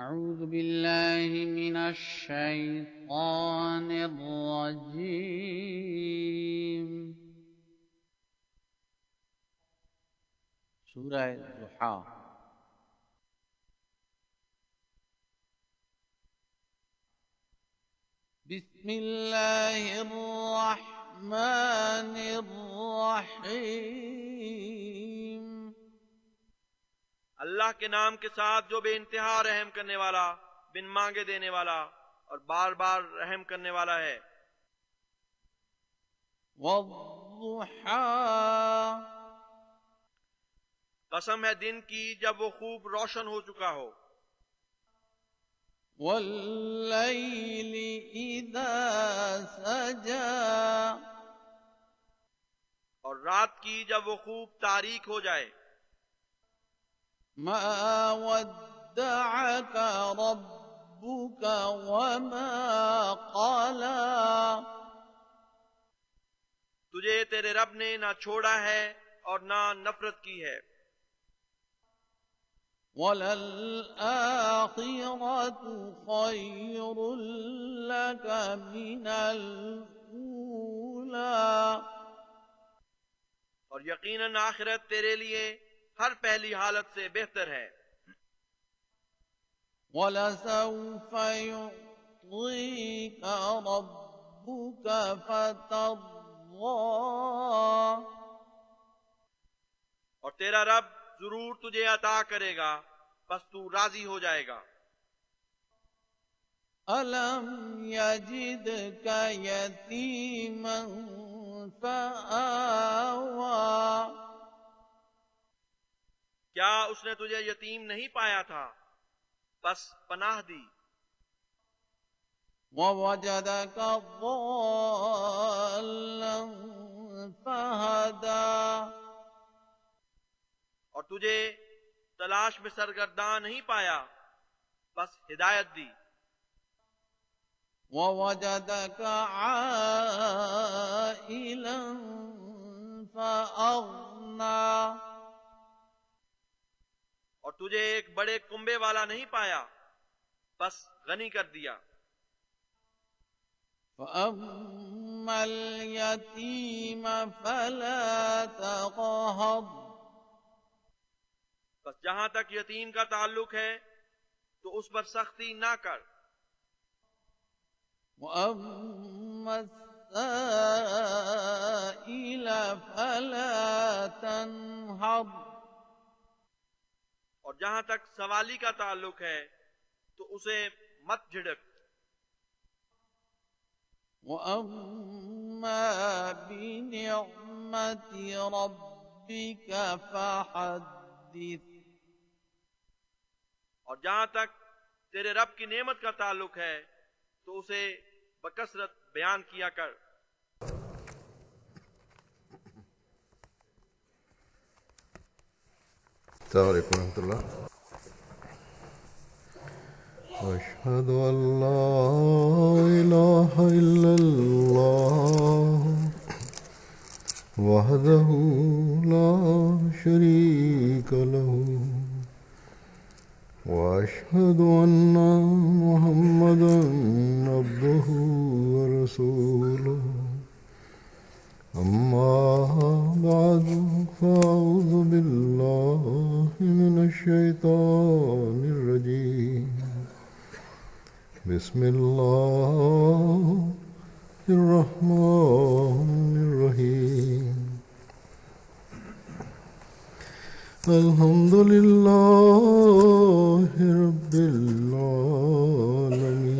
أعوذ بالله من الشيطان الرجيم. سورة الضحى. بسم الله الرحمن الرحيم. اللہ کے نام کے ساتھ جو بے انتہا رحم کرنے والا بن مانگے دینے والا اور بار بار رحم کرنے والا ہے۔ قسم ہے دن کی جب وہ خوب روشن ہو چکا ہو۔ والليل إذا سجى اور رات کی جب وہ خوب تاریک ہو جائے۔ ما ودعك ربك وما قلى. تجھے تیرے رب نے نہ چھوڑا ہے اور نہ نفرت کی ہے۔ وللآخرة خير لك من الأولى۔ اور یقیناً آخرت تیرے لیے ہر پہلی حالت سے بہتر ہے۔ ولسوف يعطيك ربك فترضى۔ اور تیرا رب ضرور تجھے عطا کرے گا بس تو راضی ہو جائے گا۔ ألم يجدك يتيما فآوى۔ کیا اس نے تجھے یتیم نہیں پایا تھا؟ بس پناہ دی۔ ووجدك ضالا فهدى۔ اور تجھے تلاش میں سرگرداں نہیں پایا بس ہدایت دی۔ ووجدك عائلا اور تجھے ایک بڑے کنبے والا نہیں پایا۔ بس غنی کر دیا۔ فأما اليتيم فلا تقهر۔ بس جہاں تک یتیم کا تعلق ہے تو اس پر سختی نہ کر۔ وأما السائل فلا اور جہاں تک سوالی کا تعلق ہے تو اسے مت جھڑک۔ وأما بنعمة ربك فحدث۔ اور جہاں تک تیرے رب کی نعمت کا تعلق ہے تو اسے بکثرت بیان کیا کر۔ السلام علیکم ورحمۃ اللہ أشهد أن لا إله إلا الله وحده لا شريك له وأشهد أن محمدا عبده ورسوله. أما بعد، فأعوذ بالله من الشيطان الرجيم. بسم الله الرحمن الرحيم. الحمد لله رب العالمين.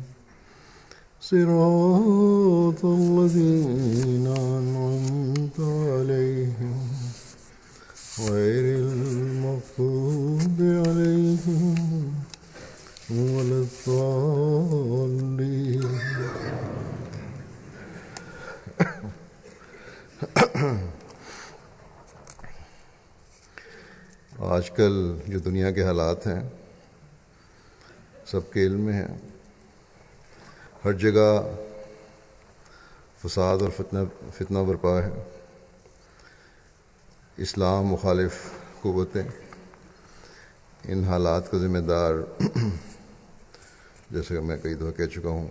صراط الذين أنعمت عليهم غير المغضوب عليهم ولا الضالين. آج کل جو دنیا کے حالات ہیں، سب کے علم میں ہیں۔ ہر جگہ فساد اور فتنہ فتنہ برپا ہے۔ اسلام مخالف قوتیں ان حالات کا ذمہ دار جیسے کہ میں کئی دفعہ کہہ چکا ہوں،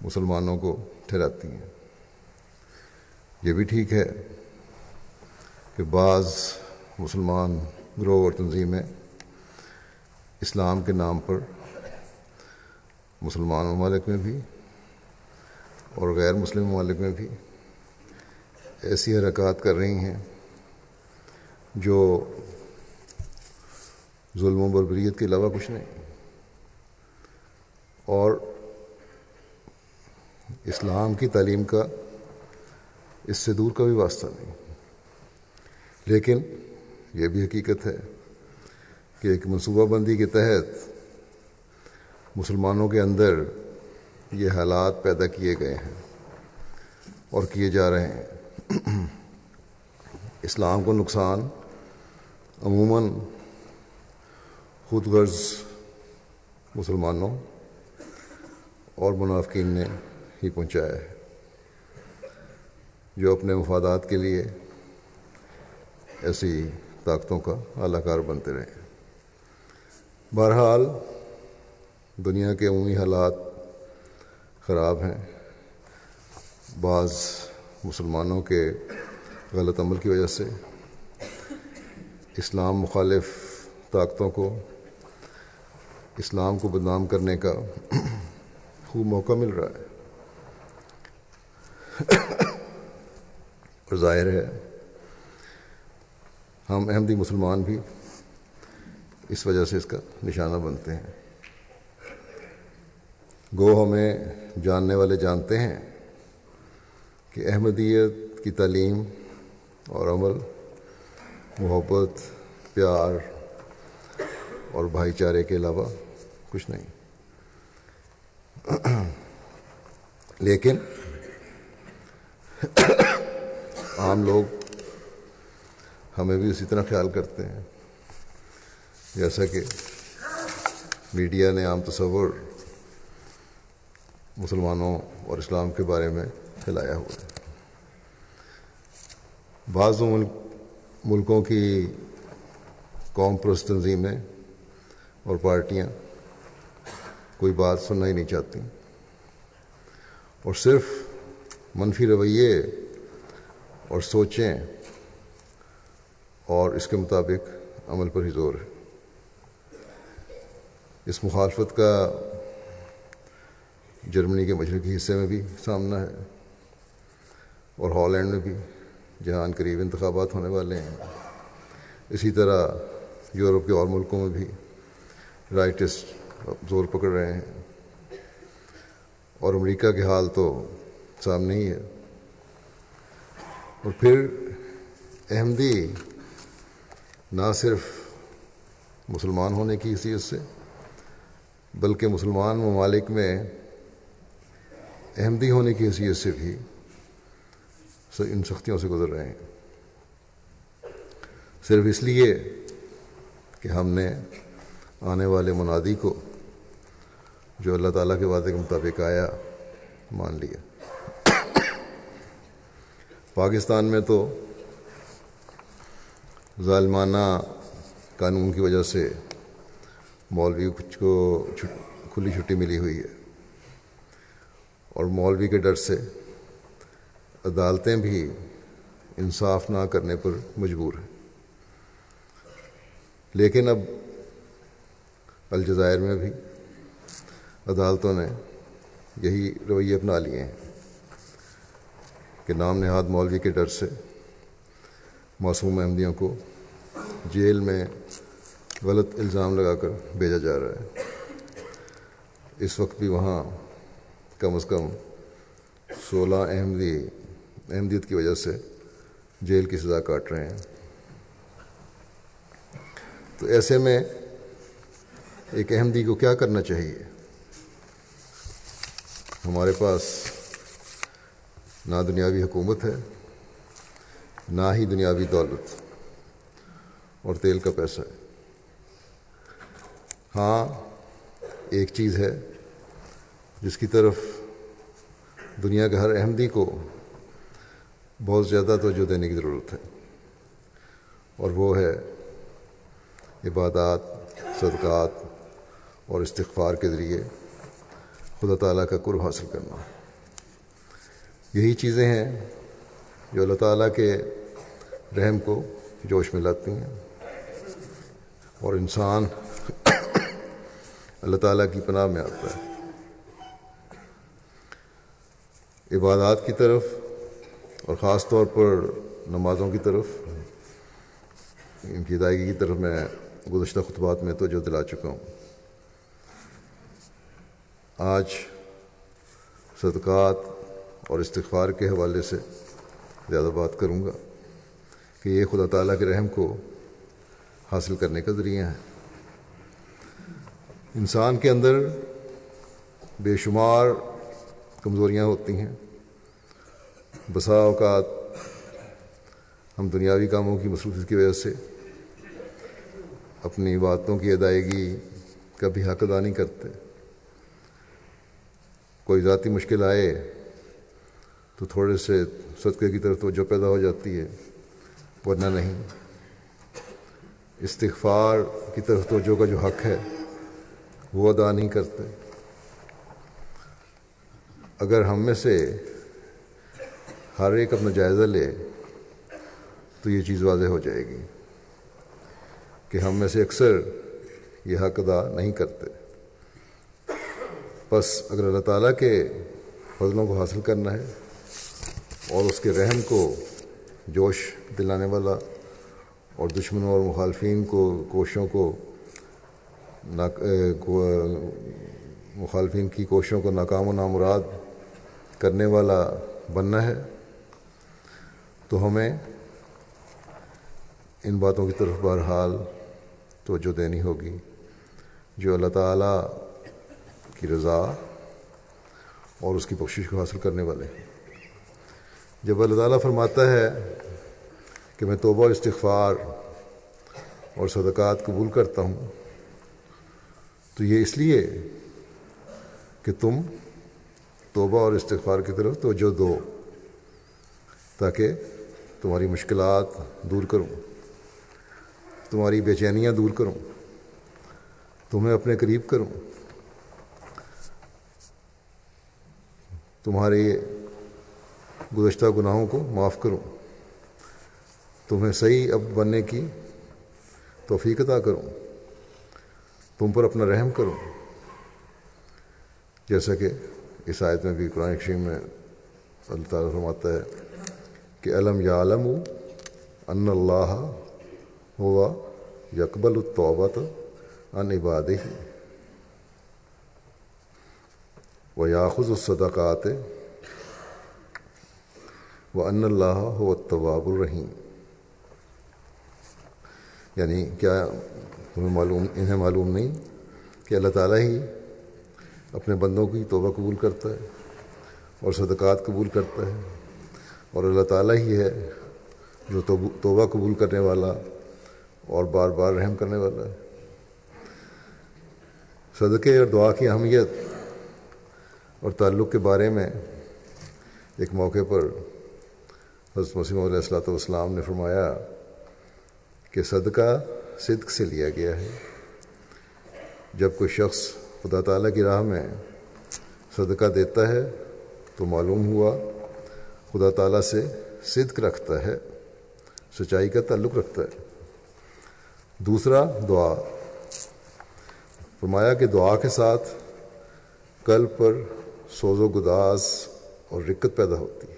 مسلمانوں کو ٹھہراتی ہیں۔ یہ بھی ٹھیک ہے کہ بعض مسلمان گروہ اور تنظیمیں اسلام کے نام پر مسلمان ممالک میں بھی اور غیر مسلم ممالک میں بھی ایسی حرکات کر رہی ہیں جو ظلم و بربریت کے علاوہ کچھ نہیں۔ اور اسلام کی تعلیم کا اس سے دور کا بھی واسطہ نہیں۔ لیکن یہ بھی حقیقت ہے کہ ایک منصوبہ بندی کے تحت مسلمانوں کے اندر یہ حالات پیدا کیے گئے ہیں اور کیے جا رہے ہیں۔ اسلام کو نقصان، عموماً خود غرض مسلمانوں اور منافقین نے ہی پہنچایا ہے۔ جو اپنے مفادات کے لیے ایسی طاقتوں کا اعلی کار بنتے رہے۔ بہرحال دنیا کے عمومی حالات خراب ہیں۔ بعض مسلمانوں کے غلط عمل کی وجہ سے اسلام مخالف طاقتوں کو، اسلام کو بدنام کرنے کا خوب موقع مل رہا ہے۔ اور ظاہر ہے، ہم احمدی مسلمان بھی اس وجہ سے اس کا نشانہ بنتے ہیں۔ گو ہمیں جاننے والے جانتے ہیں کہ احمدیت کی تعلیم اور عمل، محبت، پیار اور بھائی چارے کے علاوہ کچھ نہیں۔ لیکن عام لوگ ہمیں بھی اسی طرح خیال کرتے ہیں، جیسا کہ میڈیا نے عام تصور مسلمانوں اور اسلام کے بارے میں پھیلایا ہوا ہے۔ بعض ملک ملکوں کی قوم پرست تنظیمیں اور پارٹیاں کوئی بات سننا ہی نہیں چاہتی۔ اور صرف منفی رویے اور سوچیں اور اس کے مطابق عمل پر ہی زور ہے۔ اس مخالفت کا جرمنی کے مشرقی حصے میں بھی سامنا ہے اور ہالینڈ میں بھی، جہاں ان قریب انتخابات ہونے والے ہیں۔ اسی طرح یورپ کے اور ملکوں میں بھی رائٹسٹ زور پکڑ رہے ہیں۔ اور امریکہ کے حال تو سامنے ہی ہے۔ اور پھر احمدی نہ صرف مسلمان ہونے کی حیثیت سے، بلکہ مسلمان ممالک میں احمدی ہونے کی حیثیت سے بھی ان سختیوں سے گزر رہے ہیں۔ صرف اس لیے کہ ہم نے آنے والے منادی کو جو اللہ تعالیٰ کے وعدے کے مطابق آیا مان لیا۔ پاکستان میں تو ظالمانہ قانون کی وجہ سے مولوی کو کھلی چھٹی ملی ہوئی ہے۔ اور مولوی کے ڈر سے عدالتیں بھی انصاف نہ کرنے پر مجبور ہیں۔ لیکن اب الجزائر میں بھی عدالتوں نے یہی رویے اپنا لیے ہیں کہ نام نہاد مولوی کے ڈر سے معصوم احمدیوں کو جیل میں غلط الزام لگا کر بھیجا جا رہا ہے۔ اس وقت بھی وہاں کم از کم سولہ احمدی احمدیت کی وجہ سے جیل کی سزا کاٹ رہے ہیں۔ تو ایسے میں ایک احمدی کو کیا کرنا چاہیے؟ ہمارے پاس نہ دنیاوی حکومت ہے، نہ ہی دنیاوی دولت اور تیل کا پیسہ ہے۔ ہاں ایک چیز ہے جس کی طرف دنیا کے ہر احمدی کو بہت زیادہ توجہ دینے کی ضرورت ہے۔ اور وہ ہے عبادات، صدقات اور استغفار کے ذریعے خدا تعالیٰ کا قرب حاصل کرنا۔ یہی چیزیں ہیں جو اللہ تعالیٰ کے رحم کو جوش میں لاتی ہیں۔ اور انسان اللہ تعالیٰ کی پناہ میں آتا ہے۔ عبادات کی طرف اور خاص طور پر نمازوں کی طرف، ان کی ادائیگی کی طرف میں گزشتہ خطبات میں تو جو دلا چکا ہوں۔ آج صدقات اور استغفار کے حوالے سے زیادہ بات کروں گا کہ یہ خدا تعالیٰ کے رحم کو حاصل کرنے کا ذریعہ ہے۔ انسان کے اندر بے شمار کمزوریاں ہوتی ہیں۔ بسا اوقات ہم دنیاوی کاموں کی مصروفیت کی وجہ سے اپنی باتوں کی ادائیگی کا بھی حق ادا نہیں کرتے۔ کوئی ذاتی مشکل آئے تو تھوڑے سے صدقے کی طرف توجہ پیدا ہو جاتی ہے، ورنہ نہیں۔ استغفار کی طرف توجہ کا جو حق ہے وہ ادا نہیں کرتے۔ اگر ہم میں سے ہر ایک اپنا جائزہ لے، تو یہ چیز واضح ہو جائے گی کہ ہم میں سے اکثر یہ حق ادا نہیں کرتے۔ بس اگر اللہ تعالیٰ کے فضلوں کو حاصل کرنا ہے اور اس کے رحم کو جوش دلانے والا اور دشمنوں اور مخالفین کو کوششوں کو مخالفین کی کوششوں کو ناکام و نامراد کرنے والا بننا ہے، تو ہمیں ان باتوں کی طرف بہرحال توجہ دینی ہوگی۔ جو اللہ تعالیٰ کی رضا اور اس کی بخشش کو حاصل کرنے والے ہیں۔ جب اللہ تعالیٰ فرماتا ہے کہ میں توبہ استغفار اور صدقات قبول کرتا ہوں، تو یہ اس لیے کہ تم توبہ اور استغفار کی طرف توجہ دو، تاکہ تمہاری مشکلات دور کروں، تمہاری بے چینیاں دور کروں، تمہیں اپنے قریب کروں، تمہارے گزشتہ گناہوں کو معاف کروں، تمہیں صحیح اب بننے کی توفیق عطا کروں، تم پر اپنا رحم کروں، جیسا کہ اس آیت میں بھی قرآن شیم میں اللہ تعالیٰ فرماتا ہے کہ علم یا علم ان اللہ ہوا یکبل التوبت ان عباد ہی و یاخذ الصدقات و ان اللہ ہو الطواب الرحیم یعنی کیا تمہیں معلوم انہیں معلوم نہیں کہ اللہ تعالیٰ ہی اپنے بندوں کی توبہ قبول کرتا ہے اور صدقات قبول کرتا ہے۔ اور اللہ تعالیٰ ہی ہے جو توبہ قبول کرنے والا اور بار بار رحم کرنے والا ہے۔ صدقے اور دعا کی اہمیت اور تعلق کے بارے میں ایک موقع پر حضرت مسیم علیہ السلاۃ والسلام نے فرمایا کہ صدقہ صدق سے لیا گیا ہے۔ جب کوئی شخص خدا تعالیٰ کی راہ میں صدقہ دیتا ہے تو معلوم ہوا خدا تعالیٰ سے صدق رکھتا ہے، سچائی کا تعلق رکھتا ہے۔ دوسرا دعا، فرمایا کہ دعا کے ساتھ کل پر سوز و گداز اور رکت پیدا ہوتی ہے۔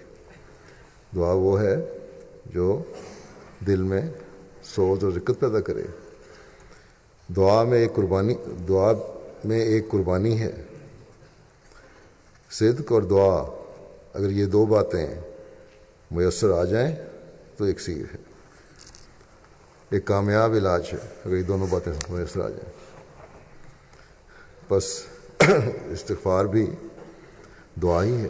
دعا وہ ہے جو دل میں سوز اور رکت پیدا کرے۔ دعا میں ایک قربانی، دعا میں ایک قربانی ہے۔ صدق اور دعا، اگر یہ دو باتیں میسر آ جائیں تو ایک سیر ہے۔ ایک کامیاب علاج ہے، اگر یہ دونوں باتیں میسر آ جائیں۔ بس استغفار بھی دعا ہی ہے۔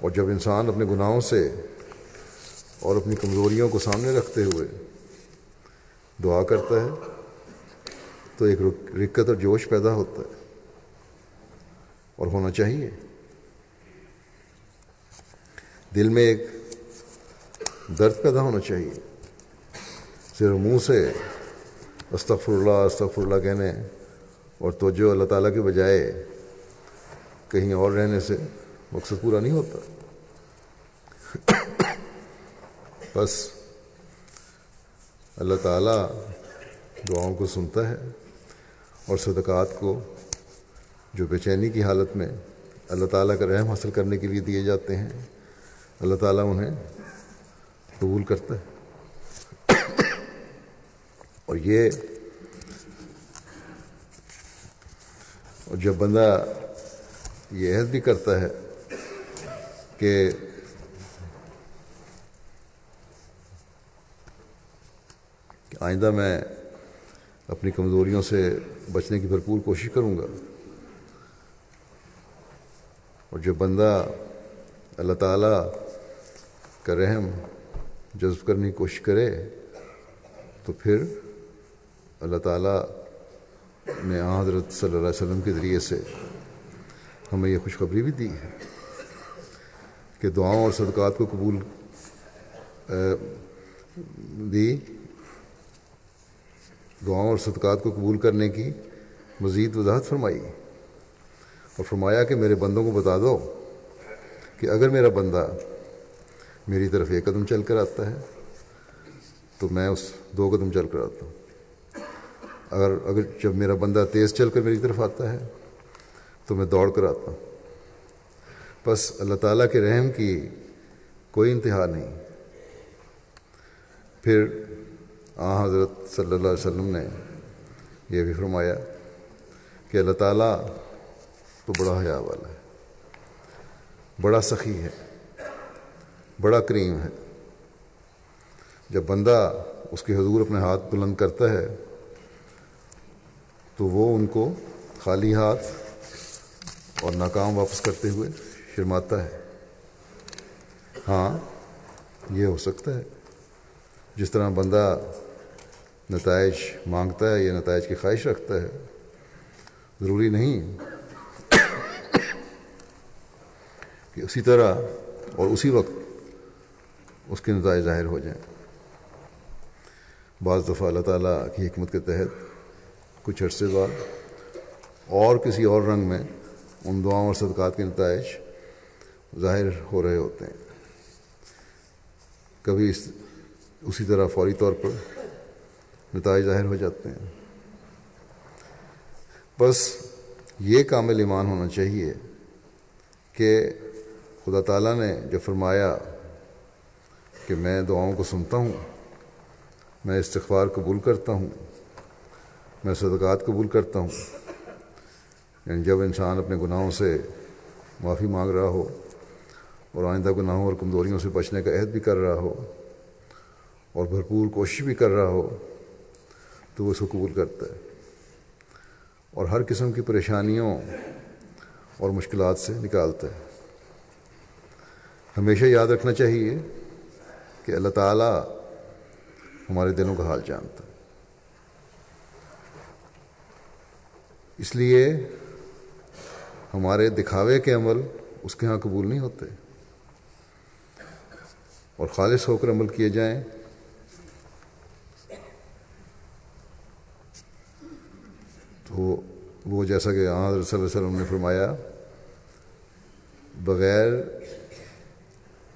اور جب انسان اپنے گناہوں سے اور اپنی کمزوریوں کو سامنے رکھتے ہوئے دعا کرتا ہے تو ایک رکت اور جوش پیدا ہوتا ہے اور ہونا چاہیے۔ دل میں ایک درد پیدا ہونا چاہیے۔ صرف منہ سے استغفر اللہ استغفر اللہ کہنے اور توجہ اللہ تعالیٰ کے بجائے کہیں اور رہنے سے مقصد پورا نہیں ہوتا۔ بس اللہ تعالیٰ دعاؤں کو سنتا ہے۔ اور صدقات کو جو بے چینی کی حالت میں اللہ تعالیٰ کا رحم حاصل کرنے کے لیے دیے جاتے ہیں، اللہ تعالیٰ انہیں قبول کرتا ہے۔ اور یہ اور جب بندہ یہ عہد بھی کرتا ہے کہ آئندہ میں اپنی کمزوریوں سے بچنے کی بھرپور کوشش کروں گا۔ اور جو بندہ اللہ تعالیٰ کا رحم، جذب کرنے کی کوشش کرے، تو پھر اللہ تعالیٰ نے حضرت صلی اللہ علیہ وسلم کے ذریعے سے ہمیں یہ خوشخبری بھی دی ہے کہ دعاؤں اور صدقات کو قبول دی دعاؤں اور صدقات کو قبول کرنے کی مزید وضاحت فرمائی۔ اور فرمایا کہ میرے بندوں کو بتا دو کہ اگر میرا بندہ میری طرف ایک قدم چل کر آتا ہے تو میں اس دو قدم چل کر آتا ہوں۔ اگر اگر جب میرا بندہ تیز چل کر میری طرف آتا ہے تو میں دوڑ کر آتا ہوں۔ بس اللہ تعالیٰ کے رحم کی کوئی انتہا نہیں۔ پھر آ، حضرت صلی اللہ علیہ وسلم نے یہ بھی فرمایا کہ اللہ تعالیٰ تو بڑا حیا والا ہے، بڑا سخی ہے، بڑا کریم ہے۔ جب بندہ اس کے حضور اپنے ہاتھ بلند کرتا ہے تو وہ ان کو خالی ہاتھ اور ناکام واپس کرتے ہوئے شرماتا ہے۔ ہاں یہ ہو سکتا ہے۔ جس طرح بندہ نتائج مانگتا ہے یا نتائج کی خواہش رکھتا ہے؟ ضروری نہیں کہ اسی طرح اور اسی وقت اس کے نتائج ظاہر ہو جائیں۔ بعض دفعہ اللہ تعالیٰ کی حکمت کے تحت کچھ عرصے بعد اور کسی اور رنگ میں ان دعاؤں اور صدقات کے نتائج ظاہر ہو رہے ہوتے ہیں۔ کبھی اس اسی طرح فوری طور پر نتائج ظاہر ہو جاتے ہیں۔ بس یہ کامل ایمان ہونا چاہیے کہ خدا تعالیٰ نے جو فرمایا کہ میں دعاؤں کو سنتا ہوں، میں استغفار قبول کرتا ہوں، میں صدقات قبول کرتا ہوں یعنی جب انسان اپنے گناہوں سے معافی مانگ رہا ہو اور آئندہ گناہوں اور کمزوریوں سے بچنے کا عہد بھی کر رہا ہو اور بھرپور کوشش بھی کر رہا ہو تو وہ اس کو قبول کرتا ہے۔ اور ہر قسم کی پریشانیوں اور مشکلات سے نکالتا ہے۔ ہمیشہ یاد رکھنا چاہیے کہ اللہ تعالیٰ ہمارے دلوں کا حال جانتا ہے۔ اس لیے ہمارے دکھاوے کے عمل اس کے ہاں قبول نہیں ہوتے۔ اور خالص ہو کر عمل کیے جائیں تو وہ جیسا کہ آن حضرت صلی اللہ علیہ وسلم نے فرمایا، بغیر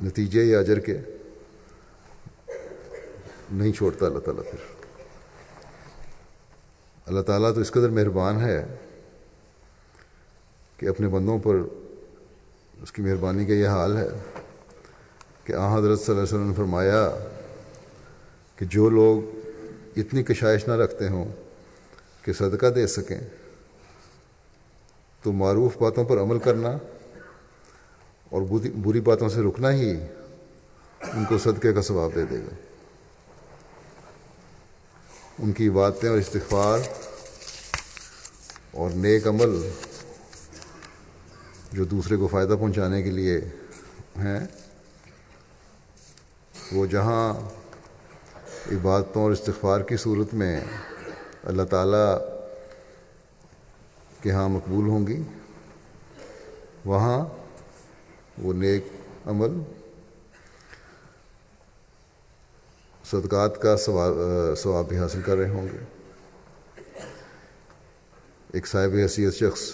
نتیجے یا اجر کے نہیں چھوڑتا اللہ تعالیٰ پھر۔ اللہ تعالیٰ تو اس قدر مہربان ہے کہ اپنے بندوں پر اس کی مہربانی کا یہ حال ہے کہ آ حضرت صلی اللہ علیہ وسلم نے فرمایا کہ جو لوگ اتنی کشائش نہ رکھتے ہوں کہ صدقہ دے سکیں۔ تو معروف باتوں پر عمل کرنا اور بری باتوں سے رکنا ہی ان کو صدقے کا ثواب دے دے گا۔ ان کی باتیں اور استغفار اور نیک عمل جو دوسرے کو فائدہ پہنچانے کے لیے ہیں، وہ جہاں عبادتوں اور استغفار کی صورت میں اللہ تعالیٰ کے ہاں مقبول ہوں گی۔ وہاں وہ نیک عمل، صدقات کا ثواب بھی حاصل کر رہے ہوں گے۔ ایک صاحب حیثیت شخص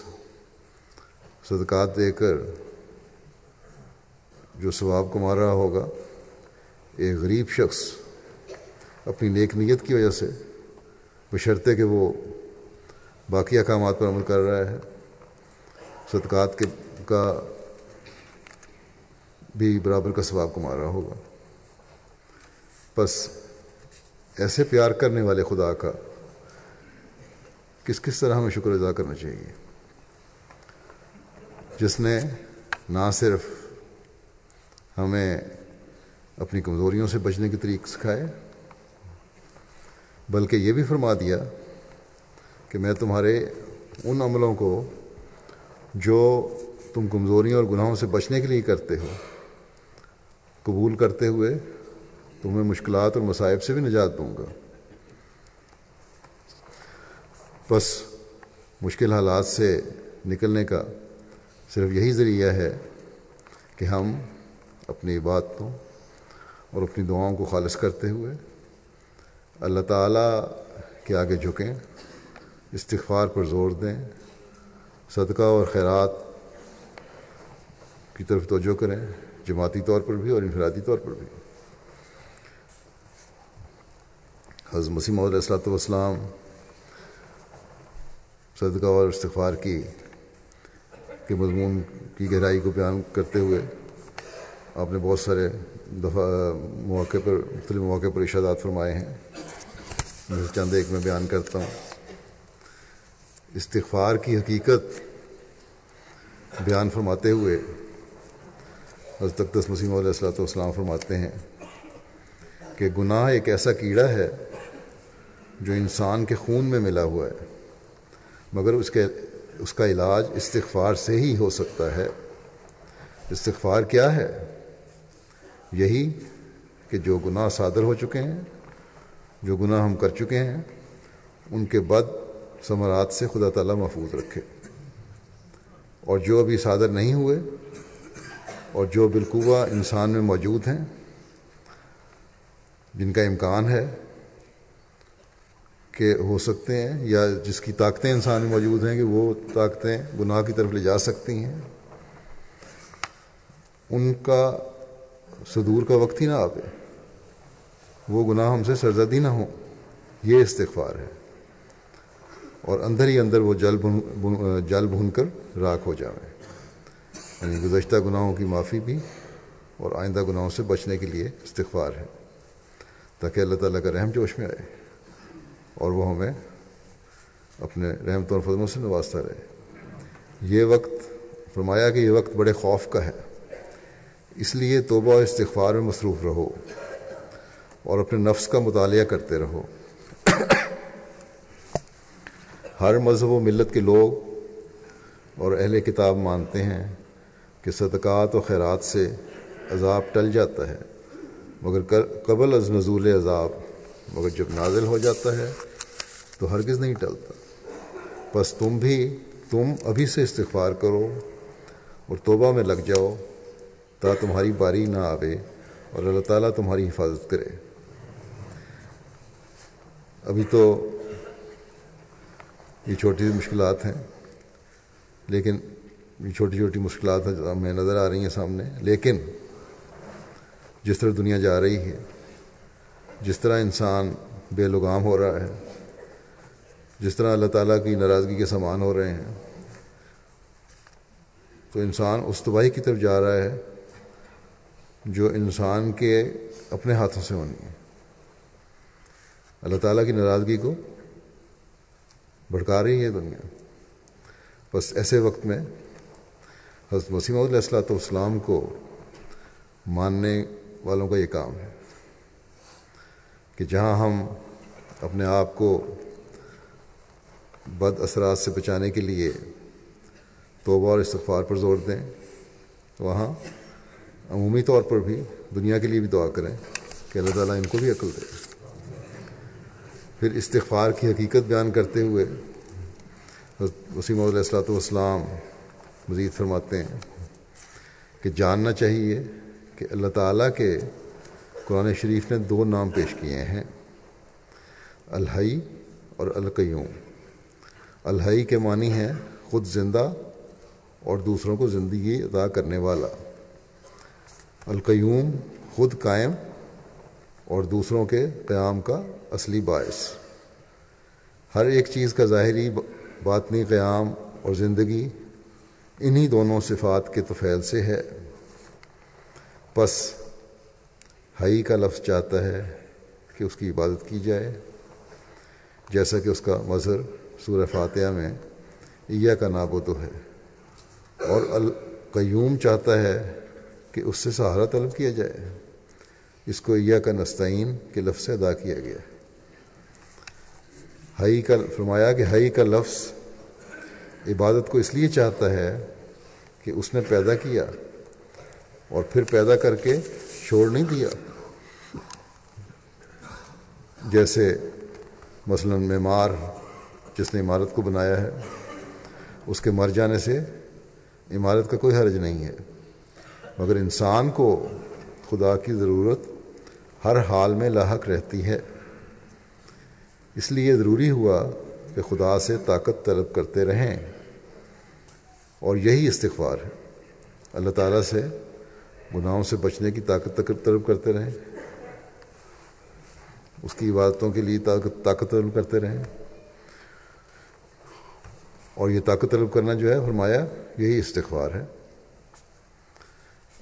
صدقات دے کر جو ثواب کما رہا ہوگا، ایک غریب شخص اپنی نیک نیت کی وجہ سے بشرطے کہ وہ باقی احکامات پر عمل کر رہا ہے، صدقات کے کا بھی برابر کا ثواب کما رہا ہوگا۔ بس ایسے پیار کرنے والے خدا کا کس کس طرح ہمیں شکر ادا کرنا چاہیے؟ جس نے نہ صرف ہمیں اپنی کمزوریوں سے بچنے کے طریق سکھائے بلکہ یہ بھی فرما دیا کہ میں تمہارے ان عملوں کو جو تم کمزوریوں اور گناہوں سے بچنے کے لیے کرتے ہو، قبول کرتے ہوئے تمہیں مشکلات اور مصائب سے بھی نجات دوں گا۔ بس مشکل حالات سے نکلنے کا صرف یہی ذریعہ ہے کہ ہم اپنی عبادتوں اور اپنی دعاؤں کو خالص کرتے ہوئے اللہ تعالیٰ کے آگے جھکیں، استغفار پر زور دیں، صدقہ اور خیرات کی طرف توجہ کریں، جماعتی طور پر بھی اور انفرادی طور پر بھی۔ حضرت مسیم علیہ السلاۃ والسلام صدقہ اور استغفار کی، کے مضمون کی گہرائی کو بیان کرتے ہوئے آپ نے بہت سارے دفعہ مواقع پر، مختلف مواقع پر ارشادات فرمائے ہیں۔ میں چند ایک میں بیان کرتا ہوں۔ استغفار کی حقیقت بیان فرماتے ہوئے حضرت تقدس مسیم علیہ السلاۃ والسلام فرماتے ہیں کہ گناہ ایک ایسا کیڑا ہے جو انسان کے خون میں ملا ہوا ہے، مگر اس کے، اس کا علاج استغفار سے ہی ہو سکتا ہے۔ استغفار کیا ہے؟ یہی کہ جو گناہ صادر ہو چکے ہیں، جو گناہ ہم کر چکے ہیں، ان کے بد ثمرات سے خدا تعالیٰ محفوظ رکھے۔ اور جو ابھی صادر نہیں ہوئے، اور جو بالقوا انسان میں موجود ہیں، جن کا امکان ہے کہ ہو سکتے ہیں، یا جس کی طاقتیں انسان میں موجود ہیں کہ وہ طاقتیں گناہ کی طرف لے جا سکتی ہیں، ان کا صدور کا وقت ہی نہ آئے وہ گناہ ہم سے سرزدی نہ ہوں۔ یہ استغفار ہے۔ اور اندر ہی اندر وہ جل بھن جل بھن کر راکھ ہو جائیں یعنی گزشتہ گناہوں کی معافی بھی اور آئندہ گناہوں سے بچنے کے لیے استغفار ہے۔ تاکہ اللہ تعالیٰ کا رحم جوش میں آئے اور وہ ہمیں اپنے رحمتوں اور فضلوں سے نوازتا رہے۔ یہ وقت، فرمایا کہ یہ وقت بڑے خوف کا ہے۔ اس لیے توبہ اور استغفار میں مصروف رہو اور اپنے نفس کا مطالعہ کرتے رہو۔ ہر مذہب و ملت کے لوگ اور اہل کتاب مانتے ہیں کہ صدقات و خیرات سے عذاب ٹل جاتا ہے، مگر قبل از نزول عذاب، مگر جب نازل ہو جاتا ہے تو ہرگز نہیں ٹلتا۔ بس تم بھی، تم ابھی سے استغفار کرو اور توبہ میں لگ جاؤ۔ تا تمہاری باری نہ آوے اور اللہ تعالیٰ تمہاری حفاظت کرے۔ ابھی تو یہ چھوٹی سی مشکلات ہیں، لیکن یہ چھوٹی چھوٹی مشکلات ہیں ہمیں نظر آ رہی ہیں سامنے۔ لیکن جس طرح دنیا جا رہی ہے، جس طرح انسان بے لگام ہو رہا ہے، جس طرح اللہ تعالیٰ کی ناراضگی کے سامان ہو رہے ہیں، تو انسان اس تباہی کی طرف جا رہا ہے۔ جو انسان کے اپنے ہاتھوں سے ہونی ہے۔ اللہ تعالیٰ کی ناراضگی کو بھڑکا رہی ہے دنیا۔ بس ایسے وقت میں حضرت وسیم علیہ السلاۃ والسلام کو ماننے والوں کا یہ کام ہے کہ جہاں ہم اپنے آپ کو بد اثرات سے بچانے کے لیے توبہ اور استغفار پر زور دیں، وہاں عمومی طور پر بھی دنیا کے لیے بھی دعا کریں کہ اللہ تعالیٰ ان کو بھی عقل دے۔ پھر استغفار کی حقیقت بیان کرتے ہوئے وسیم علیہ السلاۃ والسلام مزید فرماتے ہیں کہ جاننا چاہیے کہ اللہ تعالیٰ کے قرآن شریف نے دو نام پیش کیے ہیں، الحی اور القیوم۔ الحی کے معنی ہے خود زندہ اور دوسروں کو زندگی عطا کرنے والا۔ القیوم خود قائم اور دوسروں کے قیام کا اصلی باعث۔ ہر ایک چیز کا ظاہری باطنی قیام اور زندگی انہی دونوں صفات کے طفیل سے ہے۔ پس ہائی کا لفظ چاہتا ہے کہ اس کی عبادت کی جائے، جیسا کہ اس کا مظہر سورہ فاتحہ میں عیا کا نابودو ہے۔ اور القیوم چاہتا ہے کہ اس سے سہارا طلب کیا جائے۔ اس کو عیا کا نستعین کے لفظ سے ادا کیا گیا۔ ہائی کا فرمایا کہ ہائی کا لفظ عبادت کو اس لیے چاہتا ہے کہ اس نے پیدا کیا اور پھر پیدا کر کے چھوڑ نہیں دیا۔ جیسے مثلا معمار جس نے عمارت کو بنایا ہے، اس کے مر جانے سے عمارت کا کوئی حرج نہیں ہے۔ مگر انسان کو خدا کی ضرورت ہر حال میں لاحق رہتی ہے۔ اس لیے ضروری ہوا کہ خدا سے طاقت طلب کرتے رہیں۔ اور یہی استغفار ہے۔ اللہ تعالیٰ سے گناہوں سے بچنے کی طاقت طلب کرتے رہیں۔ اس کی عبادتوں کے لیے طاقت طاقت طلب کرتے رہیں۔ اور یہ طاقت طلب کرنا جو ہے، فرمایا، یہی استغفار ہے۔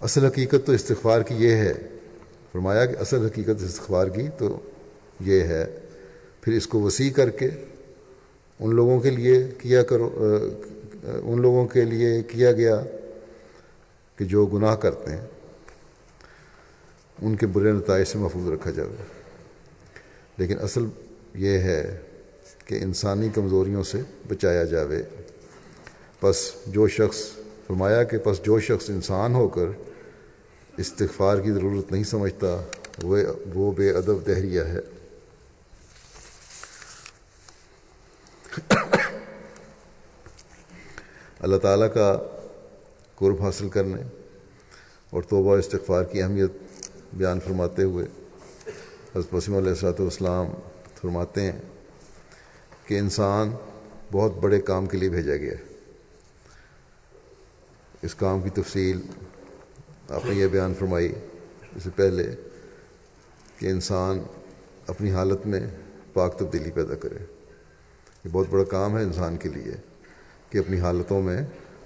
اصل حقیقت تو استغفار کی یہ ہے۔ فرمایا کہ اصل حقیقت استغفار کی تو یہ ہے۔ پھر اس کو وسیع کر کے ان لوگوں کے لیے کیا کرو ان لوگوں کے لیے کیا گیا کہ جو گناہ کرتے ہیں، ان کے برے نتائج سے محفوظ رکھا جائے۔ لیکن اصل یہ ہے کہ انسانی کمزوریوں سے بچایا جاوے۔ پس جو شخص، فرمایا کہ پس جو شخص انسان ہو کر استغفار کی ضرورت نہیں سمجھتا، وہ وہ بے ادب دہریہ ہے۔ اللہ تعالیٰ کا قرب حاصل کرنے اور توبہ استغفار کی اہمیت بیان فرماتے ہوئے حضرت وسیم علیہ السلاۃ والسلام فرماتے ہیں کہ انسان بہت بڑے کام کے لیے بھیجا گیا ہے۔ اس کام کی تفصیل آپ نے یہ بیان فرمائی، اس سے پہلے کہ انسان اپنی حالت میں پاک تبدیلی پیدا کرے۔ یہ بہت بڑا کام ہے انسان کے لیے کہ اپنی حالتوں میں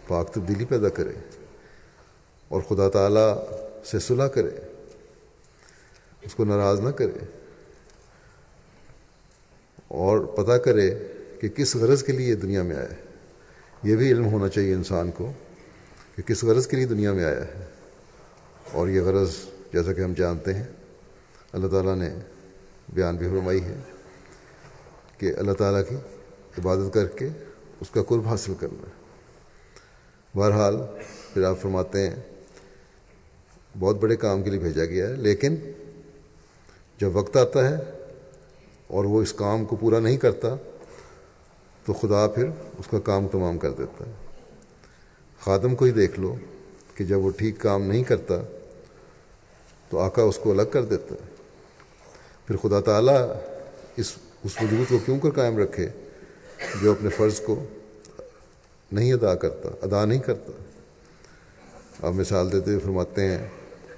پاک تبدیلی پیدا کرے اور خدا تعالیٰ سے صلح کرے، اس کو ناراض نہ کرے اور پتہ کرے کہ کس غرض کے لیے دنیا میں آیا ہے۔ یہ بھی علم ہونا چاہیے انسان کو کہ کس غرض کے لیے دنیا میں آیا ہے۔ اور یہ غرض جیسا کہ ہم جانتے ہیں، اللہ تعالیٰ نے بیان بھی فرمائی ہے کہ اللہ تعالیٰ کی عبادت کر کے اس کا قرب حاصل کرنا۔ بہرحال پھر آپ فرماتے ہیں، بہت بڑے کام کے لیے بھیجا گیا ہے، لیکن جب وقت آتا ہے اور وہ اس کام کو پورا نہیں کرتا، تو خدا پھر اس کا کام تمام کر دیتا ہے۔ خادم کو ہی دیکھ لو کہ جب وہ ٹھیک کام نہیں کرتا تو آقا اس کو الگ کر دیتا ہے۔ پھر خدا تعالیٰ اس اس وجود کو کیوں کر قائم رکھے جو اپنے فرض کو نہیں ادا کرتا، ادا نہیں کرتا۔ آپ مثال دیتے ہوئے فرماتے ہیں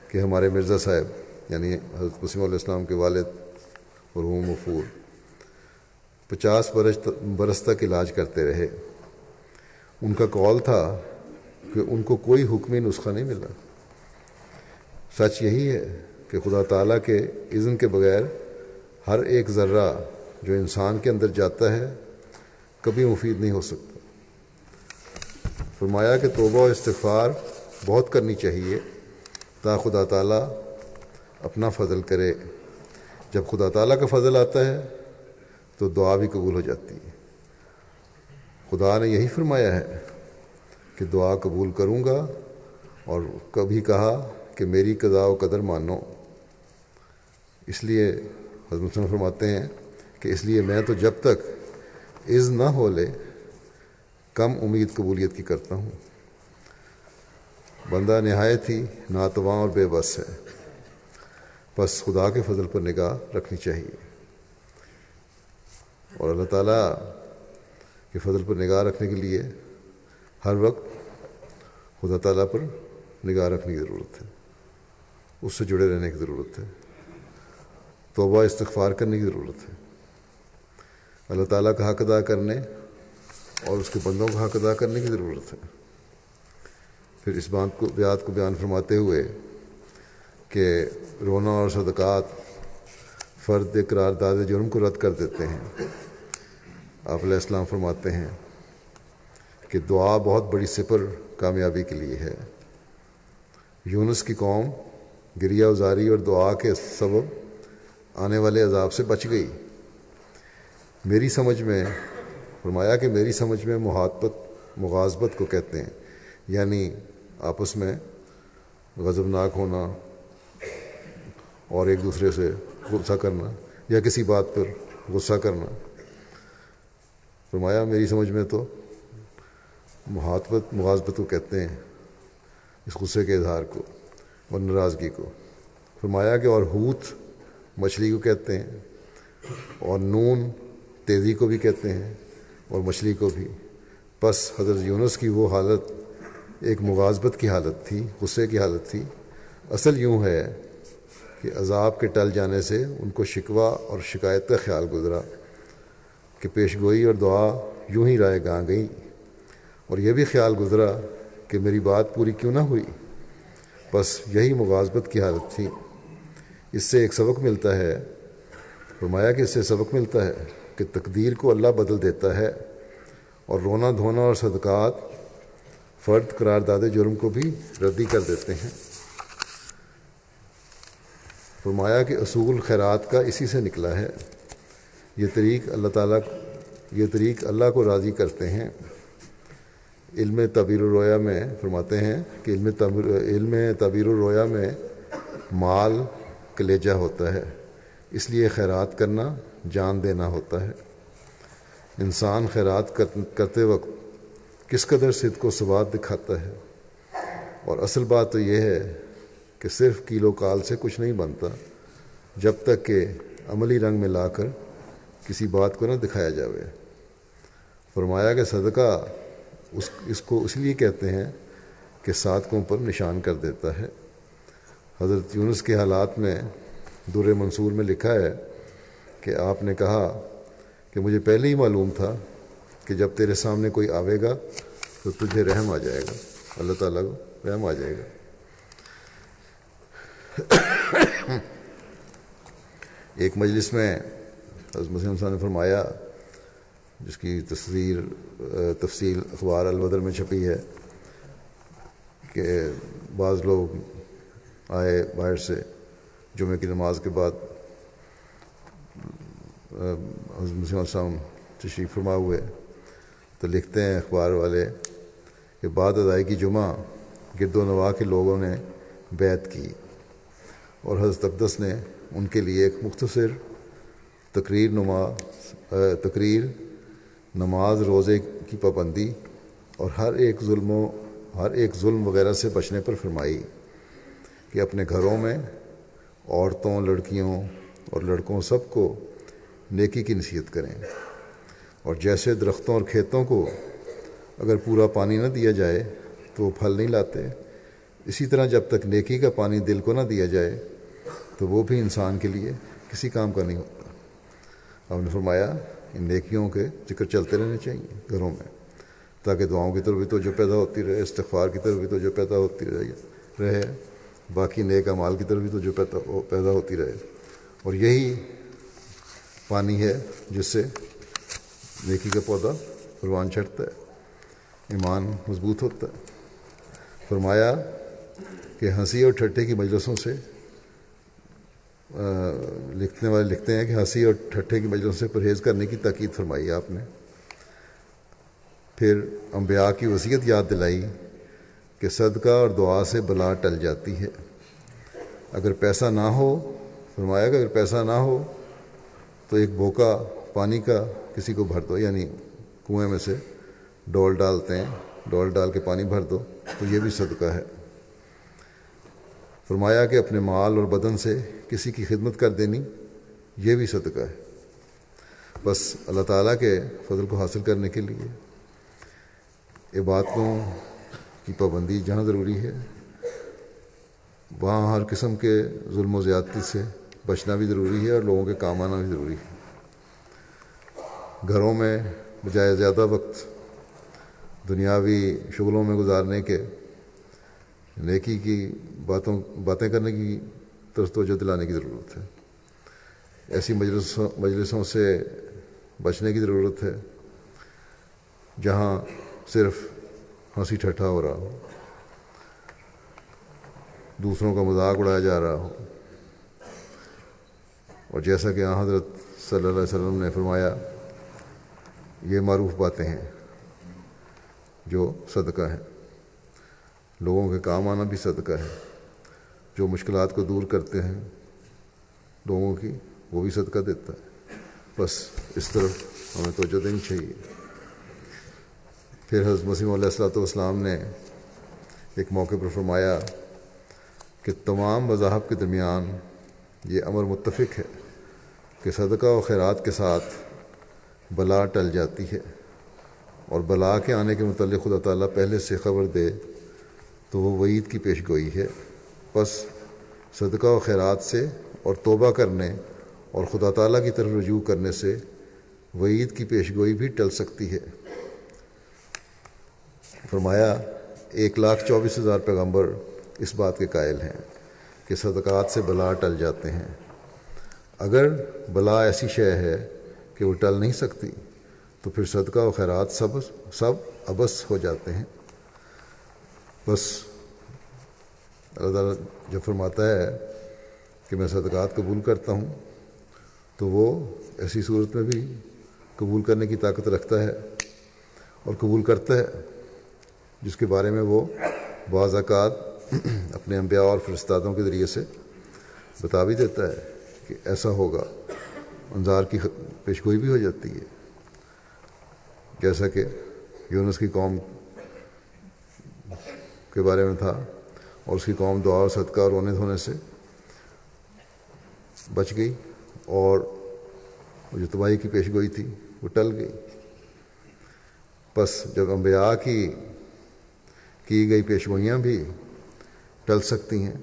کہ ہمارے مرزا صاحب یعنی حضرت وسیم علیہ السلام کے والد اور مفور پچاس برس برس تک علاج کرتے رہے۔ ان کا کال تھا کہ ان کو کوئی حکمی نسخہ نہیں ملا۔ سچ یہی ہے کہ خدا تعالیٰ کے اذن کے بغیر ہر ایک ذرہ جو انسان کے اندر جاتا ہے کبھی مفید نہیں ہو سکتا۔ فرمایا کہ توبہ و استغفار بہت کرنی چاہیے تا خدا تعالیٰ اپنا فضل کرے۔ جب خدا تعالیٰ کا فضل آتا ہے تو دعا بھی قبول ہو جاتی ہے۔ خدا نے یہی فرمایا ہے کہ دعا قبول کروں گا اور کبھی کہا کہ میری قضاء و قدر مانو۔ اس لیے حضرت فرماتے ہیں کہ اس لیے میں تو جب تک عز نہ ہو لے، کم امید قبولیت کی کرتا ہوں۔ بندہ نہایت ہی ناتواں اور بے بس ہے۔ بس خدا کے فضل پر نگاہ رکھنی چاہیے۔ اور اللہ تعالیٰ کے فضل پر نگاہ رکھنے کے لیے ہر وقت خدا تعالیٰ پر نگاہ رکھنے کی ضرورت ہے۔ اس سے جڑے رہنے کی ضرورت ہے۔ توبہ، استغفار کرنے کی ضرورت ہے۔ اللہ تعالیٰ کا حق ادا کرنے اور اس کے بندوں کا حق ادا کرنے کی ضرورت ہے۔ پھر اس بات کو بیات کو بیان فرماتے ہوئے کہ رونا اور صدقات فرد قرار داد جرم کو رد کر دیتے ہیں۔ آپ علیہ السلام فرماتے ہیں کہ دعا بہت بڑی سپر کامیابی کے لیے ہے۔ یونس کی قوم گریا ازاری اور دعا کے سبب آنے والے عذاب سے بچ گئی۔ میری سمجھ میں، فرمایا کہ میری سمجھ میں محادبت مغازبت کو کہتے ہیں۔ یعنی آپس میں غضبناک ہونا اور ایک دوسرے سے غصہ کرنا یا کسی بات پر غصہ کرنا۔ فرمایا، میری سمجھ میں تو محادبت مغازبت کو کہتے ہیں، اس غصے کے اظہار کو۔ اور ناراضگی کو۔ فرمایا کہ اور ہوت مچھلی کو کہتے ہیں، اور نون تیزی کو بھی کہتے ہیں، اور مچھلی کو بھی۔ بس حضرت یونس کی وہ حالت ایک مغازبت کی حالت تھی، غصے کی حالت تھی۔ اصل یوں ہے کہ عذاب کے ٹل جانے سے ان کو شکوہ اور شکایت کا خیال گزرا کہ پیش گوئی اور دعا یوں ہی رائے گاں گئیں۔ اور یہ بھی خیال گزرا کہ میری بات پوری کیوں نہ ہوئی؟ بس یہی مغازبت کی حالت تھی۔ اس سے ایک سبق ملتا ہے۔ فرمایا کہ اس سے سبق ملتا ہے کہ تقدیر کو اللہ بدل دیتا ہے اور رونا دھونا اور صدقات فرد قرارداد جرم کو بھی ردی کر دیتے ہیں۔ فرمایا کہ اصول خیرات کا اسی سے نکلا ہے۔ یہ طریق اللہ تعالیٰ یہ طریق اللہ کو راضی کرتے ہیں۔ علم تعبیر الرویا میں فرماتے ہیں کہ علم علم تعبیر الرویا میں مال کلیجہ ہوتا ہے، اس لیے خیرات کرنا جان دینا ہوتا ہے۔ انسان خیرات کرتے وقت کس قدر صدق و ثبات دکھاتا ہے۔ اور اصل بات تو یہ ہے کہ صرف کیلو کال سے کچھ نہیں بنتا، جب تک کہ عملی رنگ میں لا کر کسی بات کو نہ دکھایا جاوے۔ فرمایا کہ صدقہ اس اس کو اس لیے کہتے ہیں کہ ساتکوں پر نشان کر دیتا ہے۔ حضرت یونس کے حالات میں در منصور میں لکھا ہے کہ آپ نے کہا کہ مجھے پہلے ہی معلوم تھا کہ جب تیرے سامنے کوئی آئے گا تو تجھے رحم آ جائے گا۔ اللہ تعالیٰ کو رحم آ جائے گا۔ ایک مجلس میں حضرت مسلم صاحب نے فرمایا جس کی تصویر تفصیل اخبار البدر میں چھپی ہے کہ بعض لوگ آئے باہر سے جمعہ کی نماز کے بعد حضرت مسلم صاحب تشریف فرما ہوئے تو لکھتے ہیں اخبار والے کہ بعد ادائیگی جمعہ گرد و نواح کے لوگوں نے بیت کی اور حضرت اقدس نے ان کے لیے ایک مختصر تقریر نما تقریر نماز روزے کی پابندی اور ہر ایک ظلم و ہر ایک ظلم وغیرہ سے بچنے پر فرمائی کہ اپنے گھروں میں عورتوں، لڑکیوں اور لڑکوں سب کو نیکی کی نصیحت کریں۔ اور جیسے درختوں اور کھیتوں کو اگر پورا پانی نہ دیا جائے تو وہ پھل نہیں لاتے، اسی طرح جب تک نیکی کا پانی دل کو نہ دیا جائے تو وہ بھی انسان کے لیے کسی کام کا نہیں ہوتا۔ آپ نے فرمایا ان نیکیوں کے ذکر چلتے رہنے چاہیے گھروں میں، تاکہ دعاؤں کی طرف بھی تو جو پیدا ہوتی رہے، استغفار کی طرف بھی تو جو پیدا ہوتی رہے رہے، باقی نیک مال کی طرف بھی تو جو پیدا ہوتی رہے۔ اور یہی پانی ہے جس سے نیکی کا پودا پروان چڑھتا ہے، ایمان مضبوط ہوتا ہے۔ فرمایا کہ ہنسی اور ٹھٹے کی مجلسوں سے لکھنے والے لکھتے ہیں کہ ہنسی اور ٹھٹھے کی مجلسوں سے پرہیز کرنے کی تاکید فرمائی آپ نے۔ پھر انبیاء کی وصیت یاد دلائی کہ صدقہ اور دعا سے بلا ٹل جاتی ہے اگر پیسہ نہ ہو، فرمایا کہ اگر پیسہ نہ ہو تو ایک بوکا پانی کا کسی کو بھر دو یعنی کنویں میں سے ڈول ڈالتے ہیں، ڈول ڈال کے پانی بھر دو، تو یہ بھی صدقہ ہے۔ فرمایا کہ اپنے مال اور بدن سے کسی کی خدمت کر دینی، یہ بھی صدقہ ہے۔ بس اللہ تعالیٰ کے فضل کو حاصل کرنے کے لیے عبادتوں کی پابندی جہاں ضروری ہے۔ وہاں ہر قسم کے ظلم و زیادتی سے بچنا بھی ضروری ہے اور لوگوں کے کام آنا بھی ضروری ہے۔ گھروں میں بجائے زیادہ وقت دنیاوی شغلوں میں گزارنے کے نیکی کی باتوں باتیں کرنے کی طرف توجہ دلانے کی ضرورت ہے۔ ایسی مجلسوں مجلسوں سے بچنے کی ضرورت ہے۔ جہاں صرف ہنسی ٹھٹھا ہو رہا ہو۔ دوسروں کا مذاق اڑایا جا رہا ہو۔ اور جیسا کہ حضرت صلی اللہ علیہ وسلم نے فرمایا، یہ معروف باتیں ہیں جو صدقہ ہیں۔ لوگوں کے کام آنا بھی صدقہ ہے۔ جو مشکلات کو دور کرتے ہیں لوگوں کی، وہ بھی صدقہ دیتا ہے۔ بس اس طرف ہمیں توجہ دینی چاہیے۔ پھر حضرت مسیم علیہ السلاۃ والسلام نے ایک موقع پر فرمایا کہ تمام مذاہب کے درمیان یہ امر متفق ہے کہ صدقہ و خیرات کے ساتھ بلا ٹل جاتی ہے اور بلا کے آنے کے متعلق خدا تعالیٰ پہلے سے خبر دے تو وہ وعید کی پیش گوئی ہے۔ بس صدقہ و خیرات سے اور توبہ کرنے اور خدا تعالیٰ کی طرف رجوع کرنے سے وعید کی پیش گوئی بھی ٹل سکتی ہے۔ فرمایا، ایک لاکھ چوبیس ہزار پیغمبر اس بات کے قائل ہیں کہ صدقات سے بلا ٹل جاتے ہیں۔ اگر بلا ایسی شے ہے کہ وہ ٹل نہیں سکتی، تو پھر صدقہ و خیرات سب سب ابس ہو جاتے ہیں۔ بس اللہ تعالیٰ جب فرماتا ہے کہ میں صدقات قبول کرتا ہوں، تو وہ ایسی صورت میں بھی قبول کرنے کی طاقت رکھتا ہے اور قبول کرتا ہے، جس کے بارے میں وہ بعض اوقات اپنے انبیاء اور فرستادوں کے ذریعے سے بتا بھی دیتا ہے کہ ایسا ہوگا انظار کی پیشگوئی بھی ہو جاتی ہے۔ جیسا کہ یونس کی قوم کے بارے میں تھا اور اس کی قوم دعا اور صدقہ رونے دھونے سے بچ گئی اور جو تباہی کی پیشگوئی تھی وہ ٹل گئی۔ بس جب انبیاء کی کی گئی پیشگوئیاں بھی ٹل سکتی ہیں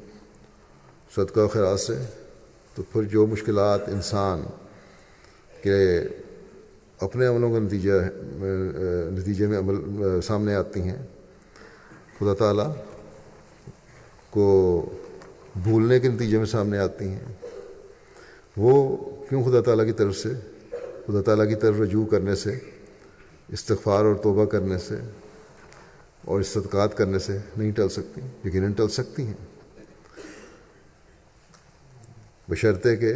صدقہ و خیرات سے، تو پھر جو مشکلات انسان کے اپنے عملوں کا نتیجہ نتیجے میں عمل، سامنے آتی ہیں خدا تعالیٰ کو بھولنے کے نتیجے میں سامنے آتی ہیں۔ وہ کیوں خدا تعالیٰ کی طرف سے، خدا تعالیٰ کی طرف رجوع کرنے سے، استغفار اور توبہ کرنے سے اور استدقات کرنے سے نہیں ٹل سکتی؟ یقیناً ٹل سکتی ہیں۔ بشرطے کہ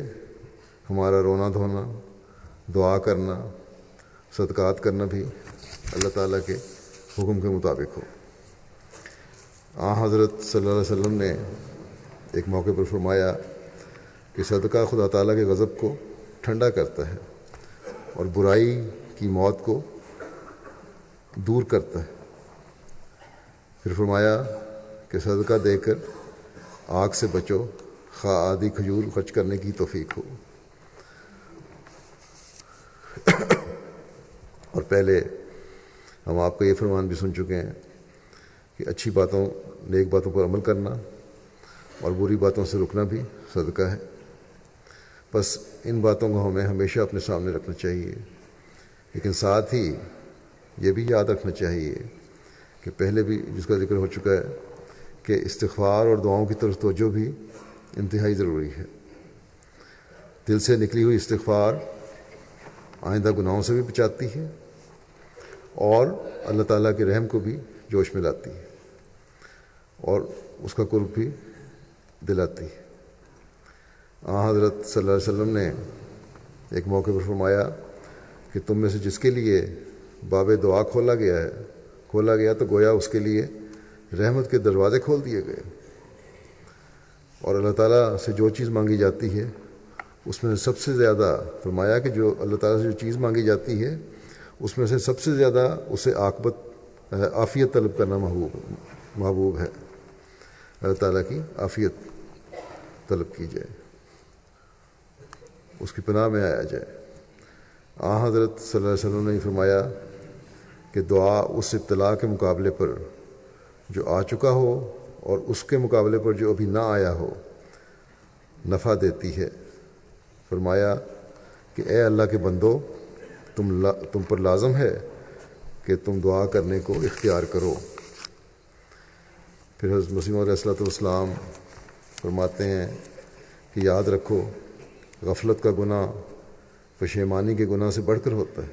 ہمارا رونا دھونا، دعا کرنا، صدقات کرنا بھی اللہ تعالیٰ کے حکم کے مطابق ہو۔ آ حضرت صلی اللہ علیہ وسلم نے ایک موقع پر فرمایا کہ صدقہ خدا تعالیٰ کے غضب کو ٹھنڈا کرتا ہے اور برائی کی موت کو دور کرتا ہے۔ پھر فرمایا کہ صدقہ دے کر آگ سے بچو، خواہ آدھی کھجور خرچ کرنے کی توفیق ہو۔ اور پہلے ہم آپ کا یہ فرمان بھی سن چکے ہیں کہ اچھی باتوں نیک باتوں پر عمل کرنا اور بری باتوں سے رکنا بھی صدقہ ہے۔ بس ان باتوں کو ہمیں ہمیشہ اپنے سامنے رکھنا چاہیے۔ لیکن ساتھ ہی یہ بھی یاد رکھنا چاہیے کہ پہلے بھی جس کا ذکر ہو چکا ہے کہ استغفار اور دعاؤں کی طرف توجہ بھی انتہائی ضروری ہے۔ دل سے نکلی ہوئی استغفار آئندہ گناہوں سے بھی بچاتی ہے اور اللہ تعالیٰ کے رحم کو بھی جوش میں لاتی ہے۔ اور اس کا قرب بھی دلاتی۔ ہے آ حضرت صلی اللہ علیہ وسلم نے ایک موقع پر فرمایا کہ تم میں سے جس کے لیے باب دعا کھولا گیا ہے، کھولا گیا تو گویا اس کے لیے رحمت کے دروازے کھول دیے گئے۔ اور اللہ تعالیٰ سے جو چیز مانگی جاتی ہے، اس میں سب سے زیادہ فرمایا کہ جو اللہ تعالیٰ سے جو چیز مانگی جاتی ہے، اس میں سے سب سے زیادہ اسے آکبت عافیت طلب کرنا محبوب محبوب ہے۔ اللہ تعالیٰ کی عافیت طلب کی جائے، اس کی پناہ میں آیا جائے۔ آ، حضرت صلی اللہ علیہ وسلم نے فرمایا کہ دعا اس اطلاع کے مقابلے پر جو آ چکا ہو اور اس کے مقابلے پر جو ابھی نہ آیا ہو، نفع دیتی ہے۔ فرمایا کہ اے اللہ کے بندو، تم تم پر لازم ہے کہ تم دعا کرنے کو اختیار کرو۔ پھر حضرت مسیم علیہ السلۃ والسلام فرماتے ہیں کہ یاد رکھو، غفلت کا گناہ پشیمانی کے گناہ سے بڑھ کر ہوتا ہے۔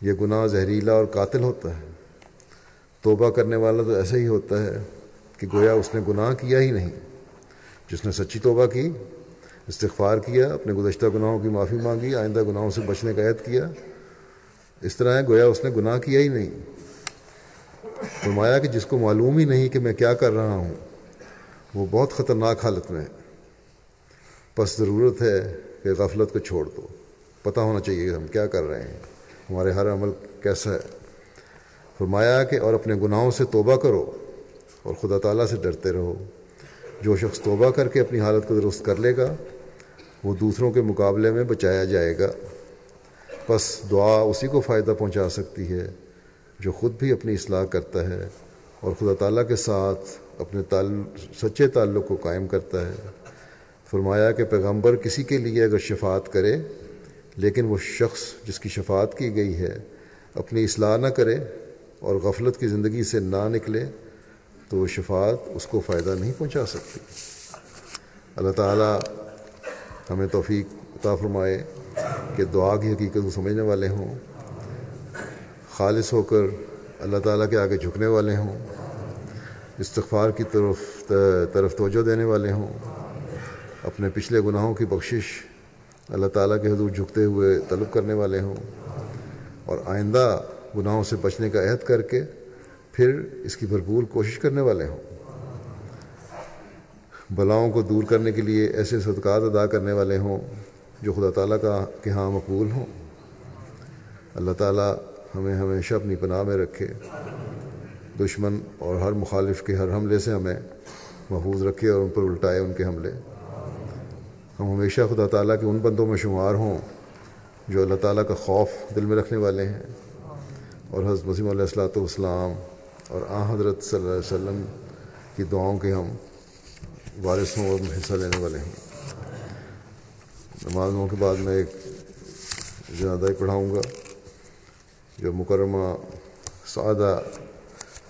یہ گناہ زہریلا اور قاتل ہوتا ہے۔ توبہ کرنے والا تو ایسا ہی ہوتا ہے کہ گویا اس نے گناہ کیا ہی نہیں۔ جس نے سچی توبہ کی، استغفار کیا، اپنے گزشتہ گناہوں کی معافی مانگی، آئندہ گناہوں سے بچنے کا عہد کیا، اس طرح ہے گویا اس نے گناہ کیا ہی نہیں۔ فرمایا کہ جس کو معلوم ہی نہیں کہ میں کیا کر رہا ہوں، وہ بہت خطرناک حالت میں ہے۔ بس ضرورت ہے کہ غفلت کو چھوڑ دو۔ پتہ ہونا چاہیے کہ ہم کیا کر رہے ہیں، ہمارے ہر عمل کیسا ہے۔ فرمایا کہ اور اپنے گناہوں سے توبہ کرو اور خدا تعالیٰ سے ڈرتے رہو۔ جو شخص توبہ کر کے اپنی حالت کو درست کر لے گا، وہ دوسروں کے مقابلے میں بچایا جائے گا۔ بس دعا اسی کو فائدہ پہنچا سکتی ہے۔ جو خود بھی اپنی اصلاح کرتا ہے اور خدا تعالیٰ کے ساتھ اپنے تعلق سچے تعلق کو قائم کرتا ہے۔ فرمایا کہ پیغمبر کسی کے لیے اگر شفاعت کرے، لیکن وہ شخص جس کی شفاعت کی گئی ہے، اپنی اصلاح نہ کرے اور غفلت کی زندگی سے نہ نکلے، تو وہ شفاعت اس کو فائدہ نہیں پہنچا سکتی۔ اللہ تعالیٰ ہمیں توفیق عطا فرمائے کہ دعا کی حقیقت کو سمجھنے والے ہوں۔ خالص ہو کر اللہ تعالیٰ کے آگے جھکنے والے ہوں، استغفار کی طرف طرف توجہ دینے والے ہوں، اپنے پچھلے گناہوں کی بخشش اللہ تعالیٰ کے حضور جھکتے ہوئے طلب کرنے والے ہوں اور آئندہ گناہوں سے بچنے کا عہد کر کے پھر اس کی بھرپور کوشش کرنے والے ہوں۔ بلاؤں کو دور کرنے کے لیے ایسے صدقات ادا کرنے والے ہوں جو خدا تعالیٰ کا کہ ہاں مقبول ہوں۔ اللہ تعالیٰ ہمیں ہمیشہ اپنی پناہ میں رکھے۔ دشمن اور ہر مخالف کے ہر حملے سے ہمیں محفوظ رکھے اور ان پر الٹائے ان کے حملے۔ ہم ہمیشہ خدا تعالیٰ کے ان بندوں میں شمار ہوں جو اللہ تعالیٰ کا خوف دل میں رکھنے والے ہیں۔ اور حضرت وسیم علیہ السلاۃ والسلام اور آ حضرت صلی اللہ علیہ وسلم کی دعاؤں کے ہم وارث ہوں اور حصہ لینے والے ہوں نمازوں کے بعد میں ایک جنازہ پڑھاؤں گا۔ جو مکرمہ سعادہ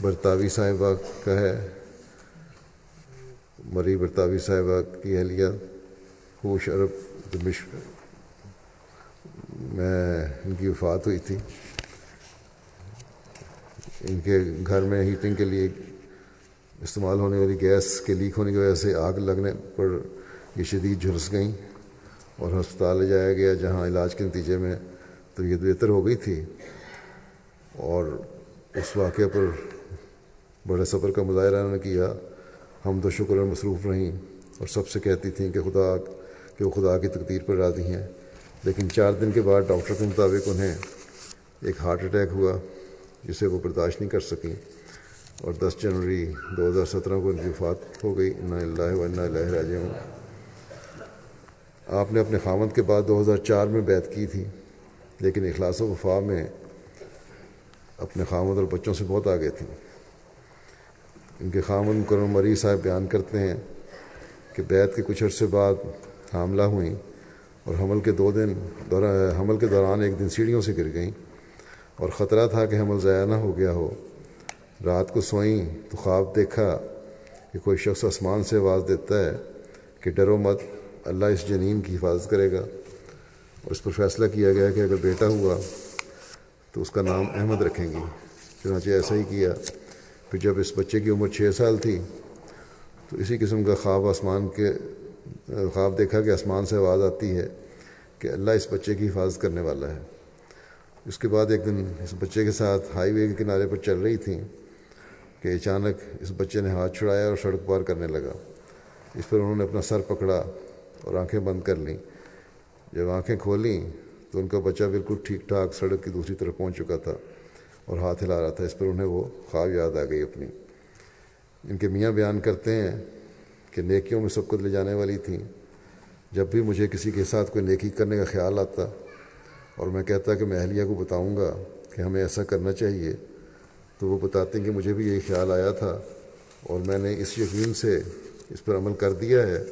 برطاوی صاحبہ کا ہے، مری برطاوی صاحبہ کی اہلیہ خوش عرب دمشق میں ان کی وفات ہوئی تھی۔ ان کے گھر میں ہیٹنگ کے لیے استعمال ہونے والی گیس کے لیک ہونے کی وجہ سے آگ لگنے پر یہ شدید جھلس گئیں اور ہسپتال لے جایا گیا، جہاں علاج کے نتیجے میں طبیعت بہتر ہو گئی تھی۔ اور اس واقعے پر بڑے صبر کا مظاہرہ انہوں نے کیا۔ ہم تو شکر مصروف رہیں اور سب سے کہتی تھیں کہ خدا کہ وہ خدا کی تقدیر پر راضی ہیں۔ لیکن چار دن کے بعد ڈاکٹر کے مطابق انہیں ایک ہارٹ اٹیک ہوا جسے وہ برداشت نہیں کر سکیں۔ اور دس جنوری دو ہزار سترہ کو ان کی وفات ہو گئی۔ انا اللہ و انا اللہ راجعون۔ آپ نے اپنے خامد کے بعد دو ہزار چار میں بیت کی تھی، لیکن اخلاص و وفا میں اپنے خامد اور بچوں سے بہت آگے تھیں۔ ان کے خامد مکرم مری صاحب بیان کرتے ہیں کہ بیت کے کچھ عرصے بعد حاملہ ہوئیں اور حمل کے دو دن حمل کے دوران ایک دن سیڑھیوں سے گر گئیں اور خطرہ تھا کہ حمل ضائع نہ ہو گیا ہو۔ رات کو سوئیں تو خواب دیکھا کہ کوئی شخص آسمان سے آواز دیتا ہے کہ ڈرو مت، اللہ اس جنین کی حفاظت کرے گا۔ اور اس پر فیصلہ کیا گیا کہ اگر بیٹا ہوا تو اس کا نام احمد رکھیں گی۔ چنانچہ ایسا ہی کیا۔ پھر جب اس بچے کی عمر چھ سال تھی، تو اسی قسم کا خواب آسمان کے، خواب دیکھا کہ آسمان سے آواز آتی ہے کہ اللہ اس بچے کی حفاظت کرنے والا ہے۔ اس کے بعد ایک دن اس بچے کے ساتھ ہائی وے کے کنارے پر چل رہی تھیں کہ اچانک اس بچے نے ہاتھ چھڑایا اور سڑک پار کرنے لگا۔ اس پر انہوں نے اپنا سر پکڑا اور آنکھیں بند کر لیں۔ جب آنکھیں کھولیں تو ان کا بچہ بالکل ٹھیک ٹھاک سڑک کی دوسری طرف پہنچ چکا تھا اور ہاتھ ہلا رہا تھا۔ اس پر انہیں وہ خواب یاد آ گئی اپنی۔ ان کے میاں بیان کرتے ہیں کہ نیکیوں میں سب کو لے جانے والی تھیں۔ جب بھی مجھے کسی کے ساتھ کوئی نیکی کرنے کا خیال آتا اور میں کہتا کہ میں اہلیہ کو بتاؤں گا کہ ہمیں ایسا کرنا چاہیے، تو وہ بتاتے ہیں کہ مجھے بھی یہی خیال آیا تھا اور میں نے اس یقین سے اس پر عمل کر دیا ہے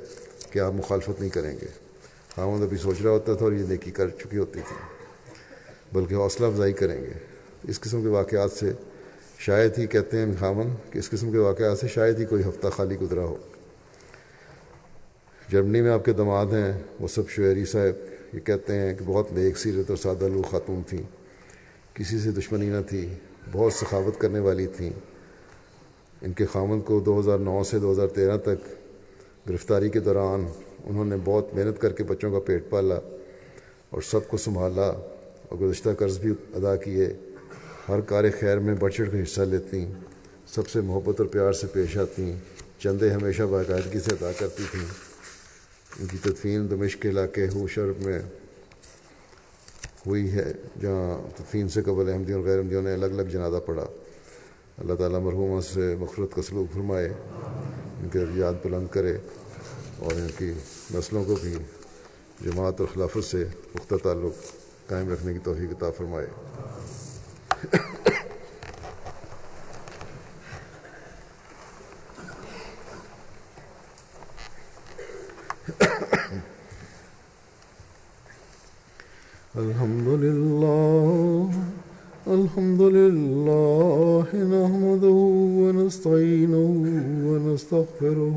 کہ آپ مخالفت نہیں کریں گے۔ ہاں، خامد ابھی سوچ رہا ہوتا تھا اور یہ نیکی کر چکی ہوتی تھی۔ بلکہ حوصلہ افزائی کریں گے۔ اس قسم کے واقعات سے شاید ہی کہتے ہیں خامن کہ اس قسم کے واقعات سے شاید ہی کوئی ہفتہ خالی گزرا ہو۔ جرمنی میں آپ کے دماد ہیں، وہ سب شعری صاحب یہ کہتے ہیں کہ بہت نیک سیرت اور سادہ لو خاتون تھیں۔ کسی سے دشمنی نہ تھی، بہت سخاوت کرنے والی تھیں۔ ان کے خامن کو دو ہزار نو سے دو ہزار تیرہ تک گرفتاری کے دوران انہوں نے بہت محنت کر کے بچوں کا پیٹ پالا اور سب کو سنبھالا اور گزشتہ قرض بھی ادا کیے۔ ہر کار خیر میں بڑھ چڑھ کر حصہ لیتی، سب سے محبت اور پیار سے پیش آتی۔ چندے ہمیشہ باقاعدگی سے ادا کرتی تھیں۔ ان کی تدفین دمشق کے علاقے ہوشرب میں ہوئی ہے، جہاں تدفین سے قبل احمدیوں اور غیر احمدیوں نے الگ الگ جنازہ پڑھا۔ اللہ تعالیٰ مرحومہ سے مغفرت کا سلوک فرمائے، ان کے یاد بلند کرے۔ اور ان کی نسلوں کو بھی جماعت اور خلافت سے پختہ تعلق قائم رکھنے کی توفیق عطا فرمائے۔ الحمد لله الحمد لله نحمده ونستعينه ونستغفره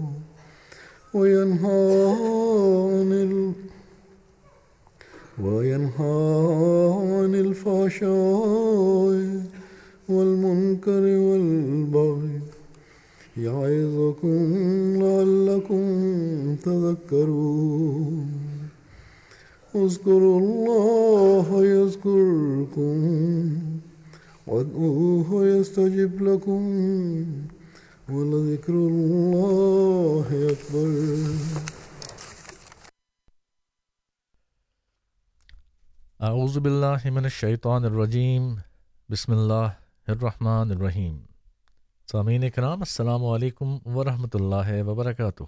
وينهى عن ال... وينهى عن الفحشاء الفحشاء والمنكر والبغي يعظكم لعلكم تذكرون. اذكروا الله يذكركم وادعوه يستجب لكم. ولذكر الله أكبر اعوذ باللہ من الشیطان الرجیم بسم اللہ الرحمن الرحیم سامعین کرام، السلام علیکم ورحمۃ اللہ وبرکاتہ.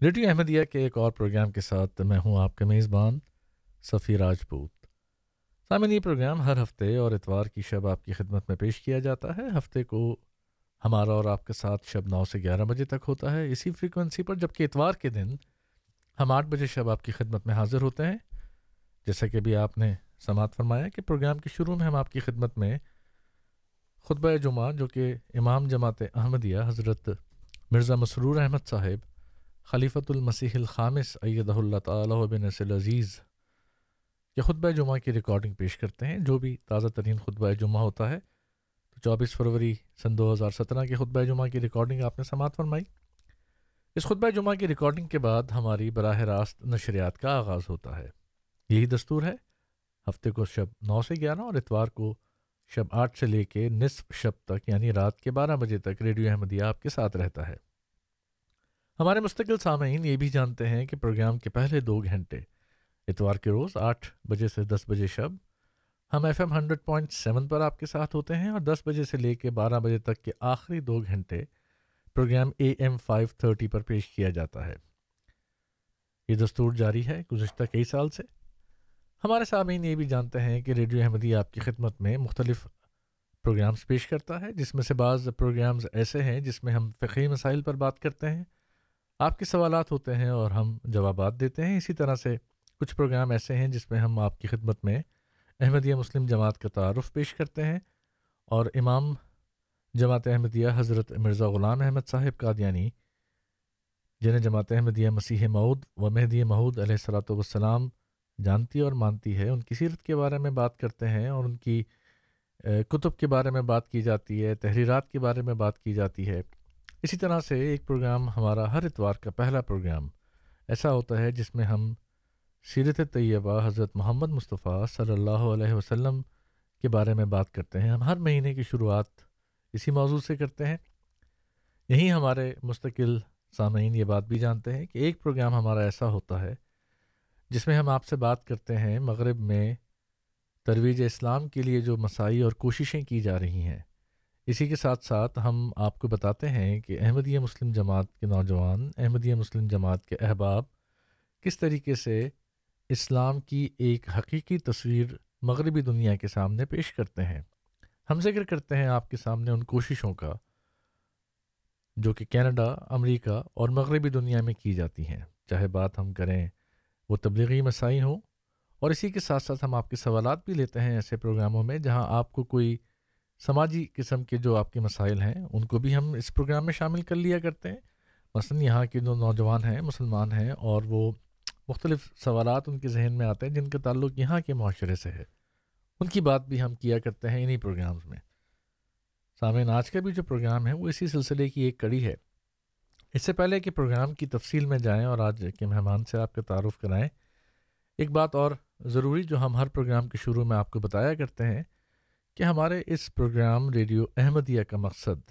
ریڈیو احمدیہ کے ایک اور پروگرام کے ساتھ میں ہوں آپ کا میزبان صفی راجپوت. سامعین، یہ پروگرام ہر ہفتے اور اتوار کی شب آپ کی خدمت میں پیش کیا جاتا ہے. ہفتے کو ہمارا اور آپ کے ساتھ شب نو سے گیارہ بجے تک ہوتا ہے۔ اسی فریکوینسی پر جبکہ اتوار کے دن ہم آٹھ بجے شب آپ کی خدمت میں حاضر ہوتے ہیں، جیسا کہ بھی آپ نے سماعت فرمایا کہ پروگرام کے شروع میں ہم آپ کی خدمت میں خطبہ جمعہ جو کہ امام جماعت احمدیہ حضرت مرزا مسرور احمد صاحب، خلیفۃ المسیح الخامس ایدہ اللہ تعالیٰ بن نسل عزیز کے خطبہ جمعہ کی ریکارڈنگ پیش کرتے ہیں۔ جو بھی تازہ ترین خطبہ جمعہ ہوتا ہے چوبیس فروری سن دو ہزار سترہ کے خطبہ جمعہ کی ریکارڈنگ آپ نے سماعت فرمائی۔ اس خطبہ جمعہ کی ریکارڈنگ کے بعد ہماری براہ راست نشریات کا آغاز ہوتا ہے۔ یہی دستور ہے۔ ہفتے کو شب نو سے گیارہ اور اتوار کو شب آٹھ سے لے کے نصف شب تک یعنی رات کے بارہ بجے تک ریڈیو احمدیہ آپ کے ساتھ رہتا ہے۔ ہمارے مستقل سامعین یہ بھی جانتے ہیں کہ پروگرام کے پہلے دو گھنٹے اتوار کے روز آٹھ بجے سے دس بجے شب ہم F M hundred point seven پر آپ کے ساتھ ہوتے ہیں اور دس بجے سے لے کے بارہ بجے تک کے آخری دو گھنٹے programme A M five thirty پر پیش کیا جاتا ہے۔ یہ دستور جاری ہے گزشتہ کئی سال سے۔ ہمارے سامعین یہ بھی جانتے ہیں کہ ریڈیو احمدی آپ کی خدمت میں مختلف پروگرامز پیش کرتا ہے، جس میں سے بعض پروگرامز ایسے ہیں جس میں ہم فقی مسائل پر بات کرتے ہیں۔ آپ کے سوالات ہوتے ہیں اور ہم جوابات دیتے ہیں۔ اسی طرح سے کچھ پروگرام ایسے ہیں جس میں ہم آپ کی خدمت میں احمدیہ مسلم جماعت کا تعارف پیش کرتے ہیں اور امام جماعت احمدیہ حضرت مرزا غلام احمد صاحب قادیانی، جنہیں جماعت احمدیہ مسیح معود و مہدی محود علیہ السلاۃ والسلام جانتی اور مانتی ہے، ان کی سیرت کے بارے میں بات کرتے ہیں اور ان کی کتب کے بارے میں بات کی جاتی ہے، تحریرات کے بارے میں بات کی جاتی ہے۔ اسی طرح سے ایک پروگرام ہمارا ہر اتوار کا پہلا پروگرام ایسا ہوتا ہے جس میں ہم سیرت طیبہ حضرت محمد مصطفیٰ صلی اللہ علیہ وسلم کے بارے میں بات کرتے ہیں۔ ہم ہر مہینے کی شروعات اسی موضوع سے کرتے ہیں۔ یہیں ہمارے مستقل سامعین یہ بات بھی جانتے ہیں کہ ایک پروگرام ہمارا ایسا ہوتا ہے جس میں ہم آپ سے بات کرتے ہیں مغرب میں ترویج اسلام کے لیے جو مسائی اور کوششیں کی جا رہی ہیں۔ اسی کے ساتھ ساتھ ہم آپ کو بتاتے ہیں کہ احمدیہ مسلم جماعت کے نوجوان، احمدیہ مسلم جماعت کے احباب کس طریقے سے اسلام کی ایک حقیقی تصویر مغربی دنیا کے سامنے پیش کرتے ہیں۔ ہم ذکر کرتے ہیں آپ کے سامنے ان کوششوں کا جو کہ کینیڈا، امریکہ اور مغربی دنیا میں کی جاتی ہیں۔ چاہے بات ہم کریں وہ تبلیغی مسائی ہوں اور اسی کے ساتھ ساتھ ہم آپ کے سوالات بھی لیتے ہیں ایسے پروگراموں میں جہاں آپ کو کوئی سماجی قسم کے جو آپ کے مسائل ہیں ان کو بھی ہم اس پروگرام میں شامل کر لیا کرتے ہیں۔ مثلاً یہاں کے جو نوجوان ہیں، مسلمان ہیں اور وہ مختلف سوالات ان کے ذہن میں آتے ہیں جن کا تعلق یہاں کے معاشرے سے ہے۔ ان کی بات بھی ہم کیا کرتے ہیں انہی پروگرامز میں۔ سامعین، آج کا بھی جو پروگرام ہے وہ اسی سلسلے کی ایک کڑی ہے۔ اس سے پہلے کہ پروگرام کی تفصیل میں جائیں اور آج کے مہمان سے آپ کا تعارف کرائیں، ایک بات اور ضروری جو ہم ہر پروگرام کے شروع میں آپ کو بتایا کرتے ہیں کہ ہمارے اس پروگرام ریڈیو احمدیہ کا مقصد،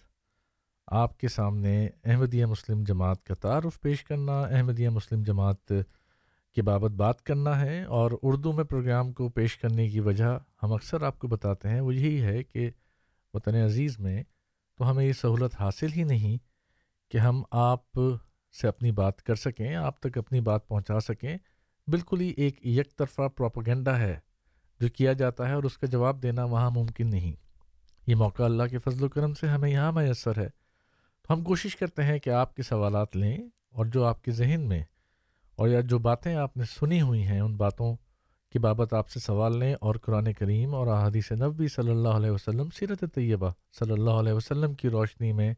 آپ کے سامنے احمدیہ مسلم جماعت کا تعارف پیش کرنا، احمدیہ مسلم جماعت کے بابت بات کرنا ہے اور اردو میں پروگرام کو پیش کرنے کی وجہ ہم اکثر آپ کو بتاتے ہیں، وہ یہی ہے کہ وطن عزیز میں تو ہمیں یہ سہولت حاصل ہی نہیں کہ ہم آپ سے اپنی بات کر سکیں، آپ تک اپنی بات پہنچا سکیں۔ بالکل ہی ایک یک طرفہ پروپگنڈا ہے جو کیا جاتا ہے اور اس کا جواب دینا وہاں ممکن نہیں۔ یہ موقع اللہ کے فضل و کرم سے ہمیں یہاں میسر ہے۔ تو ہم کوشش کرتے ہیں کہ آپ کے سوالات لیں اور جو آپ کے ذہن میں اور یا جو باتیں آپ نے سنی ہوئی ہیں، ان باتوں کی بابت آپ سے سوال لیں اور قرآن کریم اور احادیث نبی صلی اللہ علیہ وسلم، سیرت طیبہ صلی اللہ علیہ وسلم کی روشنی میں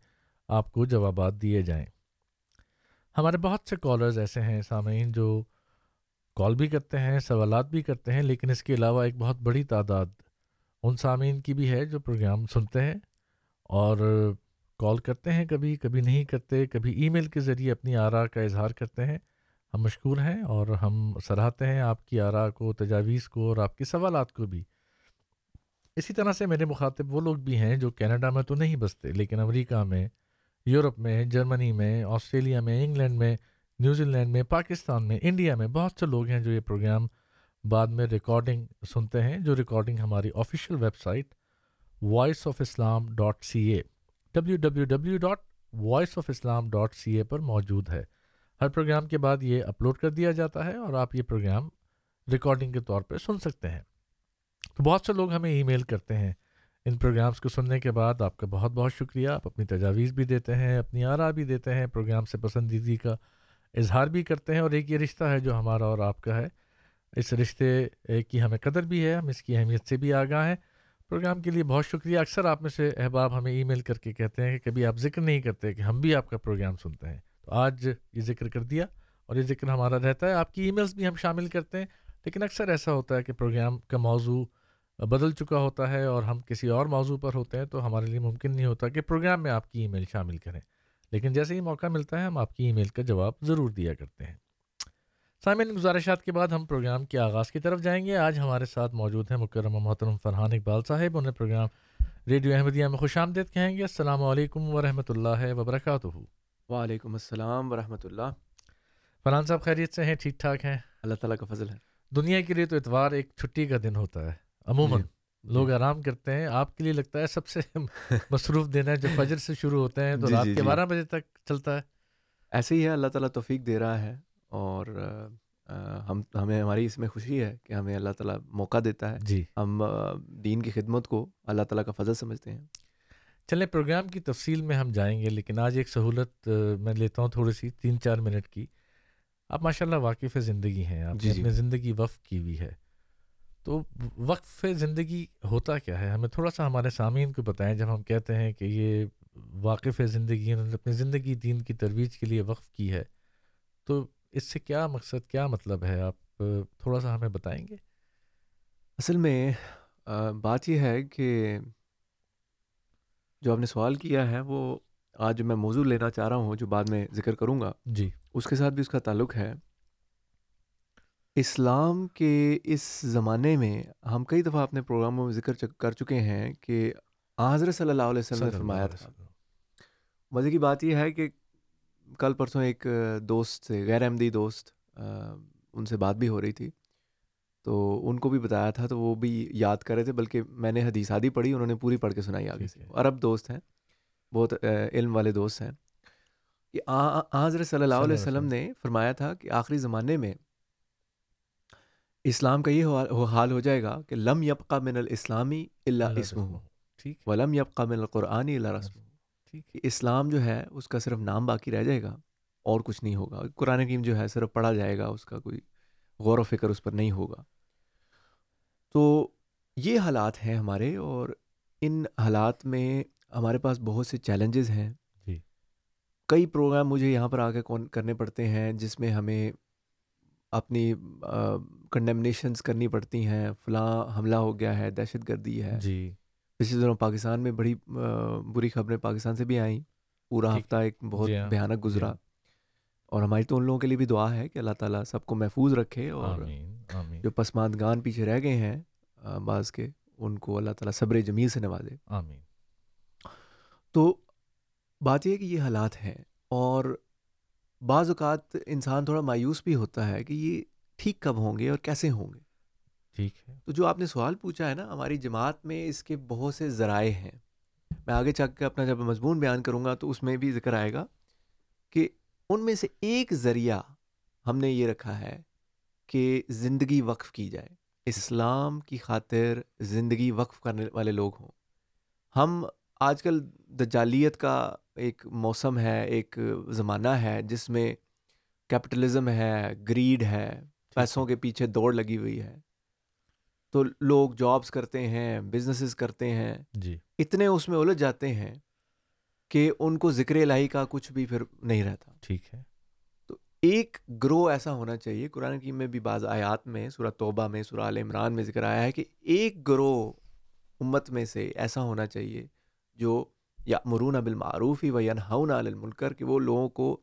آپ کو جوابات دیے جائیں۔ ہمارے بہت سے کالرز ایسے ہیں، سامعین، جو کال بھی کرتے ہیں، سوالات بھی کرتے ہیں، لیکن اس کے علاوہ ایک بہت بڑی تعداد ان سامعین کی بھی ہے جو پروگرام سنتے ہیں اور کال کرتے ہیں، کبھی کبھی نہیں کرتے، کبھی ای میل کے ذریعے اپنی آرا کا اظہار کرتے ہیں۔ ہم مشکور ہیں اور ہم سراہتے ہیں آپ کی آرا کو، تجاویز کو اور آپ کے سوالات کو بھی۔ اسی طرح سے میرے مخاطب وہ لوگ بھی ہیں جو کینیڈا میں تو نہیں بستے، لیکن امریکہ میں، یورپ میں، جرمنی میں، آسٹریلیا میں، انگلینڈ میں نیوزی لینڈ میں، پاکستان میں، انڈیا میں بہت سے لوگ ہیں جو یہ پروگرام بعد میں ریکارڈنگ سنتے ہیں، جو ریکارڈنگ ہماری official website voice of Islam dot C A W W W dot voice of Islam dot C A پر موجود ہے۔ ہر پروگرام کے بعد یہ اپلوڈ کر دیا جاتا ہے اور آپ یہ پروگرام ریکارڈنگ کے طور پہ سن سکتے ہیں۔ تو بہت سے لوگ ہمیں ای میل کرتے ہیں۔ ان پروگرامس کو سننے کے بعد آپ کا بہت بہت شکریہ۔ آپ اپنی تجاویز بھی دیتے ہیں، اپنی آرا بھی دیتے ہیں، پروگرام سے پسندیدگی کا اظہار بھی کرتے ہیں اور ایک یہ رشتہ ہے جو ہمارا اور آپ کا ہے۔ اس رشتے کی ہمیں قدر بھی ہے، ہم اس کی اہمیت سے بھی آگاہ ہیں۔ پروگرام کے لیے بہت شکریہ۔ اکثر آپ میں سے احباب ہمیں ای میل کر کے کہتے ہیں کہ کبھی آپ ذکر نہیں کرتے کہ ہم بھی آپ کا پروگرام سنتے ہیں۔ تو آج یہ ذکر کر دیا اور یہ ذکر ہمارا رہتا ہے۔ آپ کی ای میلس بھی ہم شامل کرتے ہیں، لیکن اکثر ایسا ہوتا ہے کہ پروگرام کا موضوع بدل چکا ہوتا ہے اور ہم کسی اور موضوع پر ہوتے ہیں تو ہمارے لیے ممکن نہیں ہوتا کہ پروگرام میں آپ کی ای میل شامل کریں۔ لیکن جیسے ہی موقع ملتا ہے، ہم آپ کی ای میل کا جواب ضرور دیا کرتے ہیں۔ سامعین، گزارشات کے بعد ہم پروگرام کے آغاز کی طرف جائیں گے۔ آج ہمارے ساتھ موجود ہیں مکرم محترم فرحان اقبال صاحب۔ انہیں پروگرام ریڈیو احمدیہ میں خوش آمدید کہیں گے۔ السلام علیکم ورحمۃ اللہ وبرکاتہ۔ وعلیکم السلام ورحمۃ اللہ۔ فرحان صاحب خیریت سے ہیں؟ ٹھیک ٹھاک ہیں؟ اللہ تعالیٰ کا فضل ہے۔ دنیا کے لیے تو اتوار ایک چھٹی کا دن ہوتا ہے عموماً جی۔ لوگ آرام کرتے ہیں۔ آپ کے لیے لگتا ہے سب سے مصروف دن ہے جو فجر سے شروع ہوتے ہیں تو جی، رات جی، کے جی۔ بارہ بجے تک چلتا ہے۔ ایسے ہی ہے اللہ تعالیٰ توفیق دے رہا ہے اور ہم ہمیں ہماری اس میں خوشی ہے کہ ہمیں اللہ تعالیٰ موقع دیتا ہے۔ جی۔ ہم دین کی خدمت کو اللہ تعالیٰ کا فضل سمجھتے ہیں۔ چلیں پروگرام کی تفصیل میں ہم جائیں گے لیکن آج ایک سہولت میں لیتا ہوں تھوڑی سی تین چار منٹ کی۔ آپ ماشاء اللہ واقف زندگی ہیں آپ جی، نے جی۔ زندگی وقف کی ہوئی ہے۔ تو وقف زندگی ہوتا کیا ہے؟ ہمیں تھوڑا سا ہمارے سامعین کو بتائیں جب ہم کہتے ہیں کہ یہ واقف زندگی انہوں نے اپنی زندگی دین کی ترویج کے لیے وقف کی ہے تو اس سے کیا مقصد کیا مطلب ہے؟ آپ تھوڑا سا ہمیں بتائیں گے؟ اصل میں بات یہ ہے کہ جو آپ نے سوال کیا ہے وہ آج میں موضوع لینا چاہ رہا ہوں جو بعد میں ذکر کروں گا۔ جی۔ اس کے ساتھ بھی اس کا تعلق ہے۔ اسلام کے اس زمانے میں ہم کئی دفعہ اپنے پروگراموں میں ذکر کر چکے ہیں کہ حضرت صلی اللہ علیہ وسلم نے فرمایا تھا۔ مزے کی بات یہ ہے کہ کل پرسوں ایک دوست سے غیر احمدی دوست ان سے بات بھی ہو رہی تھی۔ تو ان کو بھی بتایا تھا تو وہ بھی یاد کر رہے تھے بلکہ میں نے حدیث آدھی پڑھی انہوں نے پوری پڑھ کے سنائی آگے سے۔ عرب دوست ہیں بہت علم والے دوست ہیں۔ کہ حضرت صلی اللہ علیہ وسلم نے فرمایا تھا کہ آخری زمانے میں اسلام کا یہ حال ہو جائے گا کہ لم یبقى من الاسلامی اللہ اللہ اسمہ رسمہ۔ ٹھیک ولم یبقى من القرآن الا رسمہ۔ ٹھیک اسلام جو ہے اس کا صرف نام باقی رہ جائے گا اور کچھ نہیں ہوگا۔ قرآن حکیم جو ہے صرف پڑھا جائے گا اس کا کوئی غور و فکر اس پر نہیں ہوگا۔ تو یہ حالات ہیں ہمارے اور ان حالات میں ہمارے پاس بہت سے چیلنجز ہیں۔ جی۔ کئی پروگرام مجھے یہاں پر آ کے کون- کرنے پڑتے ہیں جس میں ہمیں اپنی کنڈیمنیشنز کرنی پڑتی ہیں۔ فلاں حملہ ہو گیا ہے دہشت گردی ہے۔ جی۔ پچھلے دنوں پاکستان میں بڑی بری خبریں پاکستان سے بھی آئیں۔ پورا۔ ہفتہ ایک بہت جی ہاں، بھیانک گزرا۔ جی۔ اور ہماری تو ان لوگوں کے لیے بھی دعا ہے کہ اللہ تعالیٰ سب کو محفوظ رکھے اور آمین۔ جو پسماندگان پیچھے رہ گئے ہیں بعض کے ان کو اللہ تعالیٰ صبر جمیل سے نوازے۔ آمین۔ تو بات یہ کہ یہ حالات ہیں اور بعض اوقات انسان تھوڑا مایوس بھی ہوتا ہے کہ یہ ٹھیک کب ہوں گے اور کیسے ہوں گے۔ ٹھیک ہے۔ تو جو آپ نے سوال پوچھا ہے نا ہماری جماعت میں اس کے بہت سے ذرائع ہیں۔ میں آگے چل کے اپنا جب مضمون بیان کروں گا تو اس میں بھی ذکر آئے گا کہ ان میں سے ایک ذریعہ ہم نے یہ رکھا ہے کہ زندگی وقف کی جائے۔ اسلام کی خاطر زندگی وقف کرنے والے لوگ ہوں۔ ہم آج کل دجالیت کا ایک موسم ہے ایک زمانہ ہے جس میں کیپٹلزم ہے گریڈ ہے پیسوں کے پیچھے دوڑ لگی ہوئی ہے۔ تو لوگ جابس کرتے ہیں بزنسز کرتے ہیں۔ جی۔ اتنے اس میں الجھ جاتے ہیں کہ ان کو ذکر الہی کا کچھ بھی پھر نہیں رہتا۔ ٹھیک ہے۔ ایک گروہ ایسا ہونا چاہیے قرآن کی میں بھی بعض آیات میں سورہ توبہ میں سورہ عال عمران میں ذکر آیا ہے کہ ایک گروہ امت میں سے ایسا ہونا چاہیے جو یا مرون بالمعروف ہی و ینہون علی المنکر کہ وہ لوگوں کو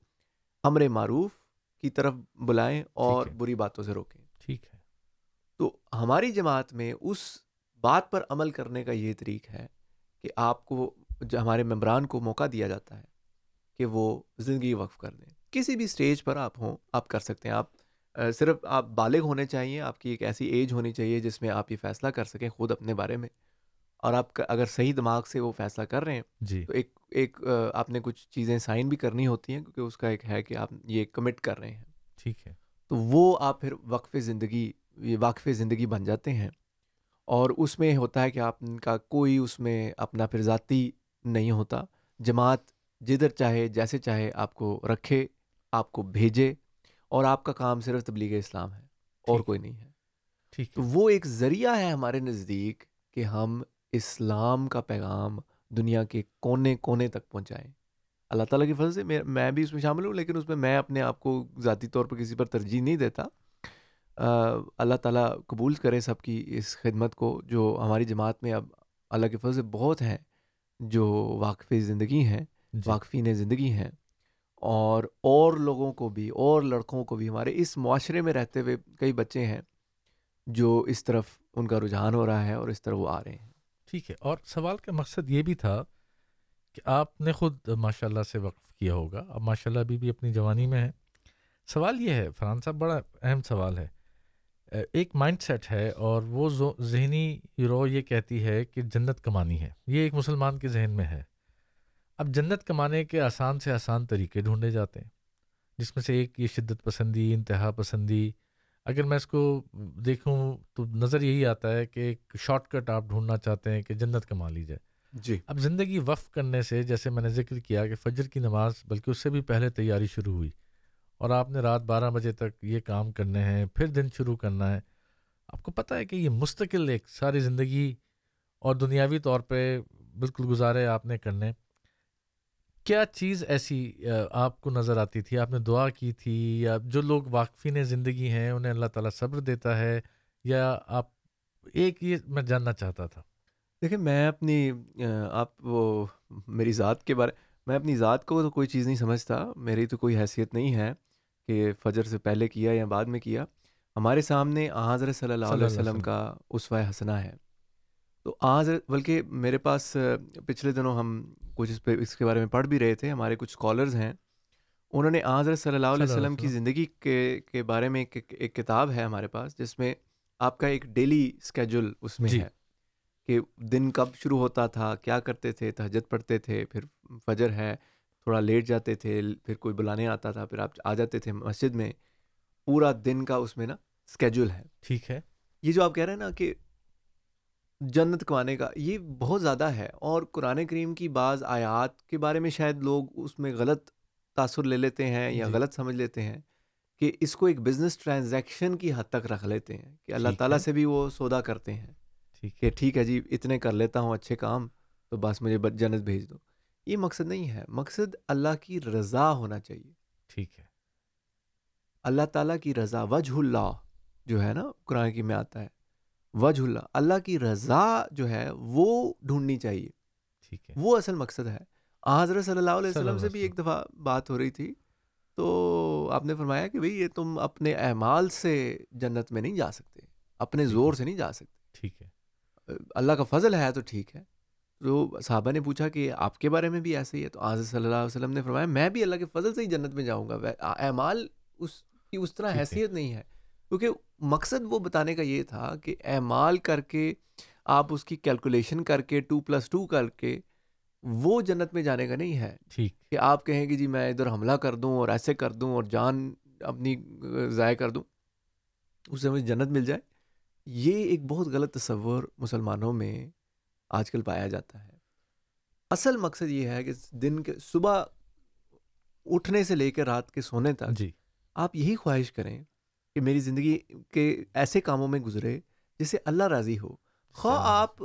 امر معروف کی طرف بلائیں اور۔ بری باتوں سے روکیں۔ ٹھیک ہے۔ تو ہماری جماعت میں اس بات پر عمل کرنے کا یہ طریق ہے کہ آپ کو ہمارے ممبران کو موقع دیا جاتا ہے کہ وہ زندگی وقف کر دیں۔ کسی بھی سٹیج پر آپ ہوں آپ کر سکتے ہیں۔ آپ صرف آپ بالغ ہونے چاہیے آپ کی ایک ایسی ایج ہونی چاہیے جس میں آپ یہ فیصلہ کر سکیں خود اپنے بارے میں۔ اور آپ اگر صحیح دماغ سے وہ فیصلہ کر رہے ہیں جی۔ تو ایک ایک آپ نے کچھ چیزیں سائن بھی کرنی ہوتی ہیں کیونکہ اس کا ایک ہے کہ آپ یہ کمٹ کر رہے ہیں۔ ٹھیک ہے۔ تو وہ آپ پھر وقف زندگی یہ واقف زندگی بن جاتے ہیں۔ اور اس میں ہوتا ہے کہ آپ کا کوئی اس میں اپنا پھر ذاتی نہیں ہوتا۔ جماعت جدھر چاہے جیسے چاہے آپ کو رکھے۔ آپ کو بھیجے اور آپ کا کام صرف تبلیغ اسلام ہے اور کوئی نہیں ہے۔ ٹھیک تو وہ ایک ذریعہ ہے ہمارے نزدیک کہ ہم اسلام کا پیغام دنیا کے کونے کونے تک پہنچائیں۔ اللہ تعالیٰ کی فضل سے میں بھی اس میں شامل ہوں لیکن اس میں میں اپنے آپ کو ذاتی طور پر کسی پر ترجیح نہیں دیتا۔ اللہ تعالیٰ قبول کرے سب کی اس خدمت کو جو ہماری جماعت میں اب اللہ کے فضل سے بہت ہیں جو واقف زندگی ہیں جی۔ واقفین زندگی ہیں۔ اور اور لوگوں کو بھی، اور لڑکوں کو بھی ہمارے اس معاشرے میں رہتے ہوئے کئی بچے ہیں جو اس طرف ان کا رجحان ہو رہا ہے اور اس طرف وہ آ رہے ہیں۔ ٹھیک ہے، اور سوال کا مقصد یہ بھی تھا کہ آپ نے خود ماشاء اللہ سے وقف کیا ہوگا، اب ماشاء اللہ ابھی بھی اپنی جوانی میں ہے سوال یہ ہے، فرحان صاحب، بڑا اہم سوال ہے۔ ایک مائنڈ سیٹ ہے اور وہ ذہنی رو یہ کہتی ہے کہ جنت کمانی ہے، یہ ایک مسلمان کے ذہن میں ہے۔ اب جنت کمانے کے آسان سے آسان طریقے ڈھونڈے جاتے ہیں۔ جس میں سے ایک یہ شدت پسندی انتہا پسندی۔ اگر میں اس کو دیکھوں تو نظر یہی آتا ہے کہ ایک شارٹ کٹ آپ ڈھونڈنا چاہتے ہیں کہ جنت کما لی جائے۔ جی۔ اب زندگی وقف کرنے سے جیسے میں نے ذکر کیا کہ فجر کی نماز بلکہ اس سے بھی پہلے تیاری شروع ہوئی اور آپ نے رات بارہ بجے تک یہ کام کرنے ہیں پھر دن شروع کرنا ہے۔ آپ کو پتہ ہے کہ یہ مستقل ایک ساری زندگی اور دنیاوی طور پہ بالکل گزارے آپ نے کرنے۔ کیا چیز ایسی آپ کو نظر آتی تھی؟ آپ نے دعا کی تھی یا جو لوگ واقفین زندگی ہیں انہیں اللہ تعالیٰ صبر دیتا ہے یا آپ ایک یہ میں جاننا چاہتا تھا؟ دیکھیں میں اپنی آپ وہ میری ذات کے بارے میں اپنی ذات کو تو کوئی چیز نہیں سمجھتا میری تو کوئی حیثیت نہیں ہے کہ فجر سے پہلے کیا یا بعد میں کیا۔ ہمارے سامنے حضرت صلی اللہ علیہ وسلم۔ کا اسوہ حسنہ ہے۔ تو حضرت بلکہ میرے پاس پچھلے دنوں ہم کچھ اس پہ اس کے بارے میں پڑھ بھی رہے تھے ہمارے کچھ اسکالرز ہیں انہوں نے حضرت صلی اللہ علیہ وسلم کی۔ زندگی کے کے بارے میں ایک ایک- ایک کتاب ہے ہمارے پاس جس میں آپ کا ایک ڈیلی اسکیجول اس میں جی۔ ہے کہ دن کب شروع ہوتا تھا کیا کرتے تھے تہجد پڑھتے تھے پھر فجر ہے تھوڑا لیٹ جاتے تھے پھر کوئی بلانے آتا تھا پھر آپ آ جاتے تھے مسجد میں پورا دن کا اس میں نا اسکیجول ہے ٹھیک ہے یہ جو آپ کہہ رہے ہیں نا کہ جنت کمانے کا۔ یہ بہت زیادہ ہے۔ اور قرآن کریم کی بعض آیات کے بارے میں شاید لوگ اس میں غلط تاثر لے لیتے ہیں یا جی۔ غلط سمجھ لیتے ہیں کہ اس کو ایک بزنس ٹرانزیکشن کی حد تک رکھ لیتے ہیں کہ اللہ تعالیٰ۔ سے بھی وہ سودا کرتے ہیں ٹھیک کہ ہے۔ ٹھیک ہے جی اتنے کر لیتا ہوں اچھے کام تو بس مجھے جنت بھیج دو۔ یہ مقصد نہیں ہے۔ مقصد اللہ کی رضا ہونا چاہیے۔ ٹھیک ہے۔ اللہ تعالیٰ کی رضا وجہ اللہ جو ہے نا قرآن کی میں آتا ہے۔ وجہ اللہ اللہ کی رضا جو ہے وہ ڈھونڈنی چاہیے۔ ٹھیک ہے۔ وہ اصل مقصد ہے۔ حضرت صلی اللہ علیہ وسلم سے بھی ایک دفعہ بات ہو رہی تھی۔ تو آپ نے فرمایا کہ بھئی یہ تم اپنے اعمال سے جنت میں نہیں جا سکتے اپنے زور۔ سے نہیں جا سکتے۔ ٹھیک ہے۔ اللہ کا فضل ہے تو ٹھیک ہے۔ تو صحابہ نے پوچھا کہ آپ کے بارے میں بھی ایسے ہی ہے؟ تو آج صلی اللہ علیہ وسلم نے فرمایا میں بھی اللہ کے فضل سے ہی جنت میں جاؤں گا۔ اعمال اس کی اس طرح۔ حیثیت نہیں ہے۔ کیونکہ مقصد وہ بتانے کا یہ تھا کہ اعمال کر کے آپ اس کی کیلکولیشن کر کے ٹو پلس ٹو کر کے وہ جنت میں جانے کا نہیں ہے۔ ٹھیک۔ کہ آپ کہیں کہ جی میں ادھر حملہ کر دوں اور ایسے کر دوں اور جان اپنی ضائع کر دوں اس سے مجھے جنت مل جائے۔ یہ ایک بہت غلط تصور مسلمانوں میں آج کل پایا جاتا ہے۔ اصل مقصد یہ ہے کہ دن کے صبح اٹھنے سے لے کے رات کے سونے تک جی۔ آپ یہی خواہش کریں کہ میری زندگی کے ایسے کاموں میں گزرے جس سے اللہ راضی ہو۔ خواہ۔ آپ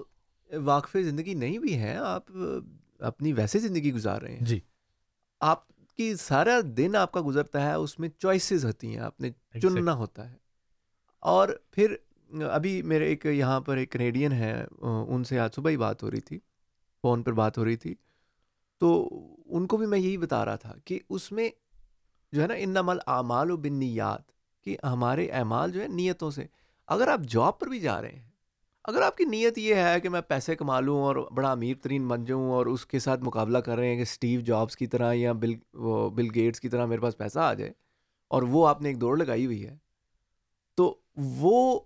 واقف زندگی نہیں بھی ہیں آپ اپنی ویسے زندگی گزار رہے ہیں۔ جی۔ آپ کی سارا دن آپ کا گزرتا ہے اس میں چوائسیز ہوتی ہیں آپ نے چننا ہوتا ہے۔ اور پھر ابھی میرے ایک یہاں پر ایک کینیڈین ہے ان سے آج صبح ہی بات ہو رہی تھی فون پر بات ہو رہی تھی۔ تو ان کو بھی میں یہی بتا رہا تھا کہ اس میں جو ہے نا ان نمل اعمال و بنیاد کہ ہمارے اعمال جو ہے نیتوں سے۔ اگر آپ جاب پر بھی جا رہے ہیں اگر آپ کی نیت یہ ہے کہ میں پیسے کما لوں اور بڑا امیر ترین بن جاؤں اور اس کے ساتھ مقابلہ کر رہے ہیں کہ اسٹیو جابس کی طرح یا بل وہ بل گیٹس کی طرح میرے پاس پیسہ آ جائے اور وہ آپ نے ایک دوڑ لگائی ہوئی ہے تو وہ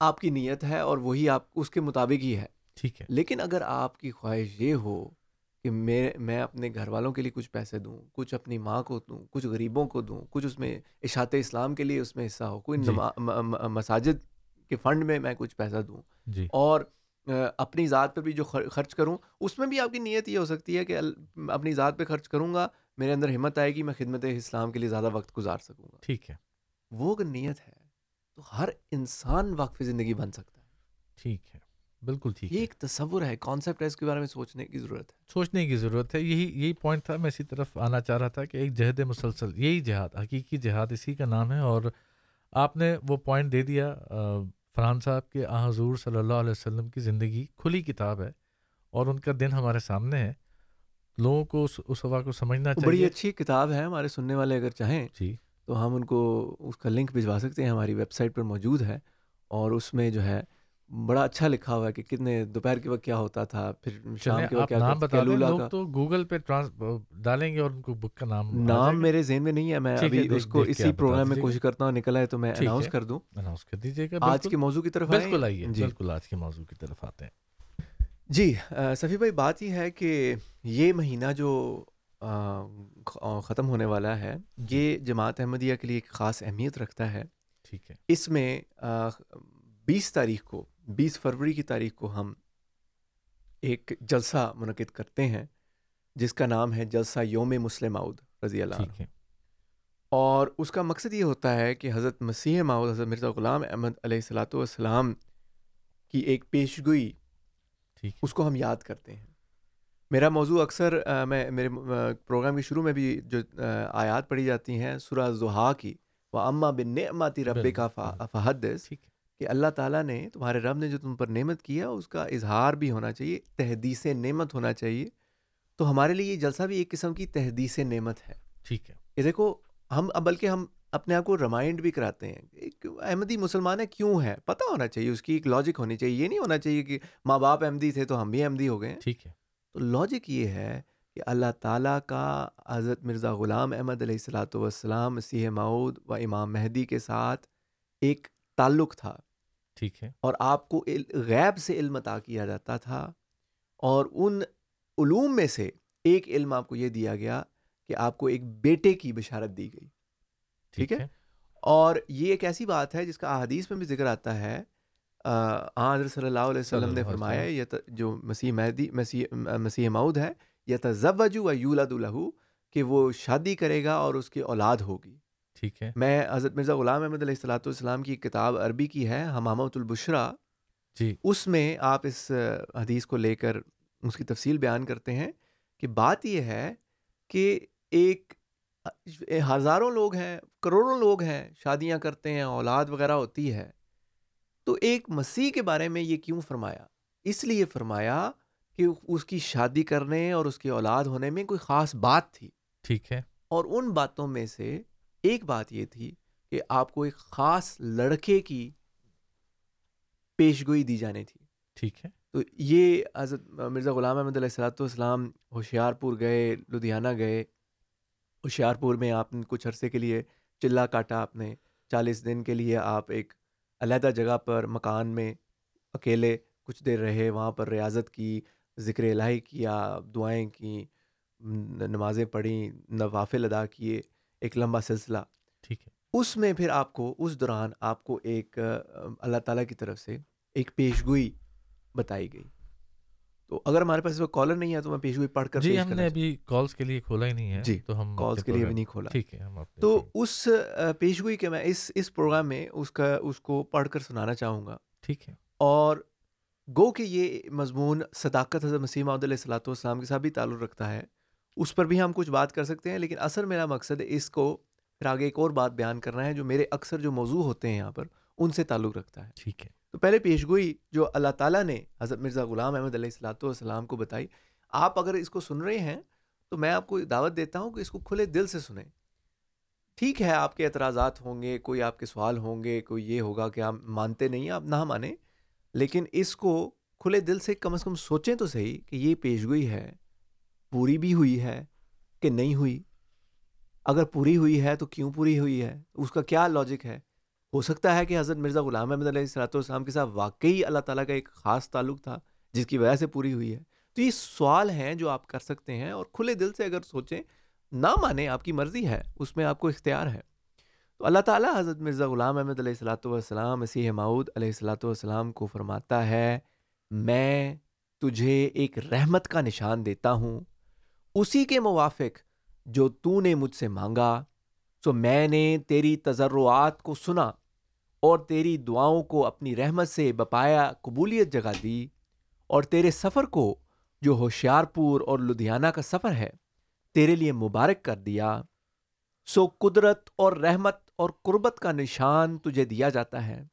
آپ کی نیت ہے اور وہی آپ اس کے مطابق ہی ہے۔ ٹھیک ہے۔ لیکن اگر آپ کی خواہش یہ ہو کہ میں میں اپنے گھر والوں کے لیے کچھ پیسے دوں کچھ اپنی ماں کو دوں کچھ غریبوں کو دوں کچھ اس میں اشاعت اسلام کے لیے اس میں حصہ ہو کوئی جی۔ مساجد کے فنڈ میں میں کچھ پیسہ دوں۔ جی۔ اور اپنی ذات پہ بھی جو خرچ کروں اس میں بھی آپ کی نیت یہ ہو سکتی ہے کہ اپنی ذات پہ خرچ کروں گا میرے اندر ہمت آئے گی میں خدمت اسلام کے لیے زیادہ وقت گزار سکوں گا۔ ٹھیک ہے۔ وہ اگر نیت ہے تو ہر انسان وقف زندگی بن سکتا ہے۔ ٹھیک ہے۔ بالکل ٹھیک یہ ایک تصور ہے کانسیپٹ ہے اس کے بارے میں سوچنے کی ضرورت ہے۔ سوچنے کی ضرورت ہے۔ یہی یہی پوائنٹ تھا میں اسی طرف آنا چاہ رہا تھا کہ ایک جہد مسلسل یہی جہاد حقیقی جہاد اسی کا نام ہے۔ اور آپ نے وہ پوائنٹ دے دیا فرحان صاحب کے آ حضور صلی اللہ علیہ وسلم کی زندگی کھلی کتاب ہے اور ان کا دن ہمارے سامنے ہے۔ لوگوں کو اس اس ہوا کو سمجھنا چاہیے بڑی اچھی کتاب ہے ہمارے سننے والے اگر چاہیں جی۔ تو ہم ان کو اس کا لنک بھجوا سکتے ہیں ہماری ویب سائٹ پر موجود ہے۔ اور اس میں جو ہے بڑا اچھا لکھا ہوا ہے کہ کتنے دوپہر کے وقت کیا ہوتا تھا پھر شام کے وقت آپ نام بتا کیا لوگ تو گوگل پہ ڈالیں گے اور ان کو بک کا نام نام میرے ذہن میں نہیں ہے میں ابھی اس کو اسی پروگرام میں کوشش کرتا ہوں نکلا ہے تو میں اناؤنس۔ کر دوں۔ اناؤنس کر دیجیے گا آج کے موضوع کی طرف؟ بالکل آئیے جی۔ بالکل آج کے موضوع کی طرف آتے ہیں۔ جی صفی بھائی بات یہ ہے کہ یہ مہینہ جو ختم ہونے والا ہے جی۔ یہ جماعت احمدیہ کے لیے ایک خاص اہمیت رکھتا ہے۔ ٹھیک ہے۔ اس میں بیس تاریخ کو بیس فروری کی تاریخ کو ہم ایک جلسہ منعقد کرتے ہیں جس کا نام ہے جلسہ یوم مسلم عود رضی اللہ عنہ۔ اور اس کا مقصد یہ ہوتا ہے کہ حضرت مسیح ماؤد حضرت مرزا غلام احمد علیہ السلاۃ والسلام کی ایک پیشگوئی اس کو ہم یاد کرتے ہیں۔ میرا موضوع اکثر میں میرے پروگرام کے شروع میں بھی جو آیات پڑھی جاتی ہیں سورہ زحا کی وہ اماں بن نعمتی رب کا فحدث۔ ٹھیک ہے۔ کہ اللہ تعالیٰ نے تمہارے رب نے جو تم پر نعمت کیا اس کا اظہار بھی ہونا چاہیے تحدیث نعمت ہونا چاہیے۔ تو ہمارے لیے یہ جلسہ بھی ایک قسم کی تحدیث نعمت ہے۔ ٹھیک ہے۔ یہ دیکھو ہم بلکہ ہم اپنے آپ کو ریمائنڈ بھی کراتے ہیں ایک احمدی مسلمان ہے کیوں ہے پتہ ہونا چاہیے اس کی ایک لاجک ہونی چاہیے۔ یہ نہیں ہونا چاہیے کہ ماں باپ احمدی تھے تو ہم بھی احمدی ہو گئے۔ ٹھیک ہے۔ تو لاجک یہ ہے کہ اللہ تعالیٰ کا حضرت مرزا غلام احمد علیہ السلاۃ والسلام مسیح معود و امام مہدی کے ساتھ ایک تعلق تھا۔ ٹھیک ہے۔ اور آپ کو غیب سے علم عطا کیا جاتا تھا اور ان علوم میں سے ایک علم آپ کو یہ دیا گیا کہ آپ کو ایک بیٹے کی بشارت دی گئی۔ ٹھیک ہے؟ اور یہ ایک ایسی بات ہے جس کا احادیث میں بھی ذکر آتا ہے۔ حضرت صلی اللہ علیہ وسلم نے فرمایا یہ جو مسیح مہدی مسیح مسیح مود ہے یہ تضوج و یولد الہو کہ وہ شادی کرے گا اور اس کی اولاد ہوگی۔ ٹھیک ہے۔ میں حضرت مرزا غلام احمد علیہ السلاۃ والسلام کی کتاب عربی کی ہے حمامت البشرا۔ جی۔ اس میں آپ اس حدیث کو لے کر اس کی تفصیل بیان کرتے ہیں کہ بات یہ ہے کہ ایک ہزاروں لوگ ہیں کروڑوں لوگ ہیں شادیاں کرتے ہیں اولاد وغیرہ ہوتی ہے۔ تو ایک مسیح کے بارے میں یہ کیوں فرمایا؟ اس لیے فرمایا کہ اس کی شادی کرنے اور اس کی اولاد ہونے میں کوئی خاص بات تھی۔ ٹھیک ہے۔ اور ان باتوں میں سے ایک بات یہ تھی کہ آپ کو ایک خاص لڑکے کی پیشگوئی دی جانی تھی۔ ٹھیک ہے۔ تو یہ حضرت مرزا غلام احمد علیہ السلاۃ والسلام ہوشیار پور گئے لدھیانہ گئے۔ ہوشیار پور میں آپ نے کچھ عرصے کے لیے چلا کاٹا آپ نے چالیس دن کے لیے آپ ایک علیحدہ جگہ پر مکان میں اکیلے کچھ دیر رہے وہاں پر ریاضت کی ذکر الہی کیا دعائیں کیں نمازیں پڑھیں نوافل ادا کیے۔ ایک لمبا سلسلہ۔ ٹھیک ہے۔ اس میں پھر آپ کو اس دوران آپ کو ایک اللہ تعالیٰ کی طرف سے ایک پیشگوئی بتائی گئی۔ تو اگر ہمارے پاس کالر نہیں ہے تو میں پیشگوئی پڑھ کر جی ہم نے ابھی کالس کے لیے کھولا ہی نہیں ہے جی تو ہم کالس کے لیے بھی نہیں کھولا۔ ٹھیک ہے ہم تو اس پیشگوئی کے میں اس اس پروگرام میں اس کا اس کو پڑھ کر سنانا چاہوں گا۔ ٹھیک ہے۔ اور گو کہ یہ مضمون صداقت حضرت مسیم علیہ السلاۃ والسلام کے ساتھ بھی تعلق رکھتا ہے۔ اس پر بھی ہم کچھ بات کر سکتے ہیں لیکن اصل میرا مقصد اس کو پھر آگے ایک اور بات بیان کرنا ہے جو میرے اکثر جو موضوع ہوتے ہیں یہاں پر ان سے تعلق رکھتا ہے۔ ٹھیک ہے۔ تو پہلے پیشگوئی جو اللہ تعالیٰ نے حضرت مرزا غلام احمد علیہ السلاۃ والسلام کو بتائی۔ آپ اگر اس کو سن رہے ہیں تو میں آپ کو دعوت دیتا ہوں کہ اس کو کھلے دل سے سنیں۔ ٹھیک ہے آپ کے اعتراضات ہوں گے کوئی آپ کے سوال ہوں گے کوئی یہ ہوگا کہ آپ مانتے نہیں آپ نہ مانیں لیکن اس کو کھلے دل سے کم از کم سوچیں تو صحیح کہ یہ پیشگوئی ہے۔ پوری بھی ہوئی ہے کہ نہیں ہوئی؟ اگر پوری ہوئی ہے تو کیوں پوری ہوئی ہے؟ اس کا کیا لاجک ہے؟ ہو سکتا ہے کہ حضرت مرزا غلام احمد علیہ السلاۃ والسلام کے ساتھ واقعی اللہ تعالیٰ کا ایک خاص تعلق تھا جس کی وجہ سے پوری ہوئی ہے۔ تو یہ سوال ہیں جو آپ کر سکتے ہیں اور کھلے دل سے اگر سوچیں، نہ مانیں آپ کی مرضی ہے، اس میں آپ کو اختیار ہے۔ تو اللہ تعالیٰ حضرت مرزا غلام احمد علیہ السلاۃ والسلام، مسیح معود علیہ السلاۃ والسلام کو فرماتا ہے، میں تجھے ایک رحمت کا نشان دیتا ہوں۔ اسی کے موافق جو تو نے مجھ سے مانگا، سو میں نے تیری تجرعات کو سنا اور تیری دعاؤں کو اپنی رحمت سے بپایا قبولیت جگہ دی اور تیرے سفر کو جو ہوشیار پور اور لدھیانہ کا سفر ہے، تیرے لیے مبارک کر دیا۔ سو قدرت اور رحمت اور قربت کا نشان تجھے دیا جاتا ہے۔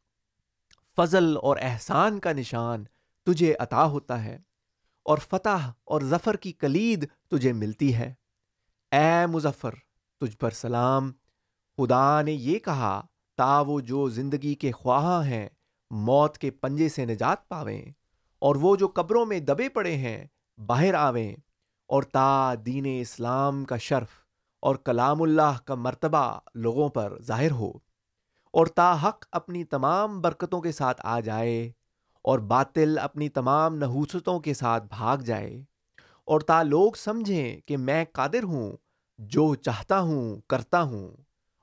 فضل اور احسان کا نشان تجھے عطا ہوتا ہے۔ اور فتح اور ظفر کی کلید تجھے ملتی ہے۔ اے مظفر، تجھ پر سلام۔ خدا نے یہ کہا، تا وہ جو زندگی کے خواہاں ہیں، موت کے پنجے سے نجات پاویں، اور وہ جو قبروں میں دبے پڑے ہیں، باہر آویں۔ اور تا دین اسلام کا شرف اور کلام اللہ کا مرتبہ لوگوں پر ظاہر ہو۔ اور تا حق اپنی تمام برکتوں کے ساتھ آ جائے، اور باطل اپنی تمام نحوستوں کے ساتھ بھاگ جائے۔ اور تا لوگ سمجھیں کہ میں قادر ہوں جو چاہتا ہوں کرتا ہوں۔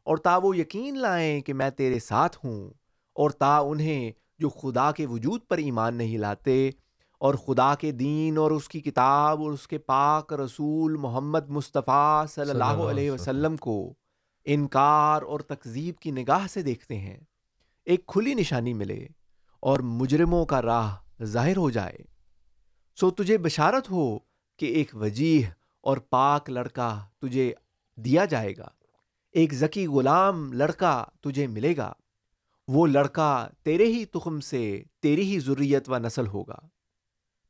اور تا وہ یقین لائیں کہ میں تیرے ساتھ ہوں۔ اور تا انہیں جو خدا کے وجود پر ایمان نہیں لاتے اور خدا کے دین اور اس کی کتاب اور اس کے پاک رسول محمد مصطفیٰ صلی اللہ علیہ وسلم کو انکار اور تکذیب کی نگاہ سے دیکھتے ہیں۔ ایک کھلی نشانی ملے اور مجرموں کا راہ ظاہر ہو جائے۔ سو تجھے بشارت ہو کہ ایک وجیح اور پاک لڑکا تجھے دیا جائے گا، ایک ذکی غلام لڑکا تجھے ملے گا، وہ لڑکا تیرے ہی تخم سے تیری ہی ضروریت و نسل ہوگا۔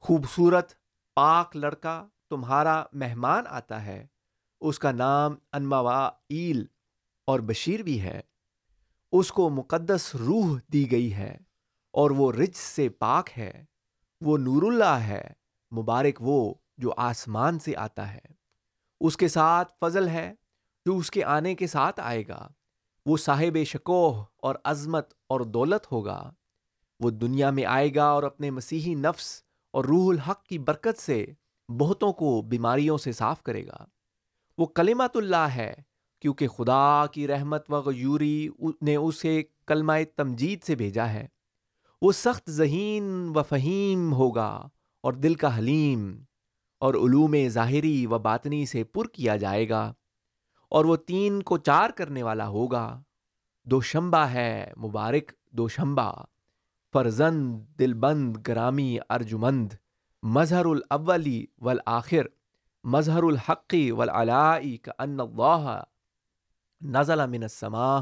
خوبصورت پاک لڑکا تمہارا مہمان آتا ہے، اس کا نام انموا ایل اور بشیر بھی ہے۔ اس کو مقدس روح دی گئی ہے اور وہ رج سے پاک ہے۔ وہ نور اللہ ہے، مبارک وہ جو آسمان سے آتا ہے، اس کے ساتھ فضل ہے جو اس کے آنے کے ساتھ آئے گا۔ وہ صاحب شکوہ اور عظمت اور دولت ہوگا۔ وہ دنیا میں آئے گا اور اپنے مسیحی نفس اور روح الحق کی برکت سے بہتوں کو بیماریوں سے صاف کرے گا۔ وہ کلمت اللہ ہے، کیونکہ خدا کی رحمت و غیوری نے اسے کلمہ تمجید سے بھیجا ہے۔ وہ سخت ذہین و فہیم ہوگا اور دل کا حلیم اور علوم ظاہری و باطنی سے پر کیا جائے گا، اور وہ تین کو چار کرنے والا ہوگا۔ دو شمبا ہے، مبارک دو شمبا فرزند دل بند گرامی، ارجمند۔ مظہر الاولی والآخر۔ مظہر الحقی والعلائی کا ان اللہ نزل من السماء۔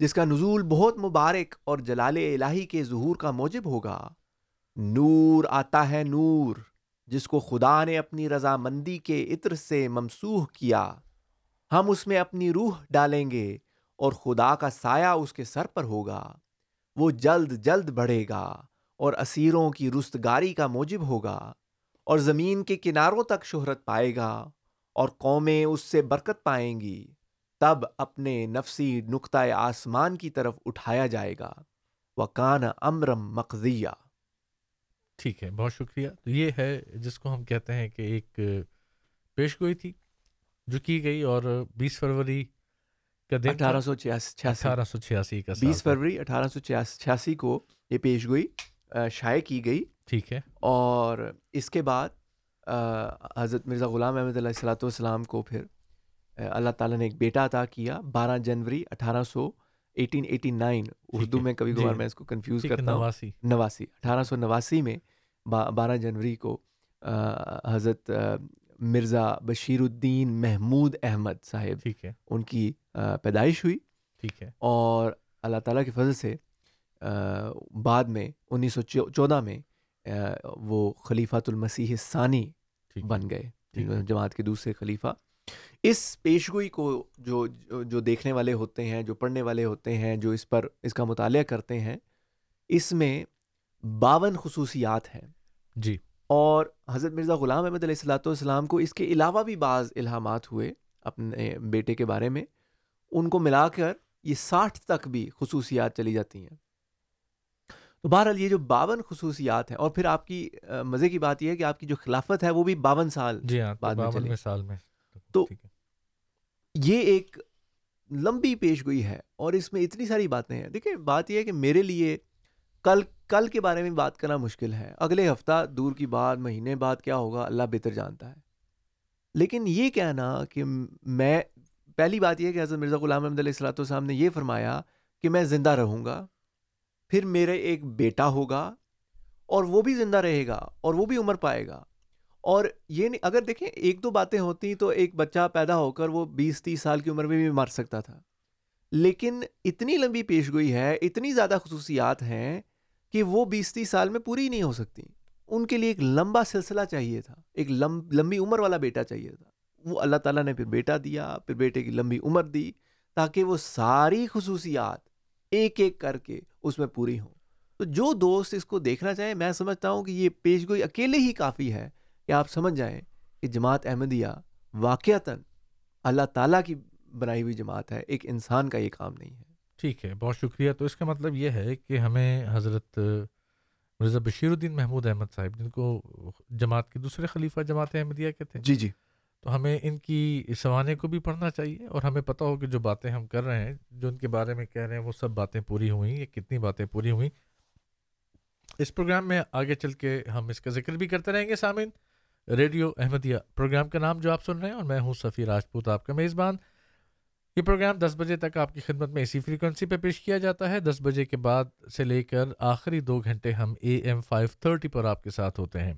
جس کا نزول بہت مبارک اور جلال الہی کے ظہور کا موجب ہوگا۔ نور آتا ہے نور۔ جس کو خدا نے اپنی رضامندی کے عطر سے ممسوح کیا، ہم اس میں اپنی روح ڈالیں گے اور خدا کا سایہ اس کے سر پر ہوگا۔ وہ جلد جلد بڑھے گا اور اسیروں کی رستگاری کا موجب ہوگا اور زمین کے کناروں تک شہرت پائے گا اور قومیں اس سے برکت پائیں گی۔ تب اپنے نفسی نقطۂ آسمان کی طرف اٹھایا جائے گا۔ وہ کان امرم مقضیہ ٹھیک ہے بہت شکریہ۔ تو یہ ہے جس کو ہم کہتے ہیں کہ ایک پیش گوئی تھی جو کی گئی اور بیس فروری کا دن اٹھارہ سو چھیاسی۔ اٹھارہ سو چھیاسی کا بیس فروری اٹھارہ سو چھیاسی کو یہ پیش گوئی شائع کی گئی۔ ٹھیک ہے۔ اور اس کے بعد حضرت مرزا غلام احمد علیہ السلاۃ والسلام کو پھر اللہ تعالیٰ نے ایک بیٹا عطا کیا بارہ جنوری اٹھارہ سو ایٹین ایٹی نائن اردو میں کبھی کبھار میں اس کو کنفیوز کرتا ہوں۔ نواسی۔ نواسی اٹھارہ سو نواسی میں بارہ جنوری کو حضرت مرزا بشیر الدین محمود احمد صاحب ٹھیک ہے۔ ان کی پیدائش ہوئی۔ ٹھیک ہے۔ اور اللہ تعالیٰ کے فضل سے بعد میں انیس سو چودہ میں وہ خلیفۃ المسیح ثانی بن گئے۔ جماعت کے دوسرے خلیفہ۔ اس پیشگوئی کو جو جو- دیکھنے والے ہوتے ہیں جو پڑھنے والے ہوتے ہیں جو اس پر اس کا مطالعہ کرتے ہیں اس میں باون خصوصیات ہیں۔ جی۔ اور حضرت مرزا غلام احمد علیہ السلاۃ والسلام کو اس کے علاوہ بھی بعض الہامات ہوئے اپنے بیٹے کے بارے میں۔ ان کو ملا کر یہ ساٹھ تک بھی خصوصیات چلی جاتی ہیں۔ تو بہرحال یہ جو باون خصوصیات ہیں اور پھر آپ کی مزے کی بات یہ ہے کہ آپ کی جو خلافت ہے وہ بھی باون سال جی ہاں بعد میں سال میں۔ تو- یہ ایک لمبی پیش گوئی ہے اور اس میں اتنی ساری باتیں ہیں۔ دیکھیں بات یہ ہے کہ میرے لیے کل کل کے بارے میں بات کرنا مشکل ہے۔ اگلے ہفتہ دور کی بات مہینے بعد کیا ہوگا اللہ بہتر جانتا ہے۔ لیکن یہ کہنا کہ میں پہلی بات یہ کہ حضرت مرزا غلام احمد علیہ السلاۃ والسلام نے یہ فرمایا کہ میں زندہ رہوں گا پھر میرے ایک بیٹا ہوگا اور وہ بھی زندہ رہے گا اور وہ بھی عمر پائے گا۔ اور یہ نہیں، اگر دیکھیں، ایک دو باتیں ہوتی تو ایک بچہ پیدا ہو کر وہ بیس تیس سال کی عمر میں بھی مر سکتا تھا۔ لیکن اتنی لمبی پیش گوئی ہے، اتنی زیادہ خصوصیات ہیں کہ وہ بیس تیس سال میں پوری نہیں ہو سکتی۔ ان کے لیے ایک لمبا سلسلہ چاہیے تھا۔ ایک لمب لمبی عمر والا بیٹا چاہیے تھا۔ وہ اللہ تعالیٰ نے پھر بیٹا دیا، پھر بیٹے کی لمبی عمر دی تاکہ وہ ساری خصوصیات ایک ایک کر کے اس میں پوری ہوں۔ تو جو دوست اس کو دیکھنا چاہیں میں سمجھتا ہوں کہ یہ پیش گوئی اکیلے ہی کافی ہے۔ کہ آپ سمجھ جائیں کہ جماعت احمدیہ واقعتاً اللہ تعالیٰ کی بنائی ہوئی جماعت ہے ایک انسان کا یہ کام نہیں ہے۔ ٹھیک ہے بہت شکریہ۔ تو اس کا مطلب یہ ہے کہ ہمیں حضرت مرزا بشیر الدین محمود احمد صاحب جن کو جماعت کے دوسرے خلیفہ جماعت احمدیہ کے تھے جی جی۔ تو ہمیں ان کی سوانے کو بھی پڑھنا چاہیے اور ہمیں پتہ ہو کہ جو باتیں ہم کر رہے ہیں جو ان کے بارے میں کہہ رہے ہیں وہ سب باتیں پوری ہوئیں یا کتنی باتیں پوری ہوئیں۔ اس پروگرام میں آگے چل کے ہم اس کا ذکر بھی کرتے رہیں گے سامعین۔ ریڈیو احمدیہ پروگرام کا نام جو آپ سن رہے ہیں اور میں ہوں سفیر راجپوت، آپ کا میزبان۔ یہ پروگرام دس بجے تک آپ کی خدمت میں اسی فریکوینسی پہ پیش کیا جاتا ہے۔ دس بجے کے بعد سے لے کر آخری دو گھنٹے ہم اے ایم فائیو تھرٹی پر آپ کے ساتھ ہوتے ہیں۔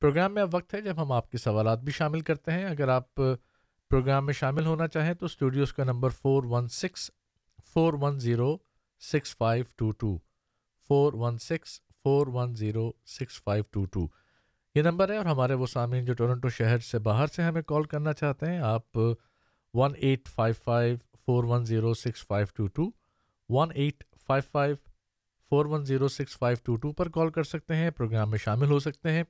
پروگرام میں اب وقت ہے جب ہم آپ کے سوالات بھی شامل کرتے ہیں۔ اگر آپ پروگرام میں شامل ہونا چاہیں تو اسٹوڈیوز کا number four one six four one zero six five two two four one six four one zero six five two two یہ نمبر ہے اور ہمارے وہ سامعین جو ٹورنٹو شہر سے باہر سے ہمیں کال کرنا چاہتے ہیں، آپ one eight five five four one zero six five two two one eight five five four one zero six five two two پر کال کر سکتے ہیں، پروگرام میں شامل ہو سکتے ہیں۔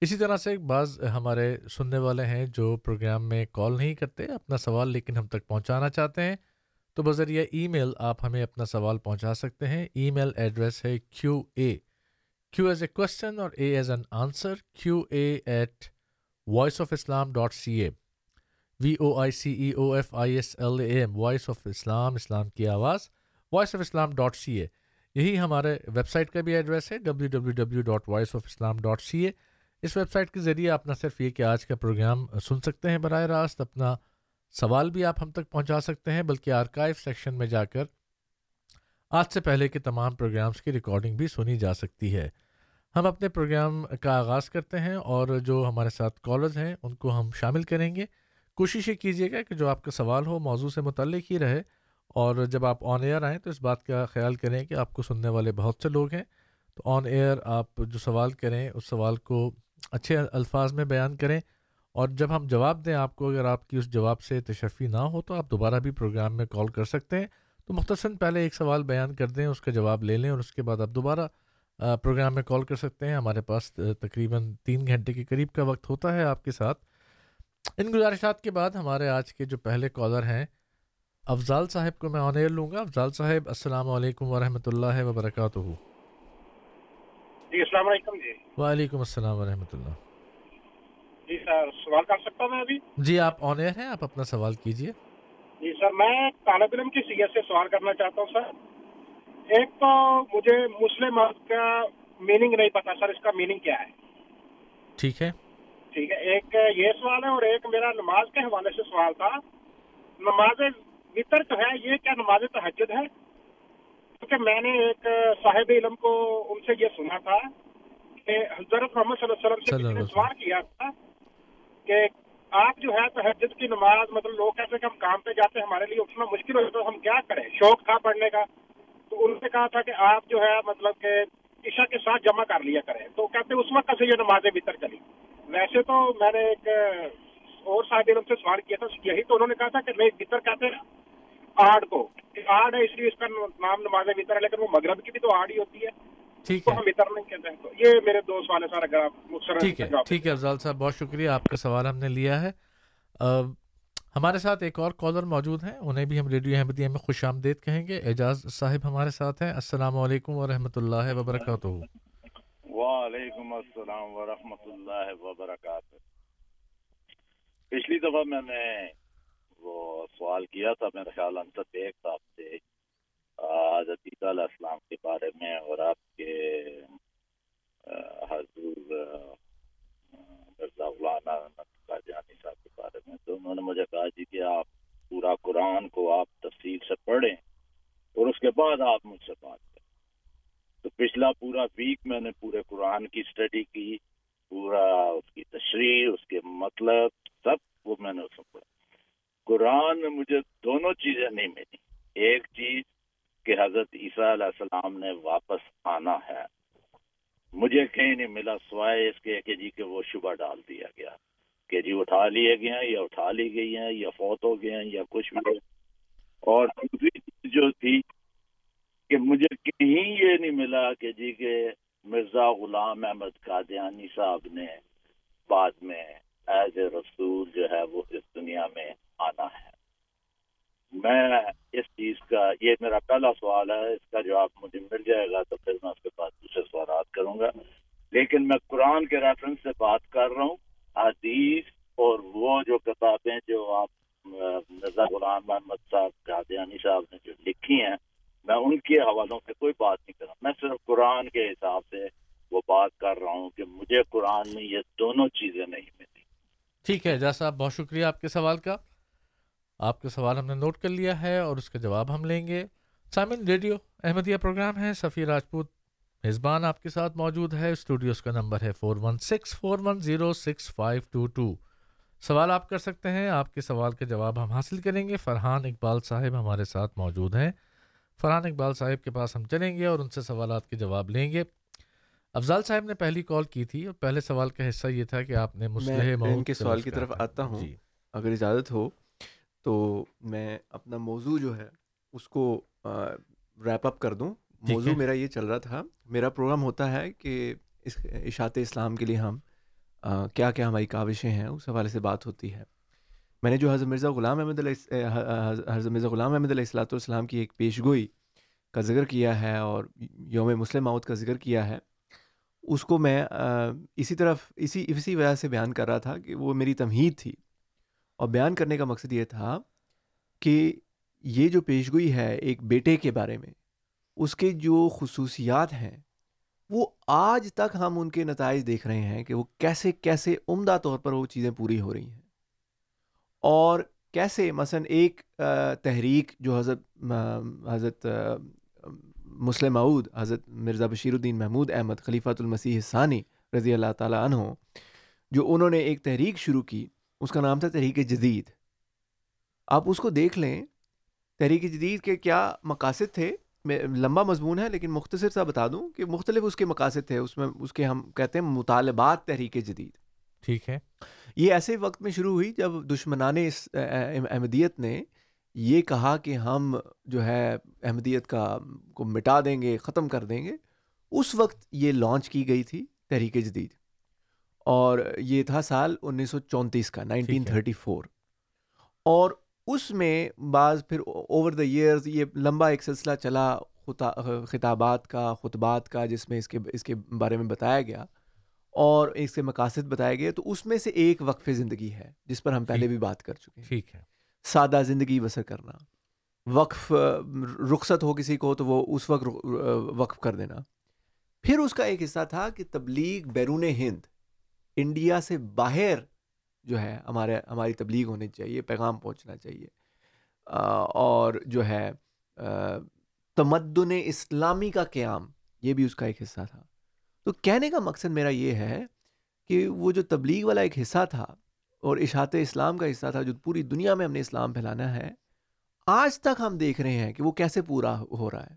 اسی طرح سے بعض ہمارے سننے والے ہیں جو پروگرام میں کال نہیں کرتے، اپنا سوال لیکن ہم تک پہنچانا چاہتے ہیں۔ تو بذریعہ ای میل آپ ہمیں اپنا سوال پہنچا سکتے ہیں۔ ای میل ایڈریس ہے کیو اے کیو ایز اے کوشچن اور A as an answer Q A at voice of Islam dot C A V O I C E O F I S L A M voice of Islam اسلام کی آواز voice of Islam dot C A یہی ہمارے website کا بھی address ہے W W W dot voice of Islam dot C A us website کے ذریعے آپ نہ صرف یہ کہ آج کا پروگرام سن سکتے ہیں براہ راست، اپنا سوال بھی آپ ہم تک پہنچا سکتے ہیں، بلکہ آرکائیو سیکشن میں جا کر آج سے پہلے کے تمام پروگرامز کی ریکارڈنگ بھی سنی جا سکتی ہے۔ ہم اپنے پروگرام کا آغاز کرتے ہیں اور جو ہمارے ساتھ کالرز ہیں، ان کو ہم شامل کریں گے۔ کوشش یہ کیجیے گا کہ جو آپ کا سوال ہو، موضوع سے متعلق ہی رہے۔ اور جب آپ آن ایئر آئیں تو اس بات کا خیال کریں کہ آپ کو سننے والے بہت سے لوگ ہیں۔ تو آن ایئر آپ جو سوال کریں، اس سوال کو اچھے الفاظ میں بیان کریں۔ اور جب ہم جواب دیں آپ کو، اگر آپ کی اس جواب سے تشفی نہ ہو تو آپ دوبارہ بھی پروگرام میں کال کر سکتے ہیں۔ تو مختصر پہلے ایک سوال بیان کر دیں، اس کا جواب لے لیں اور اس کے بعد آپ دوبارہ پروگرام میں کال کر سکتے ہیں۔ ہمارے پاس تقریباً تین گھنٹے کے قریب کا وقت ہوتا ہے آپ کے ساتھ۔ ان گزارشات کے بعد ہمارے آج کے جو پہلے کالر ہیں افضال صاحب کو میں آن ایئر لوں گا۔ افضال صاحب السلام علیکم ورحمۃ اللہ وبرکاتہ۔ جی السلام علیکم جی۔ وعلیکم السلام ورحمۃ اللہ۔ جی سر سوال کر سکتا ہوں میں ابھی؟ جی آپ آن ایئر ہیں آپ اپنا سوال کیجیے جی سر میں طالب علم کی سیت سے سوال کرنا چاہتا ہوں سر۔ ایک تو مجھے مسلم کا میننگ نہیں پتا سر اس کا میننگ کیا ہے؟ ٹھیک ہے۔ ٹھیک ہے ایک یہ سوال ہے اور ایک میرا نماز کے حوالے سے سوال تھا۔ نماز وطر جو ہے یہ کیا نماز تحجد ہے؟ کیونکہ میں نے ایک صاحب علم کو ان سے یہ سنا تھا کہ حضرت محمد صلی اللہ علیہ وسلم سے کسی نے سوال کیا تھا کہ آپ جو ہے تہجد کی نماز مطلب لوگ کہتے ہیں کہ ہم کام پہ جاتے ہیں ہمارے لیے اٹھنا مشکل ہو جاتا ہے تو ہم کیا کریں؟ شوق تھا پڑھنے کا۔ تو انہوں نے کہا تھا کہ آپ جو ہے مطلب کہ عشاء کے ساتھ جمع کر لیا کریں۔ تو کہتے ہیں اس وقت سے یہ نمازیں بہتر چلی ویسے تو میں نے ایک اور صاحب علم سے سوال کیا تھا یہی تو انہوں نے کہا تھا کہ نہیں بہتر کہتے ہیں آڑ کو۔ آڑ ہے اس لیے اس کا نام نماز بہتر ہے لیکن وہ مغرب کی بھی تو آڑ ہی ہوتی ہے۔ ٹھیک ہے۔ ہم بہتر نہیں کہتے ہیں۔ تو یہ میرے دو سوال ہے سر اگر آپ مختصراً ٹھیک ہے ٹھیک ہے افضال صاحب بہت شکریہ آپ کا سوال ہم نے لیا ہے۔ ہمارے ساتھ ایک اور کالر موجود ہیں، انہیں بھی ہم ریڈیو احمدیہ میں خوش آمدید کہیں گے۔ اعجاز صاحب ہمارے ساتھ ہیں۔ السلام علیکم ورحمۃ اللہ وبرکاتہ۔ وعلیکم السلام ورحمۃ اللہ وبرکاتہ۔ پچھلی دفعہ میں نے وہ سوال کیا تھا، میرا خیال انصر بیگ صاحب سے حضرت عیسیٰ علیہ السلام کے بارے میں اور آپ کے حضور مرزا غلام احمد قادیانی صاحب بارے میں۔ تو انہوں نے مجھے کہا جی کہ آپ پورا قرآن کو آپ تفصیل سے پڑھیں اور اس کے بعد آپ مجھ سے بات کریں۔ تو پچھلا پورا ویک میں نے پورے قرآن کی اسٹڈی کی، پورا اس کی تشریح، اس کے مطلب سب وہ میں نے اس میں پڑھا۔ قرآن میں مجھے دونوں چیزیں نہیں ملی۔ ایک چیز کہ حضرت عیسیٰ علیہ السلام نے واپس آنا ہے۔ مجھے کہیں نہیں ملا سوائے اس کے کہ جی کہ وہ شبہ ڈال دیا گیا۔ کہ جی اٹھا لیے گئے ہیں یا اٹھا لی گئی ہیں یا فوت ہو گئے ہیں یا کچھ بھی اور دوسری چیز جو تھی کہ مجھے کہیں یہ نہیں ملا کہ جی کہ مرزا غلام احمد قادیانی صاحب نے بعد میں ایز اے رسول جو ہے وہ اس دنیا میں آنا ہے۔ میں اس چیز کا، یہ میرا پہلا سوال ہے، اس کا جواب مجھے مل جائے گا تو پھر میں اس کے بعد دوسرے سوالات کروں گا۔ لیکن میں قرآن کے ریفرنس سے بات کر رہا ہوں۔ حدیث اور وہ جو کتابیں جو آپ، مرزا غلام محمد صاحب قادیانی صاحب نے جو لکھی ہیں، میں ان کے حوالوں سے کوئی بات نہیں کر رہا۔ میں صرف قرآن کے حساب سے وہ بات کر رہا ہوں کہ مجھے قرآن میں یہ دونوں چیزیں نہیں ملی ٹھیک ہے اعجاز صاحب، بہت شکریہ آپ کے سوال کا۔ آپ کا سوال ہم نے نوٹ کر لیا ہے اور اس کا جواب ہم لیں گے۔ سامن ریڈیو احمدیہ پروگرام ہے، سفیر راجپوت میزبان آپ کے ساتھ موجود ہے اسٹوڈیوز کا نمبر ہے four one six four one zero six five two two سوال آپ کر سکتے ہیں آپ کے سوال کے جواب ہم حاصل کریں گے۔ فرحان اقبال صاحب ہمارے ساتھ موجود ہیں۔ فرحان اقبال صاحب کے پاس ہم چلیں گے اور ان سے سوالات کے جواب لیں گے۔ افضال صاحب نے پہلی کال کی تھی اور پہلے سوال کا حصہ یہ تھا کہ آپ نے مسلح ان کے سوال کی طرف آتا ہوں۔ جی۔ اگر اجازت ہو تو میں اپنا موضوع جو ہے اس کو ریپ اپ کر دوں۔ موضوع۔ میرا یہ چل رہا تھا۔ میرا پروگرام ہوتا ہے کہ اس اشاعت اسلام کے لیے ہم کیا کیا ہماری کاوشیں ہیں اس حوالے سے بات ہوتی ہے۔ میں نے جو حضرت مرزا غلام احمد علیہ حضرت مرزا غلام احمد علیہ السلاۃ والسلام کی ایک پیش گوئی کا ذکر کیا ہے اور یوم مسلم ماؤت کا ذکر کیا ہے اس کو میں اسی طرف اسی اسی وجہ سے بیان کر رہا تھا کہ وہ میری تمہید تھی۔ اور بیان کرنے کا مقصد یہ تھا کہ یہ جو پیشگوئی ہے ایک بیٹے کے بارے میں اس کے جو خصوصیات ہیں، وہ آج تک ہم ان کے نتائج دیکھ رہے ہیں کہ وہ کیسے کیسے عمدہ طور پر وہ چیزیں پوری ہو رہی ہیں۔ اور کیسے مثلا ایک تحریک جو حضرت حضرت مسلم معود حضرت مرزا بشیر الدین محمود احمد خلیفۃ المسیح ثانی رضی اللہ تعالیٰ عنہ، جو انہوں نے ایک تحریک شروع کی، اس کا نام تھا تحریک جدید۔ آپ اس کو دیکھ لیں، تحریک جدید کے کیا مقاصد تھے؟ لمبا مضمون ہے لیکن مختصر سا بتا دوں کہ مختلف اس کے مقاصد تھے اس میں اس کے ہم کہتے ہیں مطالبات تحریک جدید۔ ٹھیک ہے۔ یہ ایسے وقت میں شروع ہوئی جب دشمنان اس احمدیت نے یہ کہا کہ ہم جو ہے احمدیت کا کو مٹا دیں گے ختم کر دیں گے۔ اس وقت یہ لانچ کی گئی تھی تحریک جدید۔ اور یہ تھا سال انیس سو چونتیس کا نائنٹین تھرٹی فور۔ اور اس میں بعض پھر اوور دا ایئرز یہ لمبا ایک سلسلہ چلا خطا- خطابات کا خطبات کا جس میں اس کے اس کے بارے میں بتایا گیا اور اس کے مقاصد بتائے گئے تو اس میں سے ایک وقف زندگی ہے جس پر ہم پہلے بھی بات کر چکے ہیں۔ ٹھیک ہے۔ سادہ زندگی بسر کرنا وقف رخصت ہو کسی کو تو وہ اس وقت وقف کر دینا۔ پھر اس کا ایک حصہ تھا کہ تبلیغ بیرون ہند انڈیا سے باہر جو ہے، ہمارے، ہماری تبلیغ ہونی چاہیے، پیغام پہنچنا چاہیے۔ اور جو ہے تمدن اسلامی کا قیام، یہ بھی اس کا ایک حصہ تھا۔ تو کہنے کا مقصد میرا یہ ہے کہ وہ جو تبلیغ والا ایک حصہ تھا اور اشاعت اسلام کا حصہ تھا، جو پوری دنیا میں ہم نے اسلام پھیلانا ہے، آج تک ہم دیکھ رہے ہیں کہ وہ کیسے پورا ہو رہا ہے۔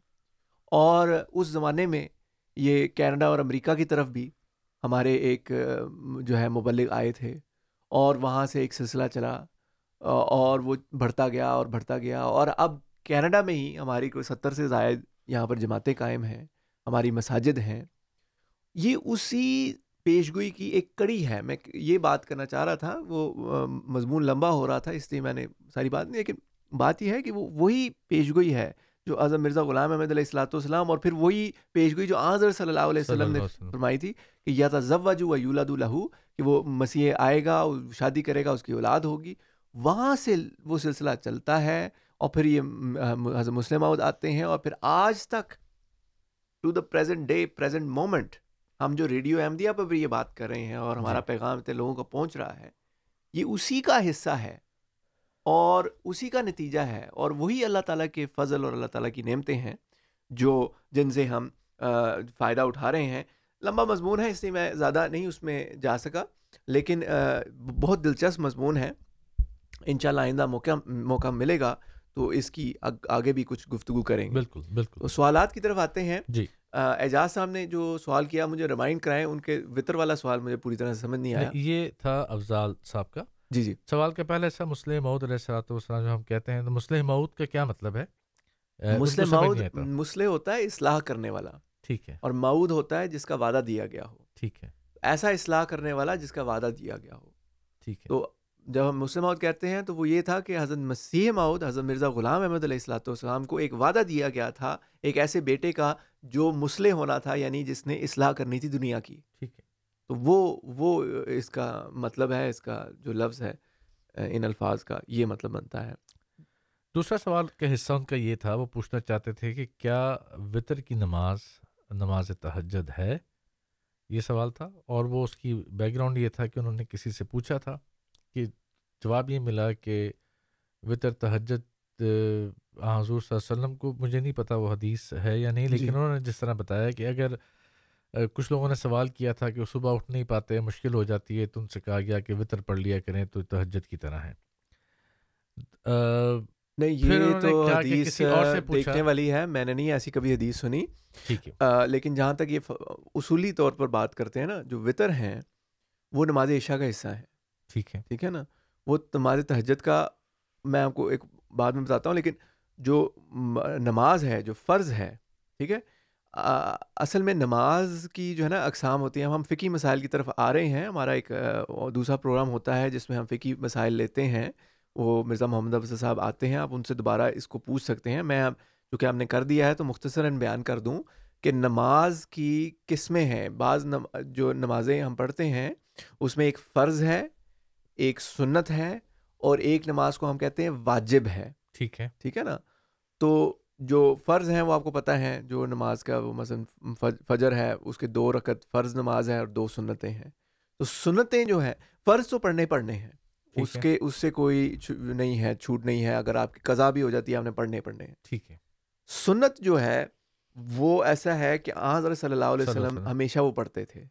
اور اس زمانے میں یہ کینیڈا اور امریکہ کی طرف بھی ہمارے ایک جو ہے، مبلغ آئے تھے۔ اور وہاں سے ایک سلسلہ چلا اور وہ بڑھتا گیا اور بڑھتا گیا۔ اور اب کینیڈا میں ہی ہماری کوئی ستر سے زائد یہاں پر جماعتیں قائم ہیں، ہماری مساجد ہیں۔ یہ اسی پیشگوئی کی ایک کڑی ہے۔ میں یہ بات کرنا چاہ رہا تھا، وہ مضمون لمبا ہو رہا تھا، اس لیے میں نے ساری بات نہیں، لیکن بات یہ ہے کہ وہ وہی پیشگوئی ہے۔ جو اعظم مرزا غلام احمد علیہ السلاۃ والسلام اور پھر وہی پیشگوئی جو آضر صلی اللہ علیہ وسلم نے فرمائی تھی کہ یا تضوج و یولاد الہو کہ وہ مسیح آئے گا شادی کرے گا اس کی اولاد ہوگی۔ وہاں سے وہ سلسلہ چلتا ہے اور پھر یہ حضرت مسلم آتے ہیں اور پھر آج تک to the present day present moment ہم جو ریڈیو احمدیہ پر بھی یہ بات کر رہے ہیں اور ہمارا جی۔ پیغام اتنے لوگوں کو پہنچ رہا ہے یہ اسی کا حصہ ہے۔ اور اسی کا نتیجہ ہے اور وہی اللہ تعالیٰ کے فضل اور اللہ تعالیٰ کی نعمتیں ہیں جو جن سے ہم فائدہ اٹھا رہے ہیں۔ لمبا مضمون ہے اس لیے میں زیادہ نہیں اس میں جا سکا لیکن بہت دلچسپ مضمون ہے۔ ان شاء اللہ آئندہ موقع موقع ملے گا تو اس کی آگے بھی کچھ گفتگو کریں گے۔ بالکل بالکل۔ سوالات کی طرف آتے ہیں۔ جی۔ اعجاز صاحب نے جو سوال کیا مجھے ریمائنڈ کرائے ان کے وطر والا سوال مجھے پوری طرح سے سمجھ نہیں آیا۔ یہ تھا افضال صاحب کا۔ جی جی۔ سوال کے پہلے سا مسلم مود علیہ السلط والسلام جو ہم کہتے ہیں تو مسلم مود کا کیا مطلب ہے؟ مسلم مسلح ہوتا ہے اصلاح کرنے والا۔ ٹھیک ہے۔ اور مود ہوتا ہے جس کا وعدہ دیا گیا ہو۔ ٹھیک ہے۔ ایسا اصلاح کرنے والا جس کا وعدہ دیا گیا ہو۔ ٹھیک ہے۔ تو جب ہم مسلم مود کہتے ہیں تو وہ یہ تھا کہ حضرت مسیح مود حضرت مرزا غلام احمد علیہ السلاۃ والسلام کو ایک وعدہ دیا گیا تھا ایک ایسے بیٹے کا جو مسلح ہونا تھا یعنی جس نے اصلاح کرنی تھی دنیا کی۔ ٹھیک ہے۔ تو وہ وہ اس کا مطلب ہے اس کا جو لفظ ہے ان الفاظ کا یہ مطلب بنتا ہے دوسرا سوال کا حصہ ان کا یہ تھا وہ پوچھنا چاہتے تھے کہ کیا وطر کی نماز نماز تہجد ہے یہ سوال تھا اور وہ اس کی بیک گراؤنڈ یہ تھا کہ انہوں نے کسی سے پوچھا تھا کہ جواب یہ ملا کہ وطر تہجد حضور صلی اللہ علیہ وسلم کو مجھے نہیں پتا وہ حدیث ہے یا نہیں لیکن جی. انہوں نے جس طرح بتایا کہ اگر کچھ لوگوں نے سوال کیا تھا کہ صبح اٹھ نہیں پاتے مشکل ہو جاتی ہے تو ان سے کہا گیا کہ وطر پڑھ لیا کریں تو تہجد کی طرح ہے نہیں یہ تو حدیث دیکھنے والی ہے میں نے نہیں ایسی کبھی حدیث سنی۔ ٹھیک ہے۔ لیکن جہاں تک یہ اصولی طور پر بات کرتے ہیں نا جو وطر ہیں وہ نماز عشاء کا حصہ ہے ٹھیک ہے۔ ٹھیک ہے نا؟ وہ نماز تہجد کا میں آپ کو ایک بعد میں بتاتا ہوں لیکن جو نماز ہے جو فرض ہے ٹھیک ہے اصل میں نماز کی جو ہے نا اقسام ہوتی ہیں ہم فقی مسائل کی طرف آ رہے ہیں۔ ہمارا ایک دوسرا پروگرام ہوتا ہے جس میں ہم فقی مسائل لیتے ہیں۔ وہ مرزا محمد افضل صاحب آتے ہیں آپ ان سے دوبارہ اس کو پوچھ سکتے ہیں۔ میں چونکہ آپ نے کر دیا ہے تو مختصراً بیان کر دوں کہ نماز کی قسمیں ہیں بعض نم جو نمازیں ہم پڑھتے ہیں اس میں ایک فرض ہے ایک سنت ہے اور ایک نماز کو ہم کہتے ہیں واجب ہے۔ ٹھیک ہے۔ ٹھیک ہے نا؟ تو جو فرض ہیں وہ آپ کو پتہ ہے جو نماز کا وہ مثلاً فجر ہے اس کے دو رکت فرض نماز ہے اور دو سنتیں ہیں۔ تو سنتیں جو ہیں فرض تو پڑھنے پڑھنے ہیں۔ اس کے اس سے کوئی نہیں ہے چھوٹ نہیں ہے۔ اگر آپ کی قضا بھی ہو جاتی ہے آپ نے پڑھنے پڑھنے ہیں۔ ٹھیک ہے۔ سنت جو ہے وہ ایسا ہے کہ آضر صلی اللہ علیہ وسلم۔ ہمیشہ وہ پڑھتے تھے۔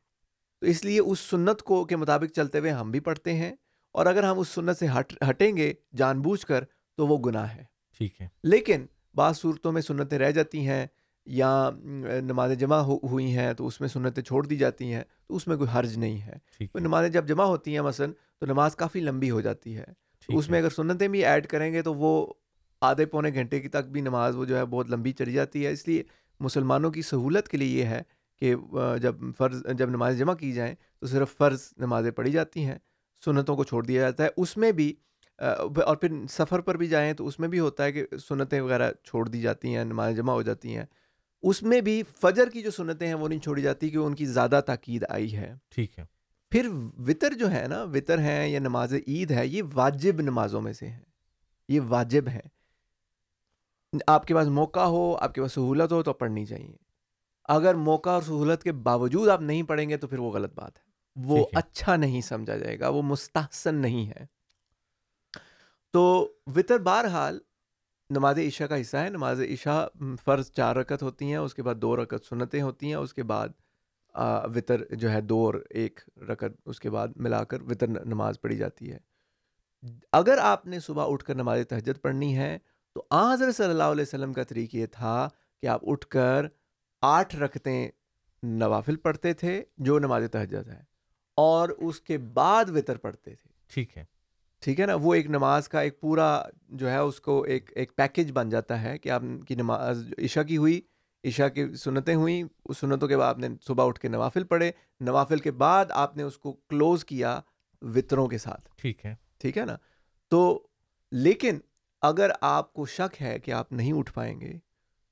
تو اس لیے اس سنت کو کے مطابق چلتے ہوئے ہم بھی پڑھتے ہیں۔ اور اگر ہم اس سنت سے ہٹ ہٹیں گے جان بوجھ کر تو وہ گناہ ہے۔ ٹھیک ہے۔ لیکن بعض صورتوں میں سنتیں رہ جاتی ہیں یا نماز جمع ہوئی ہیں تو اس میں سنتیں چھوڑ دی جاتی ہیں تو اس میں کوئی حرج نہیں ہے۔ نمازیں جب جمع ہوتی ہیں مثلاً تو نماز کافی لمبی ہو جاتی ہے۔ تو اس میں اگر سنتیں بھی ایڈ کریں گے تو وہ آدھے پونے گھنٹے کی تک بھی نماز وہ جو ہے بہت لمبی چلی جاتی ہے۔ اس لیے مسلمانوں کی سہولت کے لیے یہ ہے کہ جب فرض جب نماز جمع کی جائیں تو صرف فرض نمازیں پڑھی جاتی ہیں سنتوں کو چھوڑ دیا جاتا ہے۔ اس میں بھی اور پھر سفر پر بھی جائیں تو اس میں بھی ہوتا ہے کہ سنتیں وغیرہ چھوڑ دی جاتی ہیں نماز جمع ہو جاتی ہیں۔ اس میں بھی فجر کی جو سنتیں ہیں وہ نہیں چھوڑی جاتی کہ ان کی زیادہ تاکید آئی ہے۔ ٹھیک ہے۔ پھر وطر جو ہے نا وطر ہیں یا نماز عید ہے یہ واجب نمازوں میں سے ہے یہ واجب ہے آپ کے پاس موقع ہو آپ کے پاس سہولت ہو تو پڑھنی چاہیے۔ اگر موقع اور سہولت کے باوجود آپ نہیں پڑھیں گے تو پھر وہ غلط بات ہے۔ وہ اچھا نہیں سمجھا جائے گا وہ مستحسن نہیں ہے۔ تو وطر بہرحال نماز عشاء کا حصہ ہے۔ نماز عشاء فرض چار رکت ہوتی ہیں، اس کے بعد دو رکت سنتیں ہوتی ہیں، اس کے بعد وطر جو ہے، دو اور ایک رکعت اس کے بعد ملا کر وطر نماز پڑھی جاتی ہے۔ اگر آپ نے صبح اٹھ کر نماز تہجد پڑھنی ہے تو آ، حضرت صلی اللہ علیہ وسلم کا طریقہ یہ تھا کہ آپ اٹھ کر آٹھ رکھتیں نوافل پڑھتے تھے جو نماز تہجد ہے اور اس کے بعد وطر پڑھتے تھے۔ ٹھیک ہے۔ ٹھیک ہے نا؟ وہ ایک نماز کا ایک پورا جو ہے اس کو ایک ایک پیکج بن جاتا ہے کہ آپ کی نماز عشاء کی ہوئی عشاء کی سنتیں ہوئیں اس سنتوں کے بعد آپ نے صبح اٹھ کے نوافل پڑھے نوافل کے بعد آپ نے اس کو کلوز کیا وطروں کے ساتھ۔ ٹھیک ہے۔ ٹھیک ہے نا؟ تو لیکن اگر آپ کو شک ہے کہ آپ نہیں اٹھ پائیں گے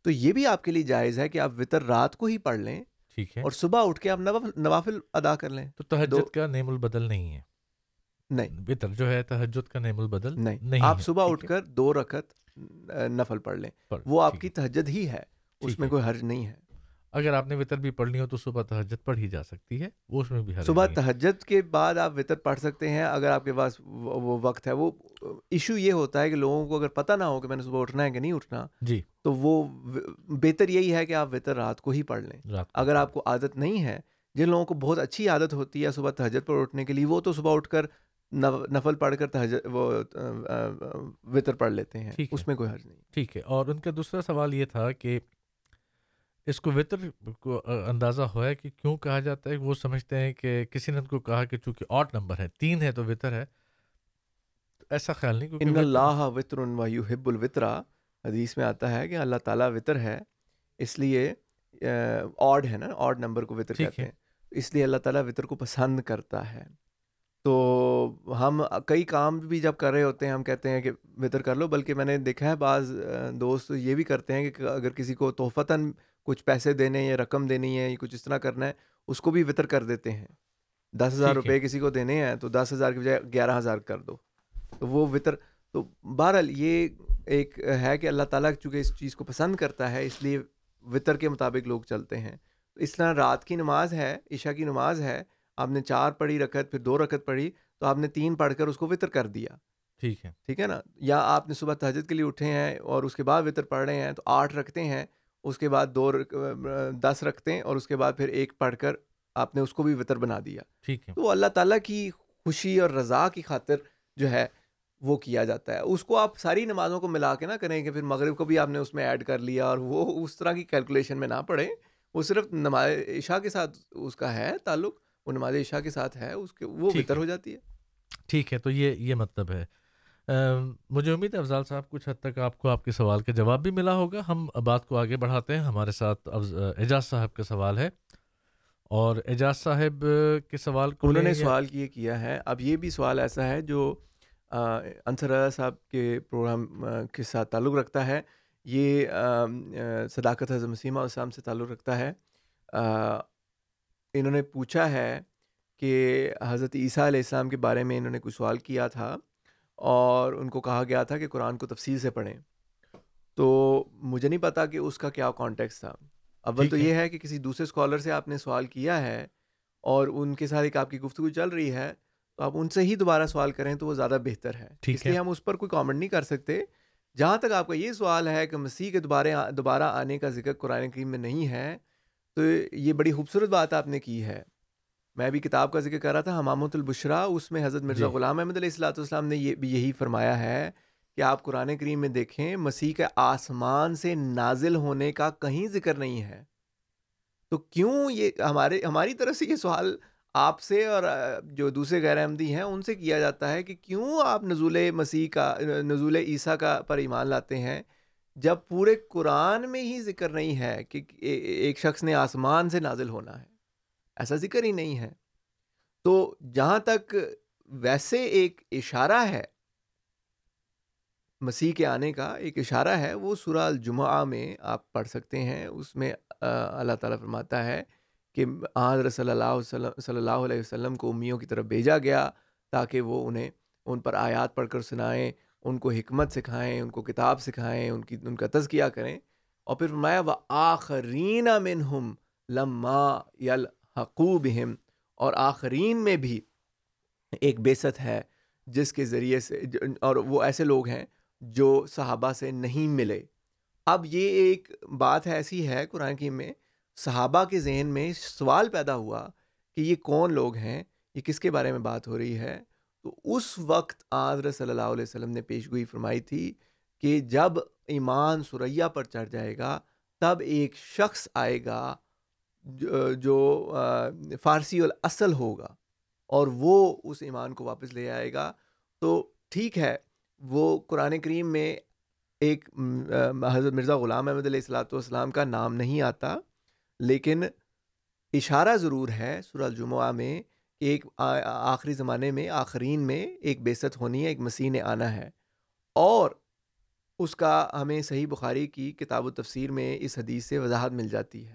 تو یہ بھی آپ کے لیے جائز ہے کہ آپ وطر رات کو ہی پڑھ لیں ٹھیک ہے۔ اور صبح اٹھ کے آپ نوافل ادا کر لیں۔ تو تہجد کا نیم البدل نہیں ہے۔ نہیں۔ وطر جو ہے تہجد کا نیم البدل نہیں۔ آپ صبح اٹھ کر دو رکعت نفل پڑھ لیں۔ وہ آپ کی۔ تہجد ہی ہے اس میں۔ کوئی حرج نہیں ہے۔ اگر آپ نے وطر بھی پڑھنی ہو تو صبح تہجد پڑھ ہی جا سکتی ہے وہ اس میں بھی صبح۔ تہجد کے بعد آپ وطر پڑھ سکتے ہیں اگر آپ کے پاس وہ وقت ہے۔ وہ ایشو یہ ہوتا ہے کہ لوگوں کو اگر پتہ نہ ہو کہ میں نے صبح اٹھنا ہے کہ نہیں اٹھنا جی۔ تو وہ بہتر یہی ہے کہ آپ وطر رات کو ہی پڑھ لیں۔ اگر آپ کو عادت نہیں ہے جن لوگوں کو بہت اچھی عادت ہوتی ہے صبح تہجد پر اٹھنے کے لیے وہ تو صبح اٹھ کر نفل پڑھ کر تہجد وہ وطر پڑھ لیتے ہیں۔ اس میں کوئی حرج نہیں۔ ٹھیک ہے۔ اور ان کا دوسرا سوال یہ تھا کہ اس کو وطر کو اندازہ ہوا ہے کہ کیوں کہا جاتا ہے؟ وہ سمجھتے ہیں کہ کسی نے ان کو کہا کہ چونکہ آٹھ نمبر ہے تین ہے تو وطر ہے۔ ایسا خیال نہیں ان اللہ وطر و یحب الوطرا حدیث میں آتا ہے کہ اللہ تعالیٰ وطر ہے اس لیے آڈ ہے نا آڈ نمبر کو وطر کہتے۔ ہیں۔ اس لیے اللہ تعالیٰ وطر کو پسند کرتا ہے۔ تو ہم کئی کام بھی جب کر رہے ہوتے ہیں ہم کہتے ہیں کہ وطر کر لو بلکہ میں نے دیکھا ہے بعض دوست یہ بھی کرتے ہیں کہ اگر کسی کو تحفتاً کچھ پیسے دینے یا رقم دینی ہے یا کچھ اس طرح کرنا ہے اس کو بھی وطر کر دیتے ہیں۔ دس ہزار۔ روپے کسی کو دینے ہیں تو دس ہزار کی بجائے گیارہ ہزار کر دو۔ تو وہ وطر تو بہرحال یہ ایک ہے کہ اللہ تعالیٰ چونکہ اس چیز کو پسند کرتا ہے اس لیے وطر کے مطابق لوگ چلتے ہیں۔ اس طرح رات کی نماز ہے عشاء کی نماز ہے آپ نے چار پڑھی رکعت پھر دو رکعت پڑھی تو آپ نے تین پڑھ کر اس کو وطر کر دیا۔ ٹھیک ہے۔ ٹھیک ہے نا؟ یا آپ نے صبح تہجد کے لیے اٹھے ہیں اور اس کے بعد وطر پڑھ رہے ہیں تو آٹھ رکھتے ہیں اس کے بعد دو دس رکھتے ہیں اور اس کے بعد پھر ایک پڑھ کر آپ نے اس کو بھی وطر بنا دیا۔ ٹھیک ہے۔ تو اللہ تعالیٰ کی خوشی اور رضا کی خاطر جو ہے وہ کیا جاتا ہے۔ اس کو آپ ساری نمازوں کو ملا کے نہ کریں کہ پھر مغرب کو بھی آپ نے اس میں ایڈ کر لیا اور وہ اس طرح کی کیلکولیشن میں نہ پڑھیں وہ صرف نماز عشاء کے ساتھ اس کا ہے تعلق وہ نماز عشاء کے ساتھ ہے اس کے وہ بہتر۔ ہو جاتی ہے۔ ٹھیک ہے تو یہ یہ مطلب ہے۔ مجھے امید ہے افضال صاحب کچھ حد تک آپ کو آپ کے سوال کا جواب بھی ملا ہوگا۔ ہم بات کو آگے بڑھاتے ہیں۔ ہمارے ساتھ اعجاز صاحب کا سوال ہے۔ اور اعجاز صاحب کے سوال کو انہوں نے سوال یہ کیا ہے اب یہ بھی سوال ایسا ہے جو انصر رضا صاحب کے پروگرام کے ساتھ تعلق رکھتا ہے۔ یہ صداقت حضرت مسیمہ اسلام سے تعلق رکھتا ہے۔ انہوں نے پوچھا ہے کہ حضرت عیسیٰ علیہ السلام کے بارے میں انہوں نے کچھ سوال کیا تھا اور ان کو کہا گیا تھا کہ قرآن کو تفصیل سے پڑھیں تو مجھے نہیں پتا کہ اس کا کیا کانٹیکس تھا اول تو۔ یہ ہے کہ کسی دوسرے اسکالر سے آپ نے سوال کیا ہے اور ان کے ساتھ ایک آپ کی گفتگو چل رہی ہے تو آپ ان سے ہی دوبارہ سوال کریں تو وہ زیادہ بہتر ہے اس لیے۔ ہم اس پر کوئی کامنٹ نہیں کر سکتے جہاں تک آپ کا یہ سوال ہے کہ مسیح کے دوبارہ دوبارہ آنے کا ذکر قرآن کریم میں نہیں ہے تو یہ بڑی خوبصورت بات آپ نے کی ہے۔ میں بھی کتاب کا ذکر کر رہا تھا حمامت البشرا اس میں حضرت مرزا جی۔ غلام احمد علیہ السلاۃ والسلام نے یہ بھی یہی فرمایا ہے کہ آپ قرآن کریم میں دیکھیں مسیح کے آسمان سے نازل ہونے کا کہیں ذکر نہیں ہے۔ تو کیوں یہ ہمارے ہماری طرف سے یہ سوال آپ سے اور جو دوسرے غیر احمدی ہیں ان سے کیا جاتا ہے کہ کیوں آپ نزول مسیح کا نزول عیسیٰ کا پر ایمان لاتے ہیں؟ جب پورے قرآن میں ہی ذکر نہیں ہے کہ ایک شخص نے آسمان سے نازل ہونا ہے، ایسا ذکر ہی نہیں ہے۔ تو جہاں تک ویسے ایک اشارہ ہے، مسیح کے آنے کا ایک اشارہ ہے، وہ سورہ الجمعہ میں آپ پڑھ سکتے ہیں۔ اس میں اللہ تعالیٰ فرماتا ہے کہ حضرت صلی اللہ علیہ وسلم صلی اللہ علیہ وسلم کو امیوں کی طرف بھیجا گیا تاکہ وہ انہیں، ان پر آیات پڑھ کر سنائیں۔ ان کو حکمت سکھائیں، ان کو کتاب سکھائیں، ان کی، ان کا تزکیہ کریں۔ اور پھر فرمایا وہ آخرین منہم لما یلحقو بہم۔ اور آخرین میں بھی ایک بیست ہے، جس کے ذریعے سے، اور وہ ایسے لوگ ہیں جو صحابہ سے نہیں ملے۔ اب یہ ایک بات ایسی ہے قرآن کی میں، صحابہ کے ذہن میں سوال پیدا ہوا کہ یہ کون لوگ ہیں؟ یہ کس کے بارے میں بات ہو رہی ہے؟ تو اس وقت حضرت صلی اللہ علیہ وسلم نے پیش گوئی فرمائی تھی کہ جب ایمان سریا پر چڑھ جائے گا، تب ایک شخص آئے گا جو فارسی الاصل ہوگا اور وہ اس ایمان کو واپس لے آئے گا۔ تو ٹھیک ہے، وہ قرآن کریم میں ایک حضرت مرزا غلام احمد علیہ السلاۃ والسلام کا نام نہیں آتا، لیکن اشارہ ضرور ہے سورہ الجمعہ میں ایک آخری زمانے میں، آخرین میں ایک بیست ہونی ہے، ایک مسیح نے آنا ہے۔ اور اس کا ہمیں صحیح بخاری کی کتاب و تفسیر میں اس حدیث سے وضاحت مل جاتی ہے۔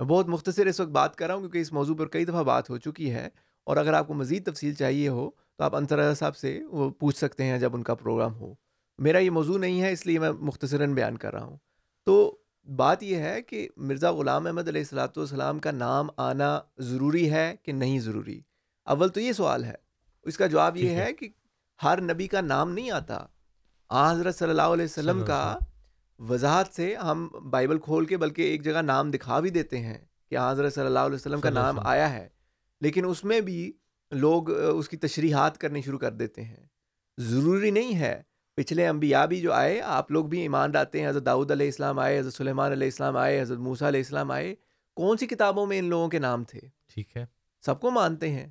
میں بہت مختصر اس وقت بات کر رہا ہوں کیونکہ اس موضوع پر کئی دفعہ بات ہو چکی ہے۔ اور اگر آپ کو مزید تفصیل چاہیے ہو تو آپ انصر صاحب سے وہ پوچھ سکتے ہیں جب ان کا پروگرام ہو۔ میرا یہ موضوع نہیں ہے، اس لیے میں مختصراً بیان کر رہا ہوں۔ تو بات یہ ہے کہ مرزا غلام احمد علیہ السلاۃ والسلام کا نام آنا ضروری ہے کہ نہیں ضروری؟ اول تو یہ سوال ہے۔ اس کا جواب یہ ہے۔ کہ ہر نبی کا نام نہیں آتا۔ حضرت صلی اللہ علیہ وسلم کا وضاحت سے ہم بائبل کھول کے بلکہ ایک جگہ نام دکھا بھی دیتے ہیں کہ حضرت صلی اللہ علیہ وسلم کا نام آیا ہے۔ لیکن اس میں بھی لوگ اس کی تشریحات کرنی شروع کر دیتے ہیں۔ ضروری نہیں ہے۔ پچھلے انبیاء بھی جو آئے آپ لوگ بھی ایمان ڈالتے ہیں۔ حضرت داؤد علیہ السلام آئے حضرت سلیمان علیہ السلام آئے حضرت موسیٰ علیہ السلام آئے۔ کون سی کتابوں میں ان لوگوں کے نام تھے؟ ٹھیک ہے۔ سب کو مانتے ہیں۔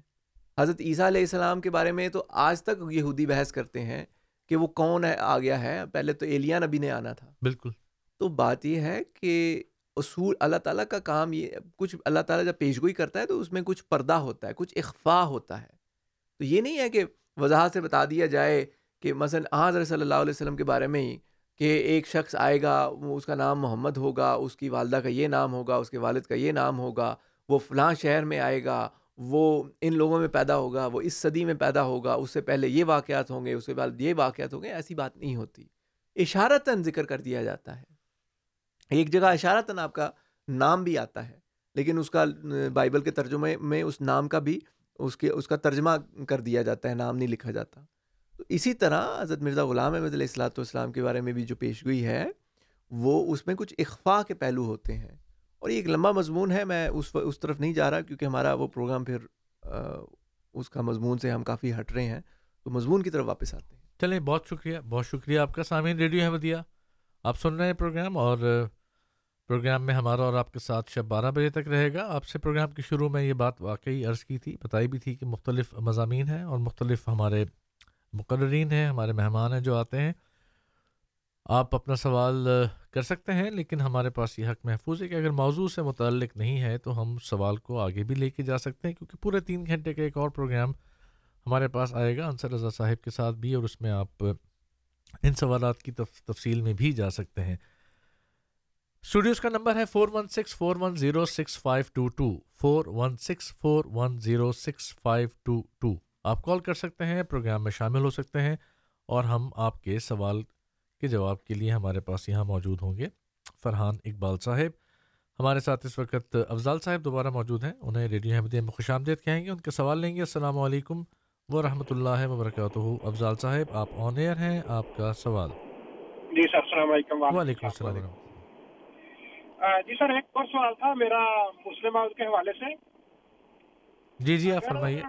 حضرت عیسیٰ علیہ السلام کے بارے میں تو آج تک یہودی بحث کرتے ہیں کہ وہ کون ہے آ گیا ہے۔ پہلے تو ایلیا نبی نے آنا تھا۔ بالکل۔ تو بات یہ ہے کہ اصول اللہ تعالیٰ کا کام یہ کچھ اللہ تعالیٰ جب پیش گوئی کرتا ہے تو اس میں کچھ پردہ ہوتا ہے کچھ اخفا ہوتا ہے۔ تو یہ نہیں ہے کہ وضاحت سے بتا دیا جائے کہ مثلاً حضرت صلی اللہ علیہ وسلم کے بارے میں ہی کہ ایک شخص آئے گا اس کا نام محمد ہوگا اس کی والدہ کا یہ نام ہوگا اس کے والد کا یہ نام ہوگا وہ فلاں شہر میں آئے گا وہ ان لوگوں میں پیدا ہوگا، وہ اس صدی میں پیدا ہوگا، اس سے پہلے یہ واقعات ہوں گے، اس کے بعد یہ واقعات ہوں گے، ایسی بات نہیں ہوتی۔ اشارتاً ذکر کر دیا جاتا ہے۔ ایک جگہ اشارتاً آپ کا نام بھی آتا ہے، لیکن اس کا، بائبل کے ترجمے میں اس نام کا بھی اس کے، اس کا ترجمہ کر دیا جاتا ہے، نام نہیں لکھا جاتا۔ تو اسی طرح حضرت مرزا غلام احمد علیہ السلاۃ والسلام کے بارے میں بھی جو پیشگوئی ہے، وہ اس میں کچھ اخفا کے پہلو ہوتے ہیں۔ اور یہ ایک لمبا مضمون ہے، میں اس اس طرف نہیں جا رہا کیونکہ ہمارا وہ پروگرام پھر اس کا مضمون سے ہم کافی ہٹ رہے ہیں۔ تو مضمون کی طرف واپس آتے ہیں۔ چلیں، بہت شکریہ بہت شکریہ آپ کا۔ سامعین، ریڈیو احمدیہ آپ سن رہے ہیں پروگرام اور پروگرام میں ہمارا اور آپ کے ساتھ شب بارہ بجے تک رہے گا۔ آپ سے پروگرام کے شروع میں یہ بات واقعی عرض کی تھی، بتائی بھی تھی کہ مختلف مضامین ہیں اور مختلف ہمارے مقررین ہیں، ہمارے مہمان ہیں جو آتے ہیں۔ آپ اپنا سوال کر سکتے ہیں، لیکن ہمارے پاس یہ حق محفوظ ہے کہ اگر موضوع سے متعلق نہیں ہے تو ہم سوال کو آگے بھی لے کے جا سکتے ہیں، کیونکہ پورے تین گھنٹے کا ایک اور پروگرام ہمارے پاس آئے گا۔ انصر رضا صاحب کے ساتھ بھی، اور اس میں آپ ان سوالات کی تفصیل میں بھی جا سکتے ہیں۔ اسٹوڈیوز کا نمبر ہے four one six four one zero six five two two four one six four one zero six five two two آپ کال کر سکتے ہیں، پروگرام میں شامل ہو سکتے ہیں، اور ہم آپ کے سوال کے جواب کے لیے ہمارے پاس یہاں موجود ہوں گے۔ فرحان اقبال صاحب ہمارے ساتھ اس وقت افضال صاحب دوبارہ موجود ہیں۔ انہیں ریڈیو احمدیہ میں خوش آمدید کہیں گے ان کے سوال لیں گے۔ السلام علیکم و رحمۃ اللہ وبرکاتہ۔ افضال صاحب آپ آن ایئر ہیں آپ کا سوال۔ جی سر السلام علیکم۔ وعلیکم السلام جی سر ایک اور سوال تھا میرا مسلم کے حوالے سے۔ جی جی آپ فرمائیے۔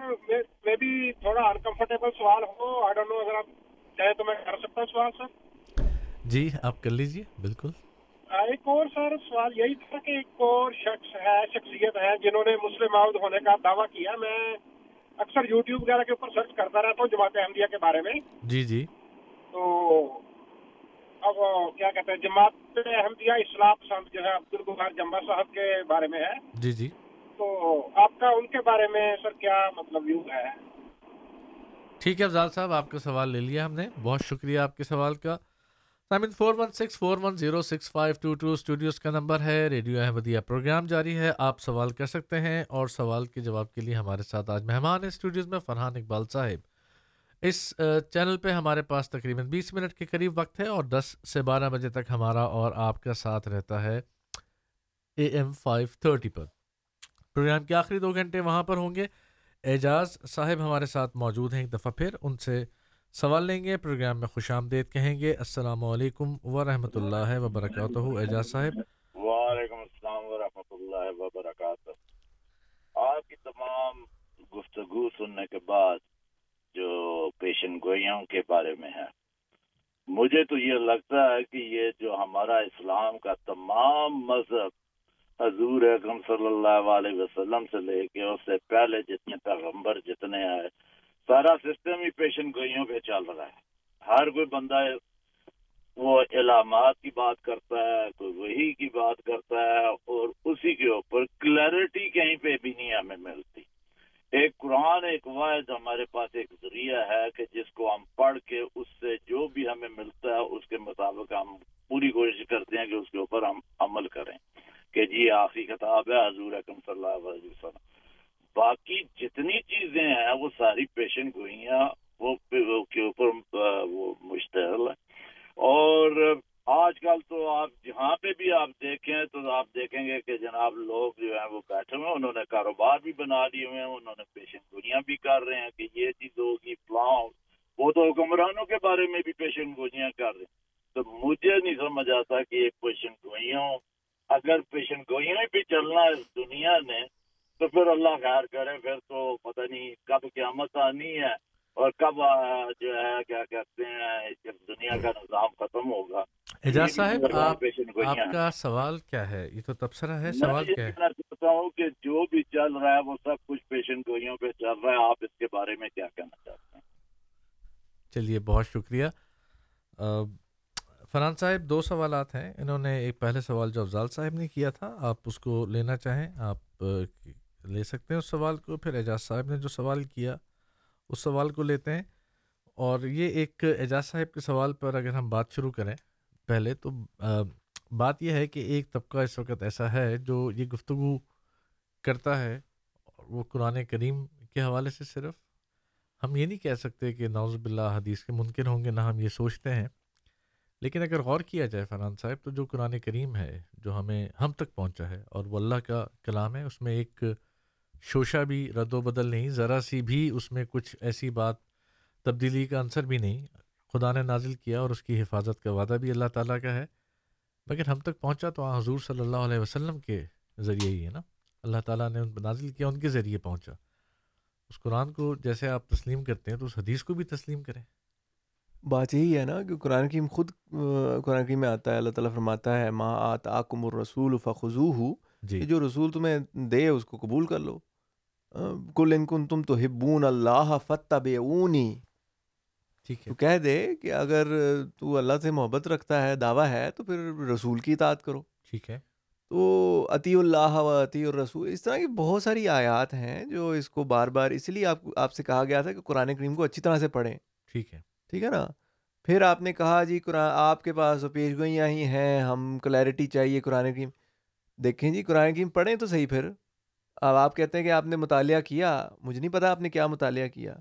میں بھی تھوڑا انکمفرٹیبل سوال ہو آئی ڈونٹ نو اگر آپ چاہیں تو میں کر سکتا ہوں سوال سر۔ جی آپ کر لیجیے بالکل۔ ایک اور سر سوال یہی تھا کہ ایک اور شخص ہے شخصیت ہے جنہوں نے مسلم عہد ہونے کا دعویٰ کیا۔ میں اکثر یوٹیوب وغیرہ کے اوپر سرچ کرتا رہتا ہوں جماعت احمدیہ کے بارے میں۔ جی جی۔ تو اب کیا کہتے ہیں جماعت احمدیہ اسلام پسند جو ہے عبد الغفار جمبا صاحب کے بارے میں ہے۔ جی جی۔ تو آپ کا ان کے بارے میں سر کیا مطلب ویو ہے؟ ٹھیک ہے افضال صاحب آپ کا سوال لے لیا ہم نے۔ بہت شکریہ آپ کے سوال کا۔ سامن four one six four one zero six five two two studios کا نمبر ہے۔ ریڈیو احمدیہ پروگرام جاری ہے۔ آپ سوال کر سکتے ہیں اور سوال کے جواب کے لیے ہمارے ساتھ آج مہمان ہیں اسٹوڈیوز میں فرحان اقبال صاحب۔ اس چینل پہ ہمارے پاس تقریباً بیس منٹ کے قریب وقت ہے اور دس سے بارہ بجے تک ہمارا اور آپ کا ساتھ رہتا ہے اے ایم فائیو تھرٹی پر۔ پروگرام کے آخری دو گھنٹے وہاں پر ہوں گے۔ اعجاز صاحب ہمارے ساتھ موجود ہیں۔ ایک دفعہ پھر ان سے سوال لیں گے، پروگرام میں خوش آمدید کہیں گے۔ السلام علیکم ورحمۃ اللہ وبرکاتہ۔ اعجاز صاحب۔ وعلیکم السلام ورحمۃ اللہ تمام گفتگو سننے کے بعد جو پیشن گوئیوں کے بارے میں ہے، مجھے تو یہ لگتا ہے کہ یہ جو ہمارا اسلام کا تمام مذہب حضور اکرم صلی اللہ علیہ وسلم سے لے کے اس سے پہلے جتنے پیغمبر جتنے آئے سارا سسٹم ہی پیشن گوئیوں پہ چل رہا ہے۔ ہر کوئی بندہ وہ علامات کی بات کرتا ہے، کوئی وہی کی بات کرتا ہے اور اسی کے اوپر کلیئرٹی کہیں پہ بھی نہیں ہمیں ملتی۔ ایک قرآن، ایک واحد ہمارے پاس ایک ذریعہ ہے کہ جس کو ہم پڑھ کے اس سے جو بھی ہمیں ملتا ہے، اس کے مطابق ہم پوری کوشش کرتے ہیں کہ اس کے اوپر ہم عمل کریں۔ کہ جی آخری کتاب ہے، حضور اکم صلی اللہ علیہ وسلم۔ باقی جتنی چیزیں ہیں، وہ ساری پیشن گوئیاں وہ کے اوپر وہ مشتعل ہے اور آج کل تو آپ جہاں پہ بھی آپ دیکھیں تو آپ دیکھیں گے کہ جناب لوگ جو ہیں وہ بیٹھے ہوئے انہوں نے کاروبار بھی بنا لیے ہوئے ہیں، انہوں نے پیشن گوئیاں بھی کر رہے ہیں کہ یہ چیز ہوگی فلاں وہ تو حکمرانوں کے بارے میں بھی پیشن گوئیاں کر رہے ہیں۔ تو مجھے نہیں سمجھ آتا کہ ایک پیشن گوئیوں، اگر پیشن گوئیاں بھی چلنا ہے اس دنیا نے تو پھر اللہ خیر کرے پھر تو پتہ نہیں کب قیامت آنی ہے اور کب جو ہے کیا کہتے ہیں جب دنیا کا نظام ختم ہوگا۔ اعجاز صاحب آپ کا سوال کیا ہے؟ یہ تو تبصرہ ہے سوال کیا ہے؟ میں چاہتا ہوں کہ جو بھی چل رہا ہے وہ سب کچھ پیشن گوئیوں پہ چل رہا ہے۔ آپ اس کے بارے میں کیا کہنا چاہتے ہیں؟ چلیے بہت شکریہ۔ فرحان صاحب دو سوالات ہیں۔ انہوں نے ایک پہلے سوال جو افضال صاحب نے کیا تھا آپ اس کو لینا چاہیں آپ لے سکتے ہیں، اس سوال کو پھر اعجاز صاحب نے جو سوال کیا، اس سوال کو لیتے ہیں۔ اور یہ ایک اعجاز صاحب کے سوال پر اگر ہم بات شروع کریں پہلے تو بات یہ ہے کہ ایک طبقہ اس وقت ایسا ہے جو یہ گفتگو کرتا ہے، وہ قرآن کریم کے حوالے سے صرف۔ ہم یہ نہیں کہہ سکتے کہ نوز باللہ حدیث کے ممکن ہوں گے، نہ ہم یہ سوچتے ہیں۔ لیکن اگر غور کیا جائے فرحان صاحب، تو جو قرآن کریم ہے، جو ہمیں ہم تک پہنچا ہے اور وہ اللہ کا کلام ہے، اس میں ایک شوشہ بھی رد و بدل نہیں، ذرا سی بھی اس میں کچھ ایسی بات تبدیلی کا عنصر بھی نہیں۔ خدا نے نازل کیا اور اس کی حفاظت کا وعدہ بھی اللہ تعالیٰ کا ہے۔ مگر ہم تک پہنچا تو حضور صلی اللہ علیہ وسلم کے ذریعے ہی ہے نا۔ اللہ تعالیٰ نے ان نازل کیا، ان کے ذریعے پہنچا۔ اس قرآن کو جیسے آپ تسلیم کرتے ہیں تو اس حدیث کو بھی تسلیم کریں۔ بات یہی ہے نا کہ قرآن کریم خود قرآن کریم میں آتا ہے، اللہ تعالیٰ فرماتا ہے، ما آت آکم الرسول فخو ہو جی۔ جو رسول تمہیں دے اس کو قبول کر لو۔ کل ان کن تم تو ہبون اللہ فتح ٹھیک ہے۔ تو کہہ دے کہ اگر تو اللہ سے محبت رکھتا ہے دعویٰ ہے تو پھر رسول کی اطاعت کرو۔ ٹھیک ہے۔ تو عطی اللہ و عطی الرسول۔ اس طرح کی بہت ساری آیات ہیں جو اس کو بار بار اس لیے آپ آپ سے کہا گیا تھا کہ قرآن کریم کو اچھی طرح سے پڑھیں۔ ٹھیک ہے۔ ٹھیک ہے نا؟ پھر آپ نے کہا جی قرآن آپ کے پاس پیش گوئیاں ہی ہیں ہم کلیئرٹی چاہیے قرآن کریم۔ دیکھیں جی قرآن کریم پڑھیں تو صحیح پھر اب آپ کہتے ہیں کہ آپ نے مطالعہ کیا مجھے نہیں پتا آپ نے کیا مطالعہ کیا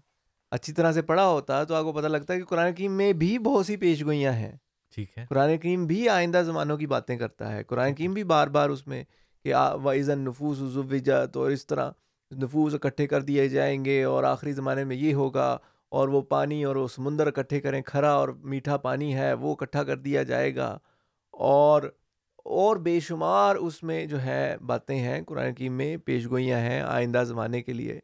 اچھی طرح سے پڑھا ہوتا تو آپ کو پتہ لگتا ہے کہ قرآن کریم میں بھی بہت سی پیش گوئیاں ہیں ٹھیک ہے قرآن کریم بھی آئندہ زمانوں کی باتیں کرتا ہے قرآن کریم بھی بار بار اس میں کہ وائزن نفوس ضوجت اور اس طرح نفوس اکٹھے کر دیے جائیں گے اور آخری زمانے میں یہ ہوگا اور وہ پانی اور وہ سمندر اکٹھے کریں کھرا اور میٹھا پانی ہے وہ اکٹھا کر دیا جائے گا اور اور بے شمار اس میں جو ہے باتیں ہیں قرآن کی میں پیش گوئیاں ہیں آئندہ زمانے کے لیے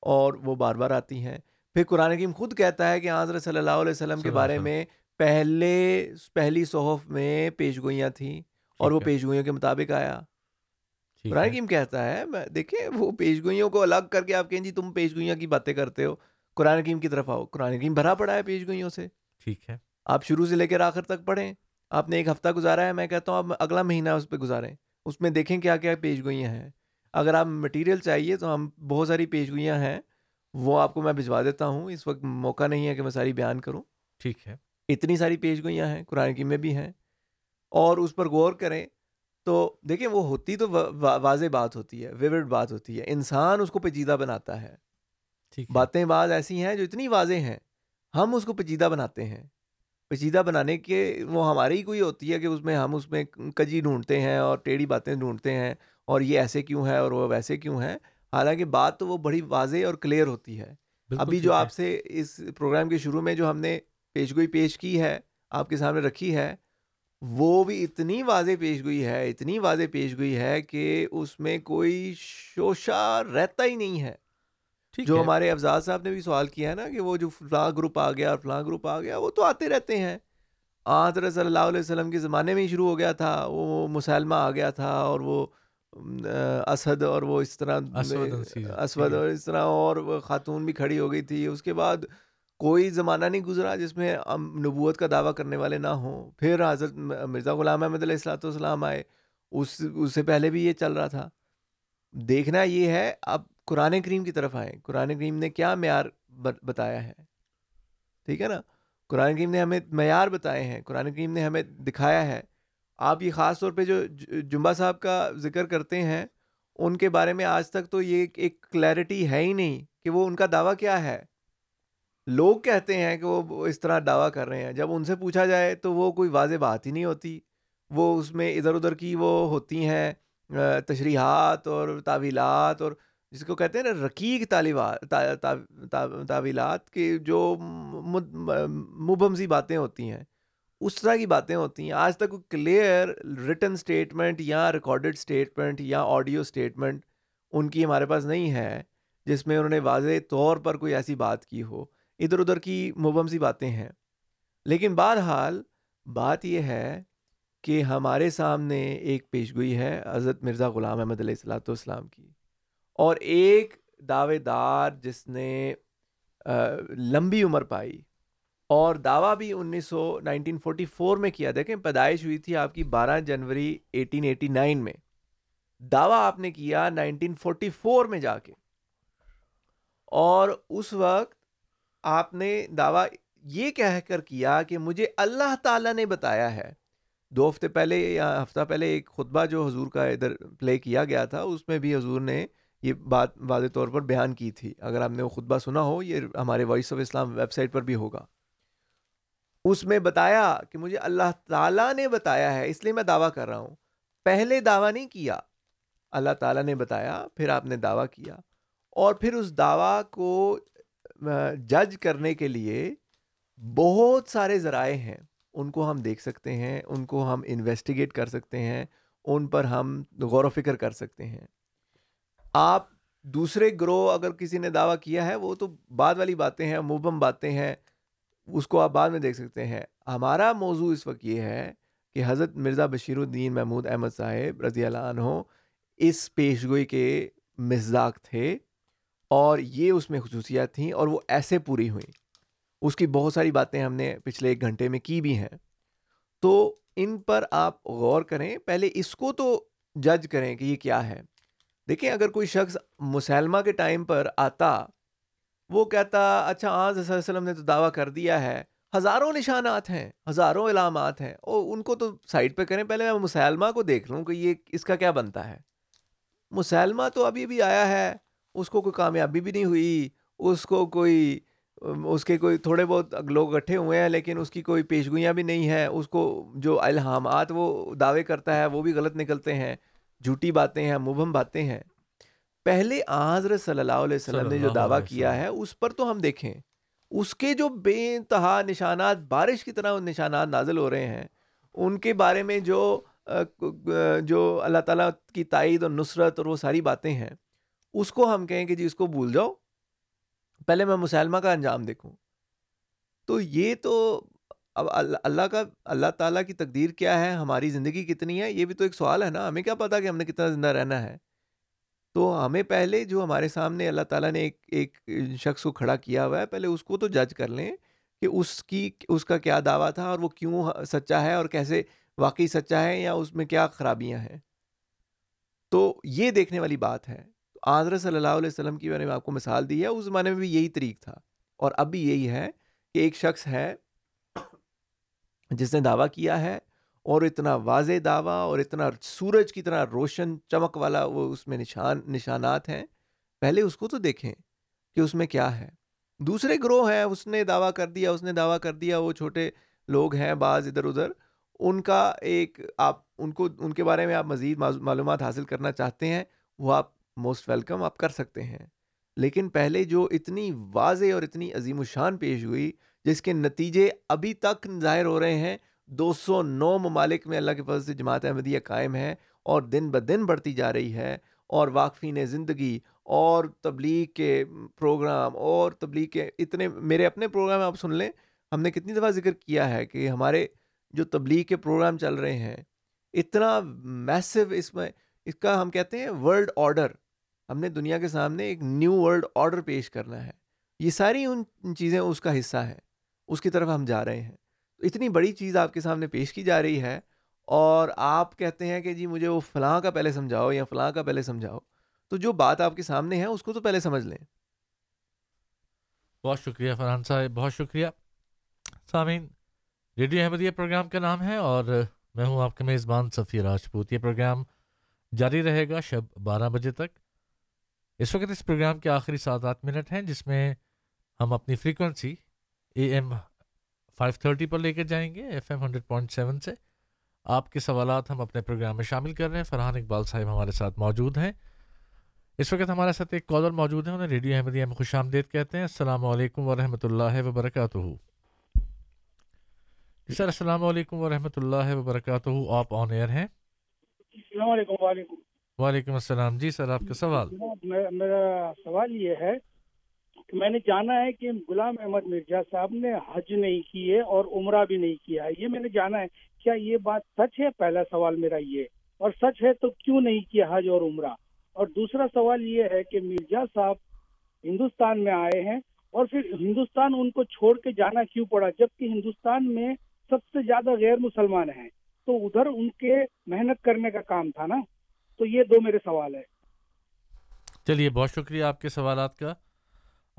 اور وہ بار بار آتی ہیں۔ پھر قرآن کی خود کہتا ہے کہ حضرت صلی اللہ علیہ وسلم کے بارے میں پہلے پہلی صحف میں پیش گوئیاں تھیں اور وہ پیش گوئیوں کے مطابق آیا۔ قرآن کیم کہتا ہے دیکھیں وہ پیش گوئیوں کو الگ کر کے آپ کہیں جی تم پیش گوئیاں کی باتیں کرتے ہو قرآن کیم کی طرف آؤ۔ قرآن کیم بھرا پڑا ہے پیش گوئیوں سے۔ ٹھیک ہے۔ آپ شروع سے لے کر آخر تک پڑھیں۔ آپ نے ایک ہفتہ گزارا ہے میں کہتا ہوں آپ اگلا مہینہ اس پہ گزاریں۔ اس میں دیکھیں کیا کیا پیش گوئیاں ہیں۔ اگر آپ مٹیریل چاہیے تو ہم بہت ساری پیش گوئیاں ہیں وہ آپ کو میں بھجوا دیتا ہوں۔ اس وقت موقع نہیں ہے کہ میں ساری بیان کروں۔ ٹھیک ہے۔ اتنی ساری پیش گوئیاں ہیں قرآن کی میں بھی ہیں۔ اور اس پر غور کریں تو دیکھیں وہ ہوتی تو واضح بات ہوتی ہے ویورڈ بات ہوتی ہے۔ انسان اس کو پیچیدہ بناتا ہے۔ ٹھیک باتیں بعض ایسی ہیں جو اتنی واضح ہیں ہم اس کو پیچیدہ بناتے ہیں۔ پیچیدہ بنانے کے وہ ہماری کوئی ہوتی ہے کہ اس میں ہم اس میں کجی ڈھونڈتے ہیں اور ٹیڑھی باتیں ڈھونڈتے ہیں اور یہ ایسے کیوں ہے اور وہ ویسے کیوں ہے حالانکہ بات تو وہ بڑی واضح اور کلیئر ہوتی ہے۔ ابھی جو آپ سے اس پروگرام کے شروع میں جو ہم نے پیش گوئی پیش کی ہے آپ کے سامنے رکھی ہے وہ بھی اتنی واضح پیش گوئی ہے اتنی واضح پیش گوئی ہے کہ اس میں کوئی شوشہ رہتا ہی نہیں ہے۔ جو ہمارے افزاد صاحب نے بھی سوال کیا ہے نا کہ وہ جو فلاں گروپ آ گیا اور فلاں گروپ آ گیا وہ تو آتے رہتے ہیں۔ آ حضرت صلی اللہ علیہ وسلم کے زمانے میں ہی شروع ہو گیا تھا وہ مسلمہ آ گیا تھا اور وہ اسد اور وہ اس طرح اسود۔ اور اس طرح اور خاتون بھی کھڑی ہو گئی تھی۔ اس کے بعد کوئی زمانہ نہیں گزرا جس میں نبوت کا دعویٰ کرنے والے نہ ہوں۔ پھر حضرت مرزا غلام احمد علیہ السلاۃ والسلام آئے۔ اس اس سے پہلے بھی یہ چل رہا تھا۔ دیکھنا یہ ہے اب قرآن کریم کی طرف آئیں۔ قرآن کریم نے کیا معیار بتایا ہے؟ ٹھیک ہے نا؟ قرآن کریم نے ہمیں معیار بتائے ہیں، قرآن کریم نے ہمیں دکھایا ہے۔ آپ یہ خاص طور پہ جو ج- جمبا صاحب کا ذکر کرتے ہیں، ان کے بارے میں آج تک تو یہ ایک- کلیئرٹی ہے ہی نہیں کہ وہ ان کا دعویٰ کیا ہے۔ لوگ کہتے ہیں کہ وہ اس طرح دعویٰ کر رہے ہیں۔ جب ان سے پوچھا جائے تو وہ کوئی واضح بات ہی نہیں ہوتی۔ وہ اس میں ادھر ادھر کی وہ ہوتی ہیں تشریحات اور تعویلات اور جس کو کہتے ہیں نا رقیق طالبات تعویلات کے جو مد- مبہم سی باتیں ہوتی ہیں، اس طرح کی باتیں ہوتی ہیں۔ آج تک کلیئر ریٹن سٹیٹمنٹ یا ریکارڈڈ سٹیٹمنٹ یا آڈیو سٹیٹمنٹ ان کی ہمارے پاس نہیں ہے، جس میں انہوں نے واضح طور پر کوئی ایسی بات کی ہو۔ ادھر ادھر کی مبہم سی باتیں ہیں۔ لیکن بہرحال بات یہ ہے کہ ہمارے سامنے ایک پیشگوئی ہے حضرت مرزا غلام احمد علیہ السلاۃ والسلام کی۔ اور ایک دعوے دار جس نے لمبی عمر پائی اور دعویٰ بھی انیس سو نائنٹین فورٹی فور میں کیا۔ دیکھیں، پیدائش ہوئی تھی آپ کی بارہ جنوری ایٹین ایٹی نائن میں۔ دعویٰ آپ نے کیا نائنٹین فورٹی فور میں جا کے۔ اور اس وقت آپ نے دعویٰ یہ کہہ کر کیا کہ مجھے اللہ تعالیٰ نے بتایا ہے۔ دو ہفتے پہلے یا ہفتہ پہلے ایک خطبہ جو حضور کا ادھر پلے کیا گیا تھا، اس میں بھی حضور نے یہ بات واضح طور پر بیان کی تھی۔ اگر آپ نے وہ خطبہ سنا ہو، یہ ہمارے voice of Islam website پر بھی ہوگا۔ اس میں بتایا کہ مجھے اللہ تعالیٰ نے بتایا ہے، اس لیے میں دعویٰ کر رہا ہوں۔ پہلے دعویٰ نہیں کیا۔ اللہ تعالیٰ نے بتایا، پھر آپ نے دعویٰ کیا۔ اور پھر اس دعویٰ کو جج کرنے کے لیے بہت سارے ذرائع ہیں۔ ان کو ہم دیکھ سکتے ہیں، ان کو ہم انویسٹیگیٹ کر سکتے ہیں، ان پر ہم غور و فکر کر سکتے ہیں۔ آپ دوسرے گروہ اگر کسی نے دعویٰ کیا ہے، وہ تو بعد والی باتیں ہیں مبم باتیں ہیں، اس کو آپ بعد میں دیکھ سکتے ہیں۔ ہمارا موضوع اس وقت یہ ہے کہ حضرت مرزا بشیر الدین محمود احمد صاحب رضی اللہ عنہ اس پیشگوئی کے مزاق تھے اور یہ اس میں خصوصیات تھیں اور وہ ایسے پوری ہوئیں۔ اس کی بہت ساری باتیں ہم نے پچھلے ایک گھنٹے میں کی بھی ہیں۔ تو ان پر آپ غور کریں۔ پہلے اس کو تو جج کریں کہ یہ کیا ہے۔ دیکھیں، اگر کوئی شخص مسلمہ کے ٹائم پر آتا، وہ کہتا اچھا ہاں صلی اللہ علیہ وسلم نے تو دعویٰ کر دیا ہے، ہزاروں نشانات ہیں، ہزاروں علامات ہیں اور ان کو تو سائڈ پہ کریں، پہلے میں مسلمہ کو دیکھ لوں کہ یہ اس کا کیا بنتا ہے۔ مسلمہ تو ابھی بھی آیا ہے، اس کو کوئی کامیابی بھی نہیں ہوئی، اس کو کوئی، اس کے کوئی تھوڑے بہت لوگ اکٹھے ہوئے ہیں، لیکن اس کی کوئی پیشگوئیاں بھی نہیں ہیں، اس کو جو الہامات وہ دعوے کرتا ہے، وہ بھی غلط نکلتے ہیں۔ جھوٹی باتیں ہیں مبہم باتیں ہیں۔ پہلے حضرت صلی اللہ علیہ وسلم نے جو دعویٰ کیا ہے اس پر تو ہم دیکھیں اس کے جو بے انتہا نشانات بارش کی طرح نشانات نازل ہو رہے ہیں ان کے بارے میں جو جو اللہ تعالیٰ کی تائید اور نصرت اور وہ ساری باتیں ہیں اس کو ہم کہیں کہ جی اس کو بھول جاؤ۔ پہلے میں مسلمہ کا انجام دیکھوں۔ تو یہ تو اب اللہ کا، اللہ تعالیٰ کی تقدیر کیا ہے؟ ہماری زندگی کتنی ہے؟ یہ بھی تو ایک سوال ہے نا۔ ہمیں کیا پتا کہ ہم نے کتنا زندہ رہنا ہے؟ تو ہمیں پہلے جو ہمارے سامنے اللہ تعالیٰ نے ایک ایک شخص کو کھڑا کیا ہوا ہے، پہلے اس کو تو جج کر لیں کہ اس کی، اس کا کیا دعویٰ تھا اور وہ کیوں سچا ہے اور کیسے واقعی سچا ہے یا اس میں کیا خرابیاں ہیں؟ تو یہ دیکھنے والی بات ہے۔ حضرت صلی اللہ علیہ وسلم کی میں نے آپ کو مثال دی ہے، اس زمانے میں بھی یہی طریق تھا۔ اور اب بھی یہی ہے کہ ایک شخص ہے جس نے دعویٰ کیا ہے اور اتنا واضح دعویٰ اور اتنا سورج کی طرح روشن چمک والا وہ اس میں نشان، نشانات ہیں، پہلے اس کو تو دیکھیں کہ اس میں کیا ہے۔ دوسرے گروہ ہیں، اس نے دعویٰ کر دیا، اس نے دعویٰ کر دیا، وہ چھوٹے لوگ ہیں بعض ادھر ادھر۔ ان کا ایک آپ، ان کو، ان کے بارے میں آپ مزید معلومات حاصل کرنا چاہتے ہیں، وہ آپ موسٹ ویلکم آپ کر سکتے ہیں۔ لیکن پہلے جو اتنی واضح اور اتنی عظیم الشان پیش ہوئی جس کے نتیجے ابھی تک ظاہر ہو رہے ہیں۔ دو سو نو ممالک میں اللہ کے فضل سے جماعت احمدیہ قائم ہے اور دن بدن بڑھتی جا رہی ہے اور واقفین زندگی اور تبلیغ کے پروگرام اور تبلیغ کے اتنے میرے اپنے پروگرام آپ سن لیں، ہم نے کتنی دفعہ ذکر کیا ہے کہ ہمارے جو تبلیغ کے پروگرام چل رہے ہیں، اتنا میسو اس میں، اس کا ہم کہتے ہیں ورلڈ آرڈر ہم نے دنیا کے سامنے ایک نیو ورلڈ آرڈر پیش کرنا ہے۔ یہ ساری ان چیزیں اس کا حصہ ہیں۔ اس کی طرف ہم جا رہے ہیں۔ اتنی بڑی چیز آپ کے سامنے پیش کی جا رہی ہے اور آپ کہتے ہیں کہ جی مجھے وہ فلاں کا پہلے سمجھاؤ یا فلاں کا پہلے سمجھاؤ۔ تو جو بات آپ کے سامنے ہے اس کو تو پہلے سمجھ لیں۔ بہت شکریہ فرحان صاحب، بہت شکریہ۔ سامعین، ریڈیو احمدیہ پروگرام کا نام ہے اور میں ہوں آپ کے میزبان صفی راجپوت۔ یہ پروگرام جاری رہے گا شب بارہ بجے تک۔ اس وقت اس پروگرام کے آخری سات آٹھ منٹ ہیں جس میں ہم اپنی frequency A M five thirty پر لے کے جائیں گے F M hundred point seven سے۔ آپ کے سوالات ہم اپنے پروگرام میں شامل کر رہے ہیں۔ فرحان اقبال صاحب ہمارے ساتھ موجود ہیں۔ اس وقت ہمارے ساتھ ایک کالر موجود ہیں انہیں ریڈیو احمدیہ میں خوش آمدید کہتے ہیں۔ السلام علیکم ورحمۃ اللہ وبرکاتہ۔ جی سر السلام علیکم ورحمۃ اللہ وبرکاتہ۔ آپ آن ایئر ہیں؟ السلام علیکم وعلیکم۔ وعلیکم السلام۔ جی سر آپ کا سوال۔ میرا سوال یہ ہے کہ میں نے جانا ہے کہ غلام احمد مرزا صاحب نے حج نہیں کی ہے اور عمرہ بھی نہیں کیا ہے۔ یہ میں نے جانا ہے، کیا یہ بات سچ ہے؟ پہلا سوال میرا یہ اور سچ ہے تو کیوں نہیں کیا حج اور عمرہ؟ اور دوسرا سوال یہ ہے کہ مرزا صاحب ہندوستان میں آئے ہیں اور پھر ہندوستان ان کو چھوڑ کے جانا کیوں پڑا؟ جبکہ ہندوستان میں سب سے زیادہ غیر مسلمان ہیں۔ تو ادھر ان کے محنت کرنے کا کام تھا نا؟ تو یہ دو میرے سوال ہے چلیے، بہت شکریہ آپ کے سوالات کا۔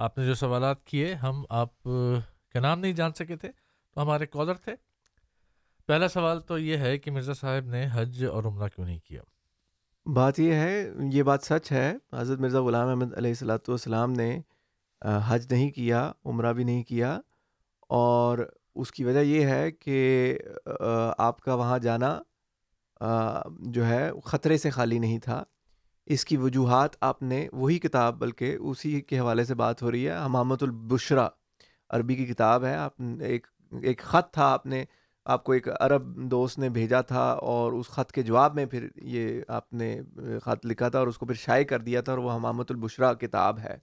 آپ نے جو سوالات کیے، ہم آپ کا نام نہیں جان سکے تھے، تو ہمارے کالر تھے۔ پہلا سوال تو یہ ہے کہ مرزا صاحب نے حج اور عمرہ کیوں نہیں کیا؟ بات یہ ہے، یہ بات سچ ہے، حضرت مرزا غلام احمد علیہ السلاۃ والسلام نے حج نہیں کیا، عمرہ بھی نہیں کیا، اور اس کی وجہ یہ ہے کہ آپ کا وہاں جانا جو ہے، خطرے سے خالی نہیں تھا۔ اس کی وجوہات آپ نے وہی کتاب بلکہ اسی کے حوالے سے بات ہو رہی ہے حمامت البشرا، عربی کی کتاب ہے۔ آپ ایک ایک خط تھا، آپ نے، آپ کو ایک عرب دوست نے بھیجا تھا اور اس خط کے جواب میں پھر یہ آپ نے خط لکھا تھا اور اس کو پھر شائع کر دیا تھا اور وہ حمامت البشرا کتاب ہے۔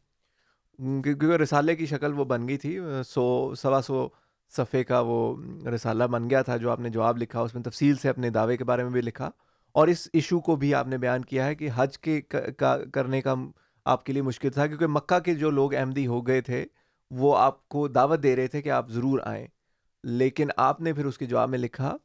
کیونکہ رسالے کی شکل وہ بن گئی تھی، سو، سوا سو صفحے کا وہ رسالہ بن گیا تھا جو آپ نے جواب لکھا، اس میں تفصیل سے اپنے دعوے کے بارے میں بھی لکھا۔ اور اس ایشو کو بھی آپ نے بیان کیا ہے کہ حج کے کا کرنے کا آپ کے لیے مشکل تھا کیونکہ مکہ کے جو لوگ احمدی ہو گئے تھے، وہ آپ کو دعوت دے رہے تھے کہ آپ ضرور آئیں۔ لیکن آپ نے پھر اس کے جواب میں لکھا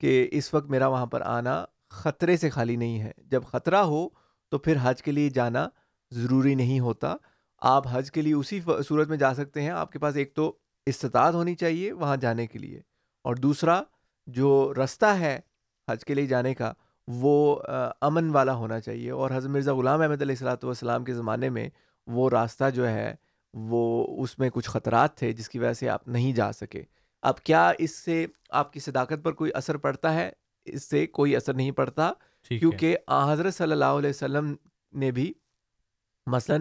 کہ اس وقت میرا وہاں پر آنا خطرے سے خالی نہیں ہے۔ جب خطرہ ہو تو پھر حج کے لیے جانا ضروری نہیں ہوتا۔ آپ حج کے لیے اسی صورت میں جا سکتے ہیں۔ آپ کے پاس ایک تو استطاعت ہونی چاہیے وہاں جانے کے لیے۔ اور دوسرا، جو رستہ ہے حج کے لیے جانے کا وہ امن والا ہونا چاہیے اور حضرت مرزا غلام احمد علیہ السلاۃ والسلام کے زمانے میں وہ راستہ جو ہے وہ اس میں کچھ خطرات تھے جس کی وجہ سے آپ نہیں جا سکے۔ اب کیا اس سے آپ کی صداقت پر کوئی اثر پڑتا ہے؟ اس سے کوئی اثر نہیں پڑتا کیونکہ حضرت صلی اللہ علیہ وسلم نے بھی مثلا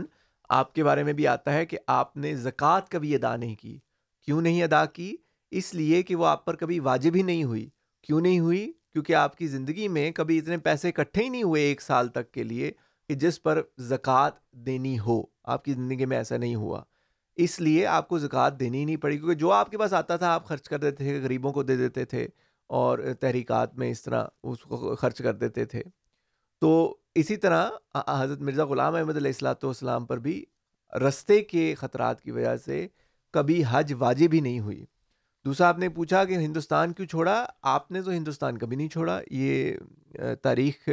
آپ کے بارے میں بھی آتا ہے کہ آپ نے زکوٰۃ کبھی ادا نہیں کی۔ کیوں نہیں ادا کی؟ اس لیے کہ وہ آپ پر کبھی واجب ہی نہیں ہوئی۔ کیوں نہیں ہوئی؟ کیونکہ آپ کی زندگی میں کبھی اتنے پیسے اکٹھے ہی نہیں ہوئے ایک سال تک کے لیے کہ جس پر زکوٰۃ دینی ہو۔ آپ کی زندگی میں ایسا نہیں ہوا۔ اس لیے آپ کو زکوٰۃ دینی ہی نہیں پڑی کیونکہ جو آپ کے پاس آتا تھا، آپ خرچ کر دیتے تھے، غریبوں کو دے دیتے تھے اور تحریکات میں اس طرح اس کو خرچ کر دیتے تھے۔ تو اسی طرح حضرت مرزا غلام احمد علیہ السلاۃ والسلام پر بھی رستے کے خطرات کی وجہ سے کبھی حج واجب ہی نہیں ہوئی۔ دوسرا آپ نے پوچھا کہ ہندوستان کیوں چھوڑا؟ آپ نے تو ہندوستان کبھی نہیں چھوڑا۔ یہ تاریخ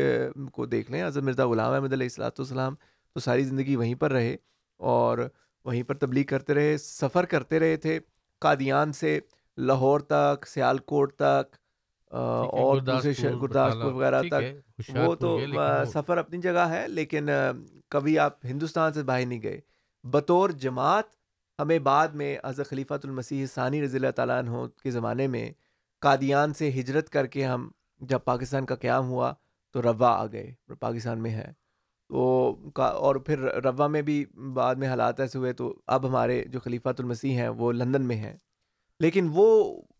کو دیکھ لیں حضرت مرزا غلام احمد علیہ السلاۃ والسلام تو ساری زندگی وہیں پر رہے اور وہیں پر تبلیغ کرتے رہے سفر کرتے رہے تھے قادیان سے لاہور تک سیال کوٹ تک اور دوسرے گرداسپور وغیرہ تک۔ وہ تو سفر اپنی جگہ ہے لیکن کبھی آپ ہندوستان سے باہر نہیں گئے۔ بطور جماعت ہمیں بعد میں حضرت خلیفۃ المسیح ثانی رضی اللہ تعالیٰ عنہ کے زمانے میں قادیان سے ہجرت کر کے ہم جب پاکستان کا قیام ہوا تو روا آ گئے، پاکستان میں ہے۔ تو اور پھر روا میں بھی بعد میں حالات ایسے ہوئے تو اب ہمارے جو خلیفۃ المسیح ہیں وہ لندن میں ہیں۔ لیکن وہ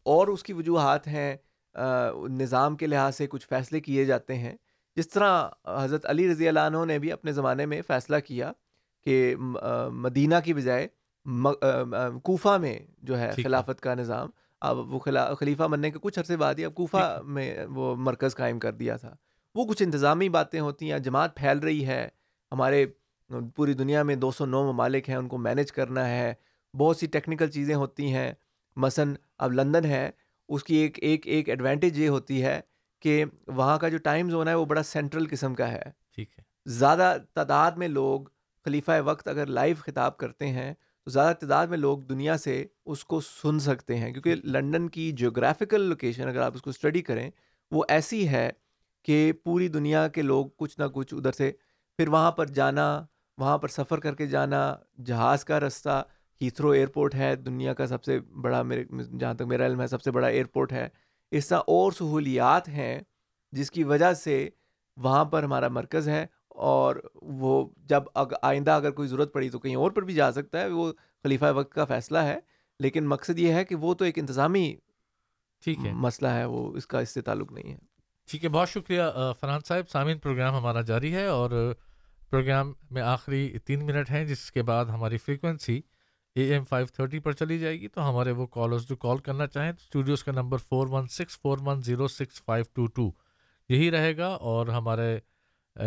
اور اس کی وجوہات ہیں نظام کے لحاظ سے کچھ فیصلے کیے جاتے ہیں۔ جس طرح حضرت علی رضی اللہ عنہ نے بھی اپنے زمانے میں فیصلہ کیا کہ مدینہ کی بجائے کوفہ میں جو ہے خلافت کا نظام اب وہ خلیفہ بننے کے کچھ عرصے بعد ہی اب کوفہ میں وہ مرکز قائم کر دیا تھا۔ وہ کچھ انتظامی باتیں ہوتی ہیں جماعت پھیل رہی ہے ہمارے پوری دنیا میں دو سو نو ممالک ہیں ان کو مینج کرنا ہے بہت سی ٹیکنیکل چیزیں ہوتی ہیں۔ مثلاً اب لندن ہے اس کی ایک ایک ایک ایڈوانٹیج یہ ہوتی ہے کہ وہاں کا جو ٹائم زون ہے وہ بڑا سینٹرل قسم کا ہے۔ ٹھیک ہے۔ زیادہ تعداد میں لوگ خلیفہ وقت اگر لائیو خطاب کرتے ہیں زیادہ تعداد میں لوگ دنیا سے اس کو سن سکتے ہیں کیونکہ لنڈن کی جیوگرافیکل لوکیشن اگر آپ اس کو اسٹڈی کریں وہ ایسی ہے کہ پوری دنیا کے لوگ کچھ نہ کچھ ادھر سے پھر وہاں پر جانا وہاں پر سفر کر کے جانا جہاز کا رستہ ہیتھرو ایئرپورٹ ہے دنیا کا سب سے بڑا میرے جہاں تک میرا علم ہے سب سے بڑا ایئرپورٹ ہے۔ اس طرح اور سہولیات ہیں جس کی وجہ سے وہاں پر ہمارا مرکز ہے اور وہ جب آئندہ اگر کوئی ضرورت پڑی تو کہیں اور پر بھی جا سکتا ہے وہ خلیفہ وقت کا فیصلہ ہے لیکن مقصد یہ ہے کہ وہ تو ایک انتظامی ٹھیک ہے۔ مسئلہ ہے وہ اس کا اس سے تعلق نہیں ہے۔ ٹھیک ہے بہت شکریہ فرحان صاحب۔ سامعین پروگرام ہمارا جاری ہے اور پروگرام میں آخری تین منٹ ہیں جس کے بعد ہماری frequency A M five thirty پر چلی جائے گی۔ تو ہمارے وہ کالرز جو کال کرنا چاہیں تو اسٹوڈیوز کا number four one six four one zero six five two two یہی رہے گا۔ اور ہمارے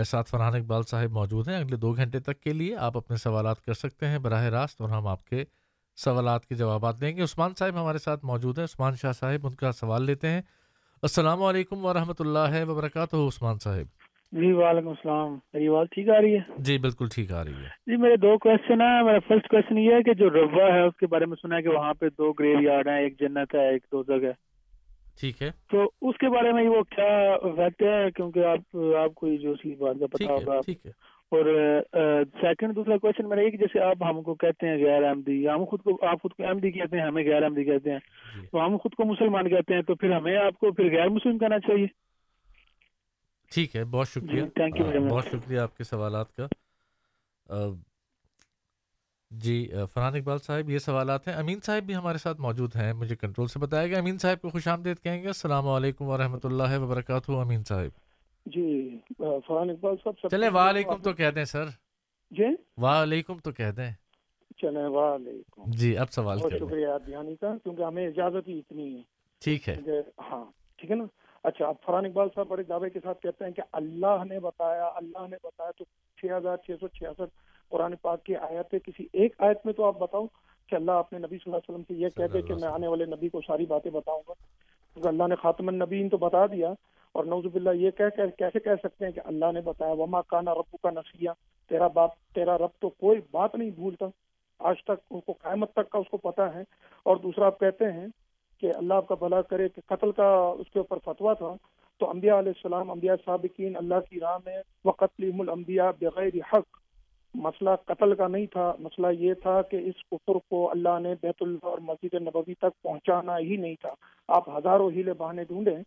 ساتھ فرحان اقبال صاحب موجود ہیں۔ اگلے دو گھنٹے تک کے لیے آپ اپنے سوالات کر سکتے ہیں براہ راست اور ہم آپ کے سوالات کے جوابات دیں گے۔ عثمان صاحب ہمارے ساتھ موجود ہیں۔ عثمان شاہ صاحب ان کا سوال لیتے ہیں۔ السلام علیکم ورحمۃ اللہ وبرکاتہ۔ عثمان صاحب۔ جی وعلیکم السلام۔ میری آواز ٹھیک آ رہی ہے؟ جی بالکل ٹھیک آ رہی ہے۔ جی میرے دو کوشچن ہیں۔ میرا فرسٹ کوشچن یہ ہے کہ جو روا ہے اس کے بارے میں سنا ہے کہ وہاں پہ دو گریو یارڈ ہیں ایک جنت ہے ایک دو جگہ ٹھیک ہے۔ تو اس کے بارے میں وہ کیا فیکٹ ہے؟ کیونکہ آپ آپ کو جو سی بات کا پتا ہوگا۔ اور سیکنڈ دوسرا کوشچن میرا یہ کہ جیسے آپ ہم کو کہتے ہیں غیر احمدی ہم خود کو آپ خود کو احمدی کہتے ہیں ہمیں غیر احمدی کہتے ہیں۔ تو ہم خود کو مسلمان کہتے ہیں تو پھر ہمیں آپ کو پھر غیر مسلم کہنا چاہیے۔ ٹھیک ہے بہت شکریہ۔ تھینک یو بہت شکریہ آپ کے سوالات کا۔ جی فرحان اقبال صاحب یہ سوالات ہیں۔ امین صاحب بھی ہمارے ساتھ موجود ہیں مجھے کنٹرول سے بتایا گیا۔ امین صاحب کو خوش آمدید کہیں گے۔ السلام علیکم ورحمۃ اللہ وبرکاتہ امین صاحب۔ جی فرحان اقبال صاحب چلے وعلیکم تو کہہ دیں سر۔ جی؟ وعلیکم تو کہہ دیں۔ چلے وعلیکم۔ جی اب سوال بہت شکریہ دھیانی کا کیونکہ ہمیں اجازت ہی اتنی ہے۔ ٹھیک ہے۔ ہاں ٹھیک ہے نا؟ اچھا اب فرحان اقبال صاحب بڑے دعوے کے ساتھ کہتے ہیں کہ اللہ نے بتایا اللہ نے بتایا تو چھ ہزار چھ سو چھیاسٹھ قرآن پاک کی آیت ہے، کسی ایک آیت میں تو آپ بتاؤ کہ اللہ اپنے نبی صلی اللہ علیہ وسلم سے یہ کہہ دے کہ میں آنے والے نبی کو ساری باتیں بتاؤں گا۔ کیونکہ اللہ نے خاتم النبین تو بتا دیا اور نوز باللہ یہ کہہ کر کیسے کہہ سکتے ہیں کہ اللہ نے بتایا، وما کانا ربو کا نسیہ تیرا باپ، تیرا رب تو کوئی بات نہیں بھولتا۔ آج تک، ان کو قیامت تک کا اس کو پتا ہے۔ اور دوسرا، آپ کہتے ہیں کہ اللہ آپ کا بھلا کرے کہ قتل کا اس کے اوپر فتوا تھا۔ تو انبیاء علیہ السلام، انبیاء سابقین، اللہ کی راہ میں وقت الانبیاء بغیر حق۔ مسئلہ قتل کا نہیں تھا، مسئلہ یہ تھا کہ اس کفر کو اللہ نے بیت اللہ اور مسجد نبوی تک پہنچانا ہی نہیں تھا۔ آپ ہزاروں ہیلے بہانے ڈھونڈیں۔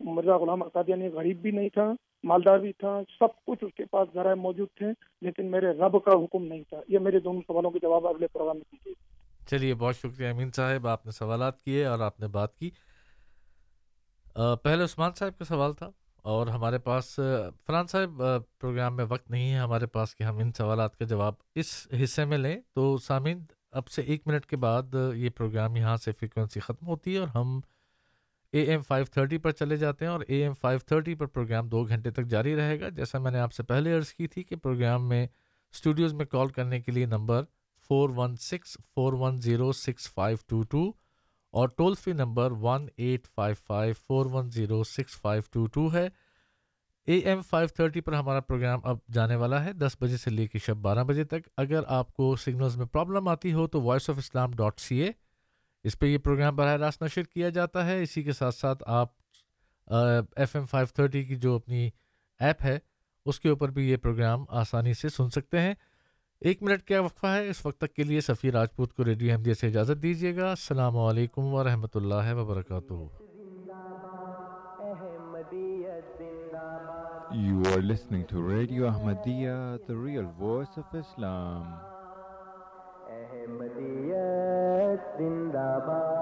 مرزا غلام قادیانی غریب بھی نہیں تھا، مالدار بھی تھا، سب کچھ اس کے پاس ذرائع موجود تھے، لیکن میرے رب کا حکم نہیں تھا۔ یہ میرے دونوں سوالوں کے جواب اگلے پروگرام میں دیجیے۔ چلیے، بہت شکریہ امین صاحب، آپ نے سوالات کیے اور آپ نے بات کی۔ پہلے عثمان صاحب کا سوال تھا۔ اور ہمارے پاس، فرحان صاحب پروگرام میں وقت نہیں ہے ہمارے پاس کہ ہم ان سوالات کا جواب اس حصے میں لیں۔ تو سامعین، اب سے ایک منٹ کے بعد یہ پروگرام یہاں سے فریکوینسی ختم ہوتی ہے اور ہم اے ایم فائیو تھرٹی پر چلے جاتے ہیں اور اے ایم فائیو تھرٹی پر پروگرام دو گھنٹے تک جاری رہے گا۔ جیسا میں نے آپ سے پہلے عرض کی تھی کہ پروگرام میں اسٹوڈیوز میں کال کرنے کے لیے number four one six four one zero six five two two اور toll free number one eight five five four one zero six five two two ہے۔ اے ایم فائیو تھرٹی پر ہمارا programme اب جانے والا ہے۔ دس بجے سے لے کے شب بارہ بجے تک۔ اگر آپ کو سگنلز میں پرابلم آتی ہو تو voice of Islam dot C A اس پہ یہ پروگرام براہ راست نشر کیا جاتا ہے۔ اسی کے ساتھ ساتھ آپ ایف ایم فائیو تھرٹی کی جو اپنی ایپ ہے، اس کے اوپر بھی یہ پروگرام آسانی سے سن سکتے ہیں۔ ایک منٹ کیا وقفہ ہے؟ اس وقت تک کے لیے سفیر راجپوت کو ریڈیو احمدیہ سے اجازت دیجیے گا۔ السلام علیکم ورحمۃ اللہ وبرکاتہ۔ You are listening to Radio Ahmadiyya, the real voice of Islam. احمدیت زندہ باد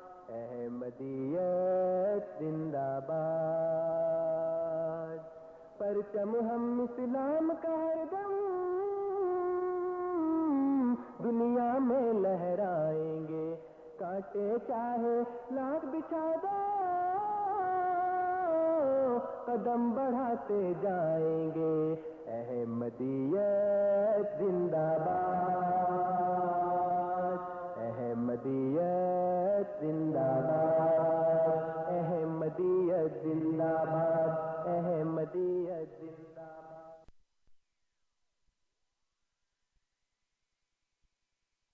احمدیت زندہ باد۔ پرچم ہم اسلام کا ہر دم۔ دنیا میں لہرائیں گے۔ کاٹے چاہے لاکھ بچھا دو۔ قدم بڑھاتے جائیں گے۔ احمدیت زندہ باد۔ احمدیت زندہ باد